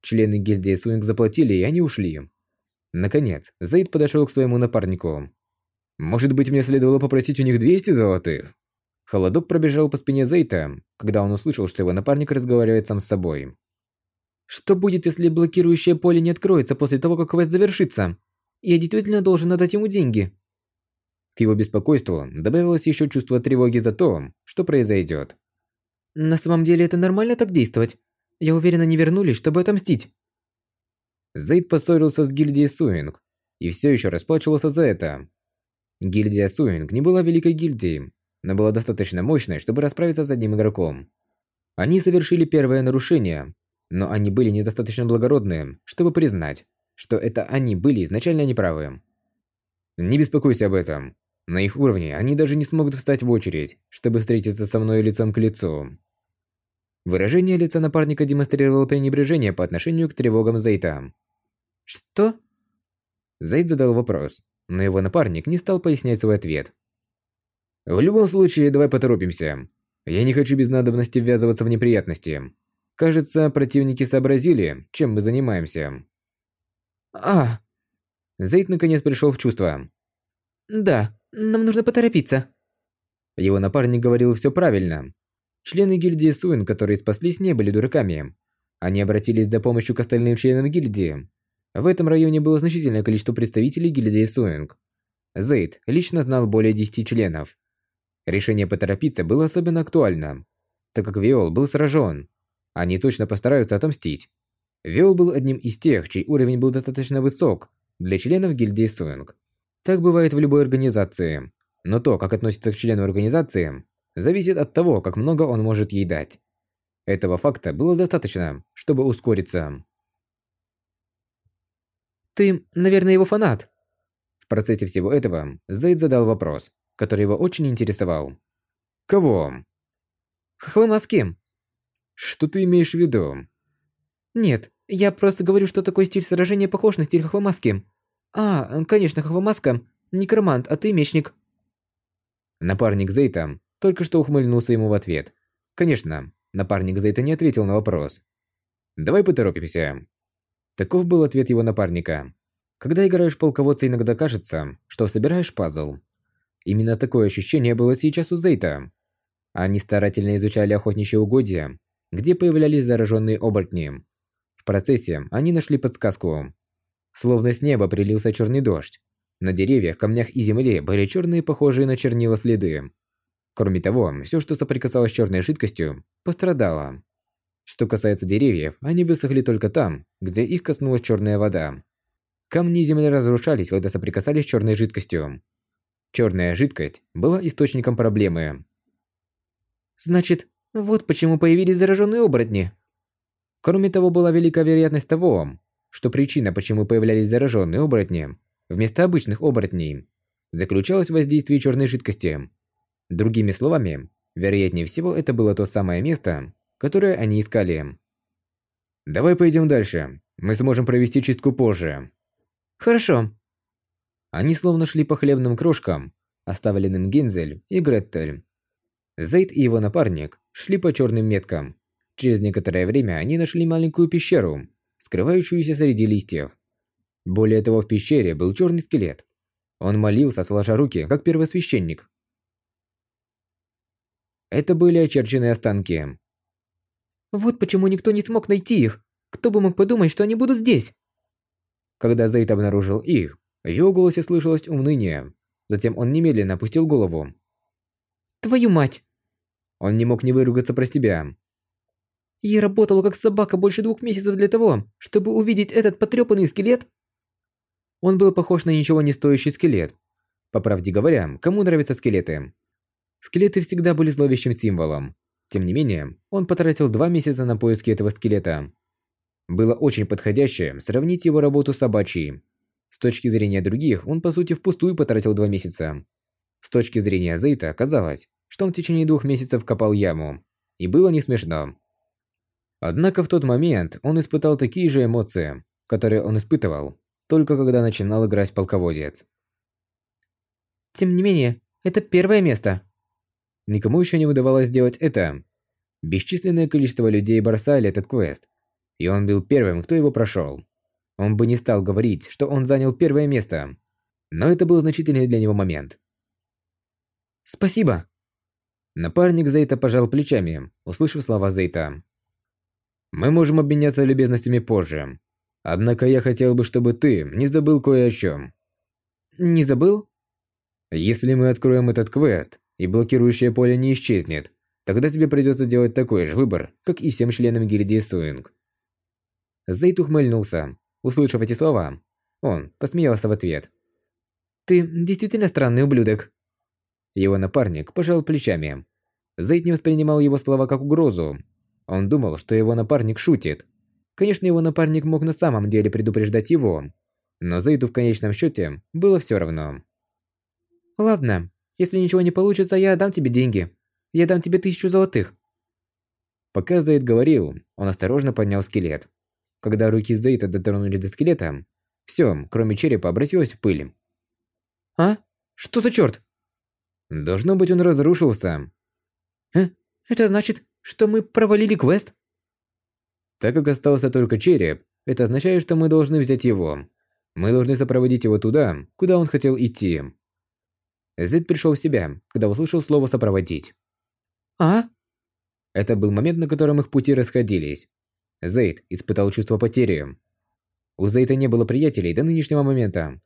Члены гильдии Суинг заплатили, и они ушли. Наконец, Зейд подошел к своему напарнику. «Может быть, мне следовало попросить у них 200 золотых?» Холодок пробежал по спине Зейта, когда он услышал, что его напарник разговаривает сам с собой. «Что будет, если блокирующее поле не откроется после того, как квест завершится? Я действительно должен отдать ему деньги?» К его беспокойству добавилось еще чувство тревоги за то, что произойдет. «На самом деле это нормально так действовать? Я уверен, они вернулись, чтобы отомстить. Зейд поссорился с гильдией Суинг и все еще расплачивался за это. Гильдия Суинг не была великой гильдией, но была достаточно мощной, чтобы расправиться с одним игроком. Они совершили первое нарушение, но они были недостаточно благородны, чтобы признать, что это они были изначально неправы. Не беспокойся об этом. На их уровне они даже не смогут встать в очередь, чтобы встретиться со мной лицом к лицу. Выражение лица напарника демонстрировало пренебрежение по отношению к тревогам Зейта. «Что?» Зейд задал вопрос, но его напарник не стал пояснять свой ответ. «В любом случае, давай поторопимся. Я не хочу без надобности ввязываться в неприятности. Кажется, противники сообразили, чем мы занимаемся». «А...» Зейд наконец пришел в чувство. «Да, нам нужно поторопиться». Его напарник говорил все правильно, Члены гильдии Суин, которые спаслись, не были дураками. Они обратились за помощью к остальным членам гильдии. В этом районе было значительное количество представителей гильдии Суинг. Зейд лично знал более 10 членов. Решение поторопиться было особенно актуально, так как Виол был сражен. Они точно постараются отомстить. Виол был одним из тех, чей уровень был достаточно высок для членов гильдии Суинг. Так бывает в любой организации. Но то, как относится к члену организации, зависит от того, как много он может ей дать. Этого факта было достаточно, чтобы ускориться. «Ты, наверное, его фанат?» В процессе всего этого Зейд задал вопрос, который его очень интересовал. «Кого?» «Хохвамаски». «Что ты имеешь в виду?» «Нет, я просто говорю, что такой стиль сражения похож на стиль Хохвамаски. А, конечно, Хохвамаска. Некромант, а ты мечник». Напарник Зейта только что ухмыльнулся ему в ответ. Конечно, напарник это не ответил на вопрос. «Давай поторопимся». Таков был ответ его напарника. Когда играешь полководца, иногда кажется, что собираешь пазл. Именно такое ощущение было сейчас у Зейта. Они старательно изучали охотничьи угодья, где появлялись зараженные оборотни. В процессе они нашли подсказку. Словно с неба прилился черный дождь. На деревьях, камнях и земле были черные, похожие на чернила следы. Кроме того, все, что соприкасалось с черной жидкостью, пострадало. Что касается деревьев, они высохли только там, где их коснулась черная вода. Камни и земля разрушались, когда соприкасались с черной жидкостью. Черная жидкость была источником проблемы. Значит, вот почему появились зараженные оборотни. Кроме того, была велика вероятность того, что причина, почему появлялись зараженные оборотни, вместо обычных оборотней, заключалось в воздействии черной жидкости. Другими словами, вероятнее всего это было то самое место, которое они искали. Давай пойдем дальше. Мы сможем провести чистку позже. Хорошо. Они словно шли по хлебным крошкам, оставленным Гензель и Греттель. Зейд и его напарник шли по черным меткам. Через некоторое время они нашли маленькую пещеру, скрывающуюся среди листьев. Более того, в пещере был черный скелет. Он молился, сложа руки, как первосвященник. Это были очерченные останки. Вот почему никто не смог найти их. Кто бы мог подумать, что они будут здесь? Когда Зейд обнаружил их, в его голосе слышалось уныние. Затем он немедленно опустил голову. Твою мать! Он не мог не выругаться про себя. Я работал как собака больше двух месяцев для того, чтобы увидеть этот потрепанный скелет. Он был похож на ничего не стоящий скелет. По правде говоря, кому нравятся скелеты? Скелеты всегда были зловещим символом. Тем не менее, он потратил два месяца на поиски этого скелета. Было очень подходяще сравнить его работу с собачьей. С точки зрения других, он по сути впустую потратил два месяца. С точки зрения Зейта, казалось, что он в течение двух месяцев копал яму. И было не смешно. Однако в тот момент он испытал такие же эмоции, которые он испытывал, только когда начинал играть полководец. Тем не менее, это первое место. Никому еще не удавалось сделать это. Бесчисленное количество людей бросали этот квест, и он был первым, кто его прошел. Он бы не стал говорить, что он занял первое место, но это был значительный для него момент. «Спасибо!» Напарник Зейта пожал плечами, услышав слова Зейта. Мы можем обменяться любезностями позже. Однако я хотел бы, чтобы ты не забыл кое о чем. Не забыл? Если мы откроем этот квест, и блокирующее поле не исчезнет, тогда тебе придется делать такой же выбор, как и всем членам гильдии Суинг. Зейт ухмыльнулся, услышав эти слова. Он посмеялся в ответ. «Ты действительно странный ублюдок». Его напарник пожал плечами. Зейт не воспринимал его слова как угрозу, он думал, что его напарник шутит. Конечно, его напарник мог на самом деле предупреждать его, но Зейду в конечном счете было все равно. «Ладно, если ничего не получится, я дам тебе деньги. Я дам тебе тысячу золотых». Пока Зейд говорил, он осторожно поднял скелет. Когда руки Зейда дотронулись до скелета, все, кроме черепа, обратилось в пыль. «А? Что за черт?» Должно быть, он разрушился. «Э? Это значит, что мы провалили квест? Так как остался только череп, это означает, что мы должны взять его. Мы должны сопроводить его туда, куда он хотел идти. Зид пришел в себя, когда услышал слово «сопроводить». «А?» Это был момент, на котором их пути расходились. Зейд испытал чувство потери. У Зейда не было приятелей до нынешнего момента.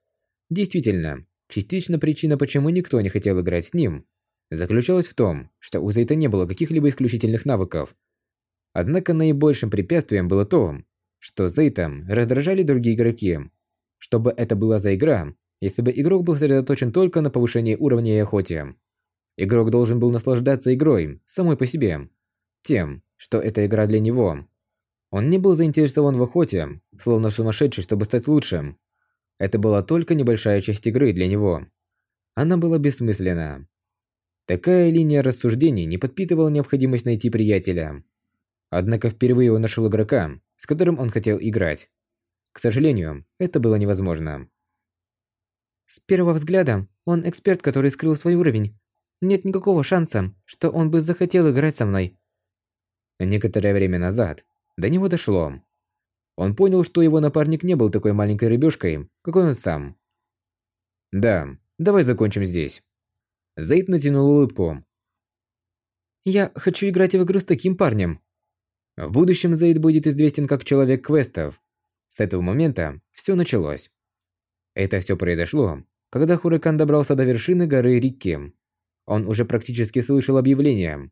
Действительно, частично причина, почему никто не хотел играть с ним, заключалась в том, что у Зейта не было каких-либо исключительных навыков. Однако наибольшим препятствием было то, что Зейта раздражали другие игроки. Чтобы это была за игра, если бы игрок был сосредоточен только на повышении уровня и охоте. Игрок должен был наслаждаться игрой самой по себе. Тем, что эта игра для него. Он не был заинтересован в охоте, словно сумасшедший, чтобы стать лучшим. Это была только небольшая часть игры для него. Она была бессмысленна. Такая линия рассуждений не подпитывала необходимость найти приятеля. Однако впервые он нашел игрока, с которым он хотел играть. К сожалению, это было невозможно. С первого взгляда, он эксперт, который скрыл свой уровень. Нет никакого шанса, что он бы захотел играть со мной. Некоторое время назад до него дошло. Он понял, что его напарник не был такой маленькой рыбешкой, какой он сам. Да, давай закончим здесь. Зейд натянул улыбку. «Я хочу играть в игру с таким парнем». В будущем Зейд будет известен как человек квестов. С этого момента все началось. Это все произошло, когда Хуракан добрался до вершины горы Рикки. Он уже практически слышал объявление.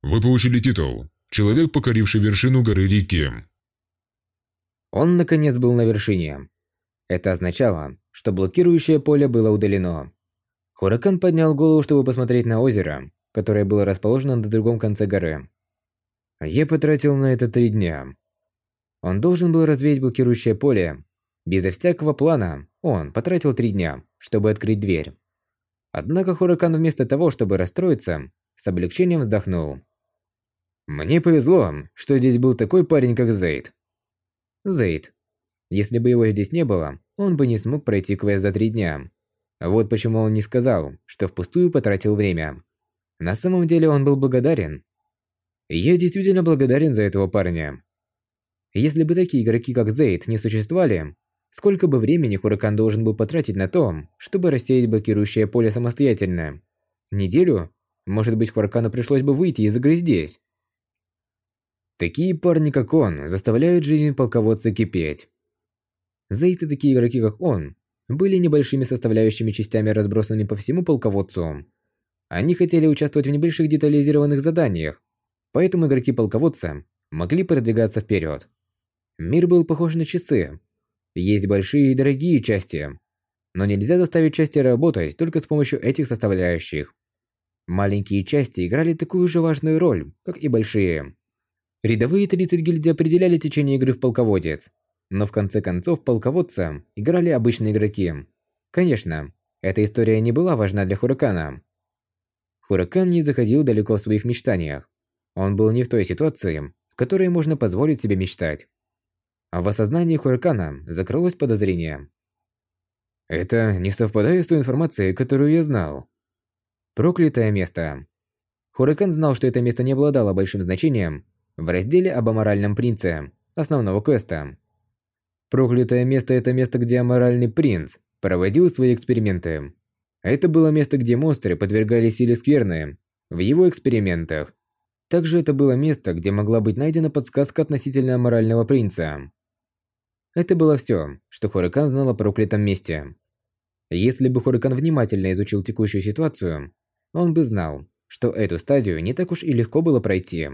Вы получили титул «Человек, покоривший вершину горы Рикки». Он наконец был на вершине. Это означало, что блокирующее поле было удалено. Хуракан поднял голову, чтобы посмотреть на озеро, которое было расположено на другом конце горы. Я потратил на это три дня. Он должен был развеять блокирующее поле, Безо всякого плана он потратил три дня, чтобы открыть дверь. Однако Хуракан вместо того, чтобы расстроиться, с облегчением вздохнул. Мне повезло, что здесь был такой парень, как Зейд. Зейд. Если бы его здесь не было, он бы не смог пройти квест за три дня. Вот почему он не сказал, что впустую потратил время. На самом деле он был благодарен. Я действительно благодарен за этого парня. Если бы такие игроки, как Зейд, не существовали, сколько бы времени Хуракан должен был потратить на то, чтобы рассеять блокирующее поле самостоятельно? Неделю? Может быть, Хуракану пришлось бы выйти из игры здесь. Такие парни, как он, заставляют жизнь полководца кипеть. Зейд и такие игроки, как он, были небольшими составляющими частями, разбросанными по всему полководцу. Они хотели участвовать в небольших детализированных заданиях, поэтому игроки полководца могли продвигаться вперед. Мир был похож на часы. Есть большие и дорогие части, но нельзя заставить части работать только с помощью этих составляющих. Маленькие части играли такую же важную роль, как и большие. Рядовые 30 гильдий определяли течение игры в полководец, но в конце концов полководца играли обычные игроки. Конечно, эта история не была важна для Хуракана. Хуракан не заходил далеко в своих мечтаниях. Он был не в той ситуации, в которой можно позволить себе мечтать. А в осознании Хуракана закрылось подозрение. Это не совпадает с той информацией, которую я знал. Проклятое место. Хуракан знал, что это место не обладало большим значением в разделе об аморальном принце основного квеста. Проклятое место – это место, где аморальный принц проводил свои эксперименты. Это было место, где монстры подвергались силе скверны в его экспериментах. Также это было место, где могла быть найдена подсказка относительно аморального принца. Это было все, что Хорикан знал о проклятом месте. Если бы Хорикан внимательно изучил текущую ситуацию, он бы знал, что эту стадию не так уж и легко было пройти.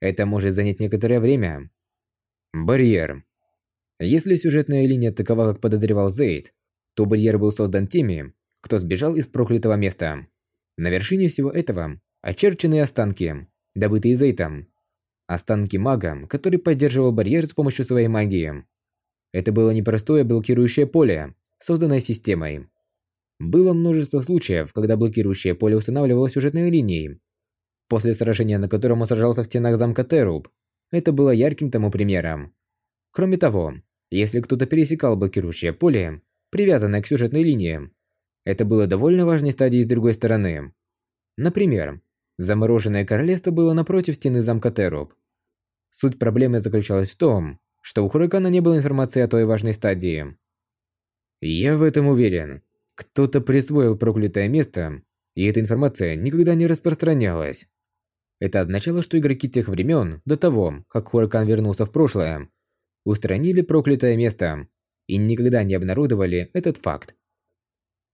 Это может занять некоторое время. Барьер. Если сюжетная линия такова, как подозревал Зейд, то барьер был создан теми, кто сбежал из проклятого места. На вершине всего этого очерчены останки, добытые Зейтом. Останки мага, который поддерживал барьер с помощью своей магии. Это было непростое блокирующее поле, созданное системой. Было множество случаев, когда блокирующее поле устанавливалось сюжетной линией, После сражения, на котором он сражался в стенах замка Теруб, это было ярким тому примером. Кроме того, если кто-то пересекал блокирующее поле, привязанное к сюжетной линии, это было довольно важной стадией с другой стороны. Например, замороженное королевство было напротив стены замка Теруб. Суть проблемы заключалась в том, что у Хуракана не было информации о той важной стадии. Я в этом уверен. Кто-то присвоил проклятое место, и эта информация никогда не распространялась. Это означало, что игроки тех времен, до того, как Хуракан вернулся в прошлое, устранили проклятое место и никогда не обнародовали этот факт.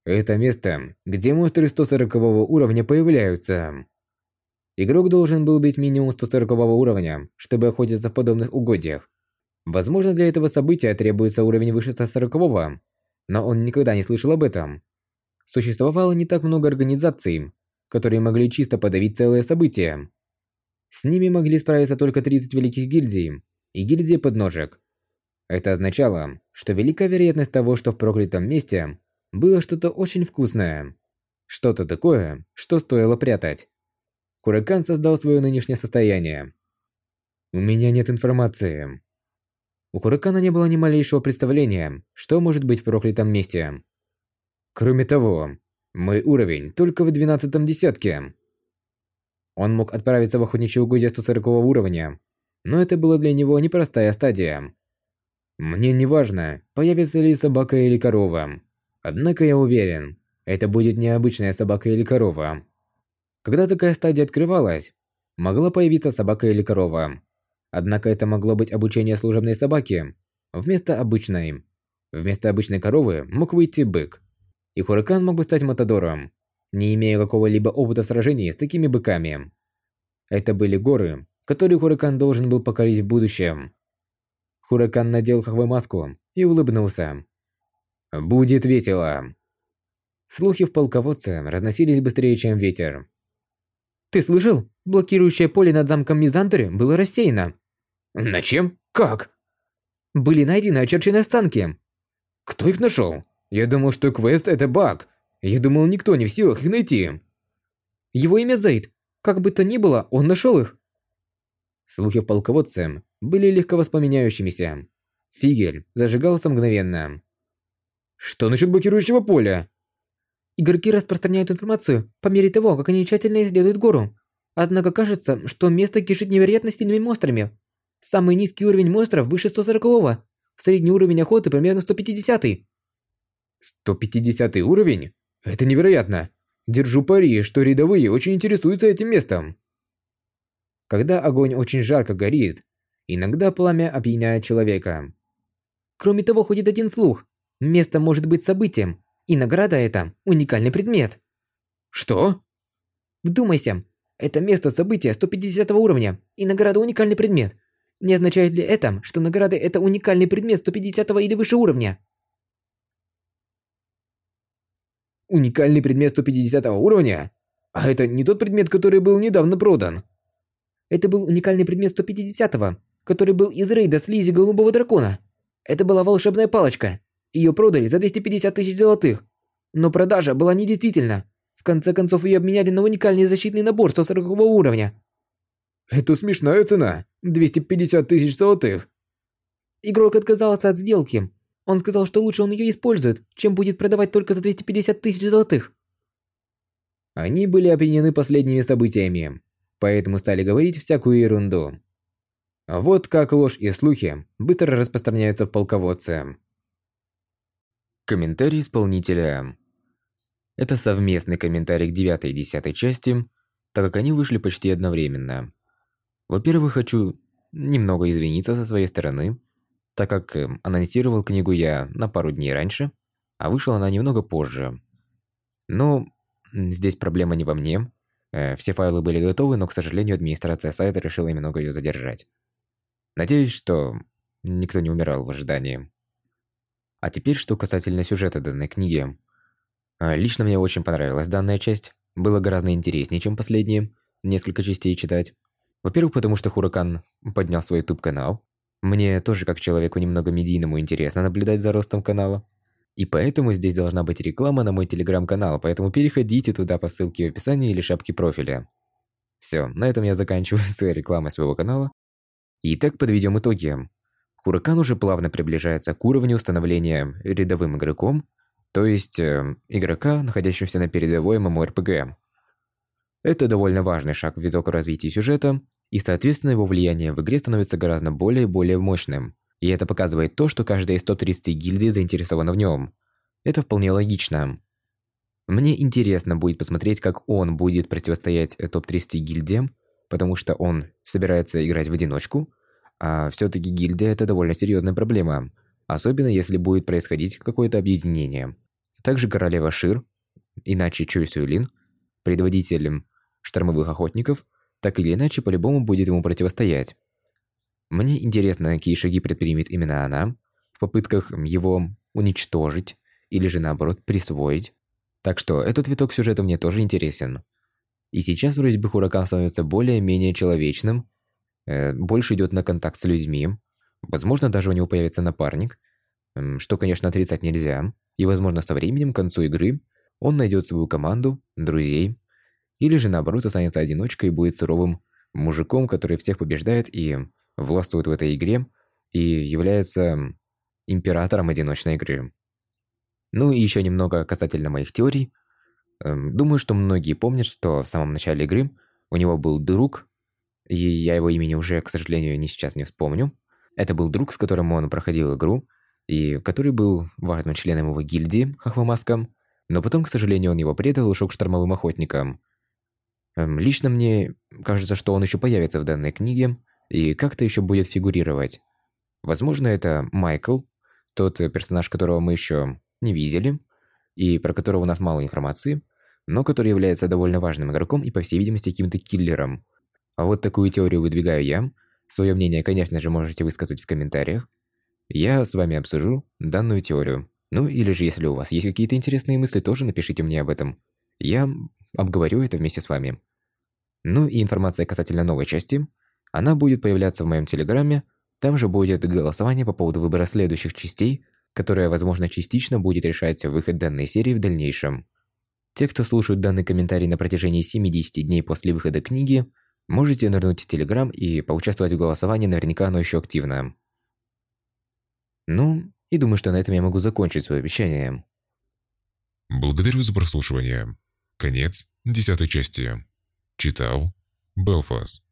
Это место, где монстры 140 уровня появляются. Игрок должен был быть минимум 140 уровня, чтобы охотиться в подобных угодьях. Возможно, для этого события требуется уровень выше 140 но он никогда не слышал об этом. Существовало не так много организаций, которые могли чисто подавить целое событие. С ними могли справиться только 30 великих гильдий и гильдия подножек. Это означало, что велика вероятность того, что в проклятом месте было что-то очень вкусное. Что-то такое, что стоило прятать. Куракан создал свое нынешнее состояние. У меня нет информации. У Куракана не было ни малейшего представления, что может быть в проклятом месте. Кроме того, мой уровень только в двенадцатом десятке. Он мог отправиться в охотничье угодье 140 уровня, но это была для него непростая стадия. Мне не важно, появится ли собака или корова. Однако я уверен, это будет необычная собака или корова. Когда такая стадия открывалась, могла появиться собака или корова. Однако это могло быть обучение служебной собаки вместо обычной. Вместо обычной коровы мог выйти бык. И Хуракан мог бы стать Матадором, не имея какого-либо опыта сражений с такими быками. Это были горы, которые Хуракан должен был покорить в будущем. Хуракан надел хахвы маску и улыбнулся. «Будет весело!» Слухи в полководце разносились быстрее, чем ветер. «Ты слышал? Блокирующее поле над замком Мизандры было рассеяно». «На чем? Как?» «Были найдены очерченные останки. Кто их нашел? Я думал, что квест это баг. Я думал, никто не в силах их найти. Его имя Зейд. Как бы то ни было, он нашел их. Слухи в полководце были легко воспламеняющимися. Фигель зажигался мгновенно. Что насчет блокирующего поля? Игроки распространяют информацию по мере того, как они тщательно исследуют гору. Однако кажется, что место кишит невероятно сильными монстрами. Самый низкий уровень монстров выше 140-го. Средний уровень охоты примерно 150-й. 150 уровень? Это невероятно. Держу пари, что рядовые очень интересуются этим местом. Когда огонь очень жарко горит, иногда пламя опьяняет человека. Кроме того, ходит один слух. Место может быть событием, и награда это уникальный предмет. Что? Вдумайся, это место события 150 уровня, и награда уникальный предмет. Не означает ли это, что награды это уникальный предмет 150 или выше уровня? Уникальный предмет 150 уровня? А это не тот предмет, который был недавно продан. Это был уникальный предмет 150 который был из рейда слизи голубого дракона. Это была волшебная палочка. Ее продали за 250 тысяч золотых. Но продажа была недействительна. В конце концов, ее обменяли на уникальный защитный набор 140 уровня. Это смешная цена. 250 тысяч золотых. Игрок отказался от сделки. Он сказал, что лучше он ее использует, чем будет продавать только за 250 тысяч золотых. Они были опьянены последними событиями, поэтому стали говорить всякую ерунду. Вот как ложь и слухи быстро распространяются в полководце. Комментарий исполнителя. Это совместный комментарий к 9 и 10 части, так как они вышли почти одновременно. Во-первых, хочу немного извиниться со своей стороны, так как э, анонсировал книгу я на пару дней раньше, а вышла она немного позже. Но здесь проблема не во мне. Э, все файлы были готовы, но, к сожалению, администрация сайта решила немного ее задержать. Надеюсь, что никто не умирал в ожидании. А теперь, что касательно сюжета данной книги. А, лично мне очень понравилась данная часть. Было гораздо интереснее, чем последние несколько частей читать. Во-первых, потому что Хуракан поднял свой YouTube-канал. Мне тоже, как человеку немного медийному, интересно наблюдать за ростом канала. И поэтому здесь должна быть реклама на мой телеграм-канал, поэтому переходите туда по ссылке в описании или шапке профиля. Все, на этом я заканчиваю с рекламой своего канала. Итак, подведем итоги. Хуракан уже плавно приближается к уровню становления рядовым игроком, то есть э, игрока, находящегося на передовой MMORPG. Это довольно важный шаг в виток развития сюжета, и соответственно его влияние в игре становится гораздо более и более мощным. И это показывает то, что каждая из 130 гильдий заинтересована в нем. Это вполне логично. Мне интересно будет посмотреть, как он будет противостоять топ-30 гильдиям, потому что он собирается играть в одиночку – а все-таки гильдия это довольно серьезная проблема, особенно если будет происходить какое-то объединение. Также королева Шир, иначе Чуй Сюйлин, предводителем штормовых охотников, так или иначе по-любому будет ему противостоять. Мне интересно, какие шаги предпримет именно она в попытках его уничтожить или же наоборот присвоить. Так что этот виток сюжета мне тоже интересен. И сейчас вроде бы Хуракан становится более-менее человечным, Э, больше идет на контакт с людьми. Возможно, даже у него появится напарник, что, конечно, отрицать нельзя. И, возможно, со временем, к концу игры, он найдет свою команду, друзей, или же, наоборот, останется одиночкой и будет суровым мужиком, который всех побеждает и властвует в этой игре, и является императором одиночной игры. Ну и еще немного касательно моих теорий. Думаю, что многие помнят, что в самом начале игры у него был друг, и я его имени уже, к сожалению, не сейчас не вспомню. Это был друг, с которым он проходил игру, и который был важным членом его гильдии, Хахвамаском, но потом, к сожалению, он его предал и ушел к штормовым охотникам. Эм, лично мне кажется, что он еще появится в данной книге и как-то еще будет фигурировать. Возможно, это Майкл, тот персонаж, которого мы еще не видели, и про которого у нас мало информации, но который является довольно важным игроком и, по всей видимости, каким-то киллером. А вот такую теорию выдвигаю я. Свое мнение, конечно же, можете высказать в комментариях. Я с вами обсужу данную теорию. Ну или же, если у вас есть какие-то интересные мысли, тоже напишите мне об этом. Я обговорю это вместе с вами. Ну и информация касательно новой части. Она будет появляться в моем телеграме. Там же будет голосование по поводу выбора следующих частей которая, возможно, частично будет решать выход данной серии в дальнейшем. Те, кто слушают данный комментарий на протяжении 70 дней после выхода книги, можете нырнуть в Телеграм и поучаствовать в голосовании, наверняка оно еще активно. Ну, и думаю, что на этом я могу закончить свое обещание. Благодарю за прослушивание. Конец десятой части. Читал Белфаст.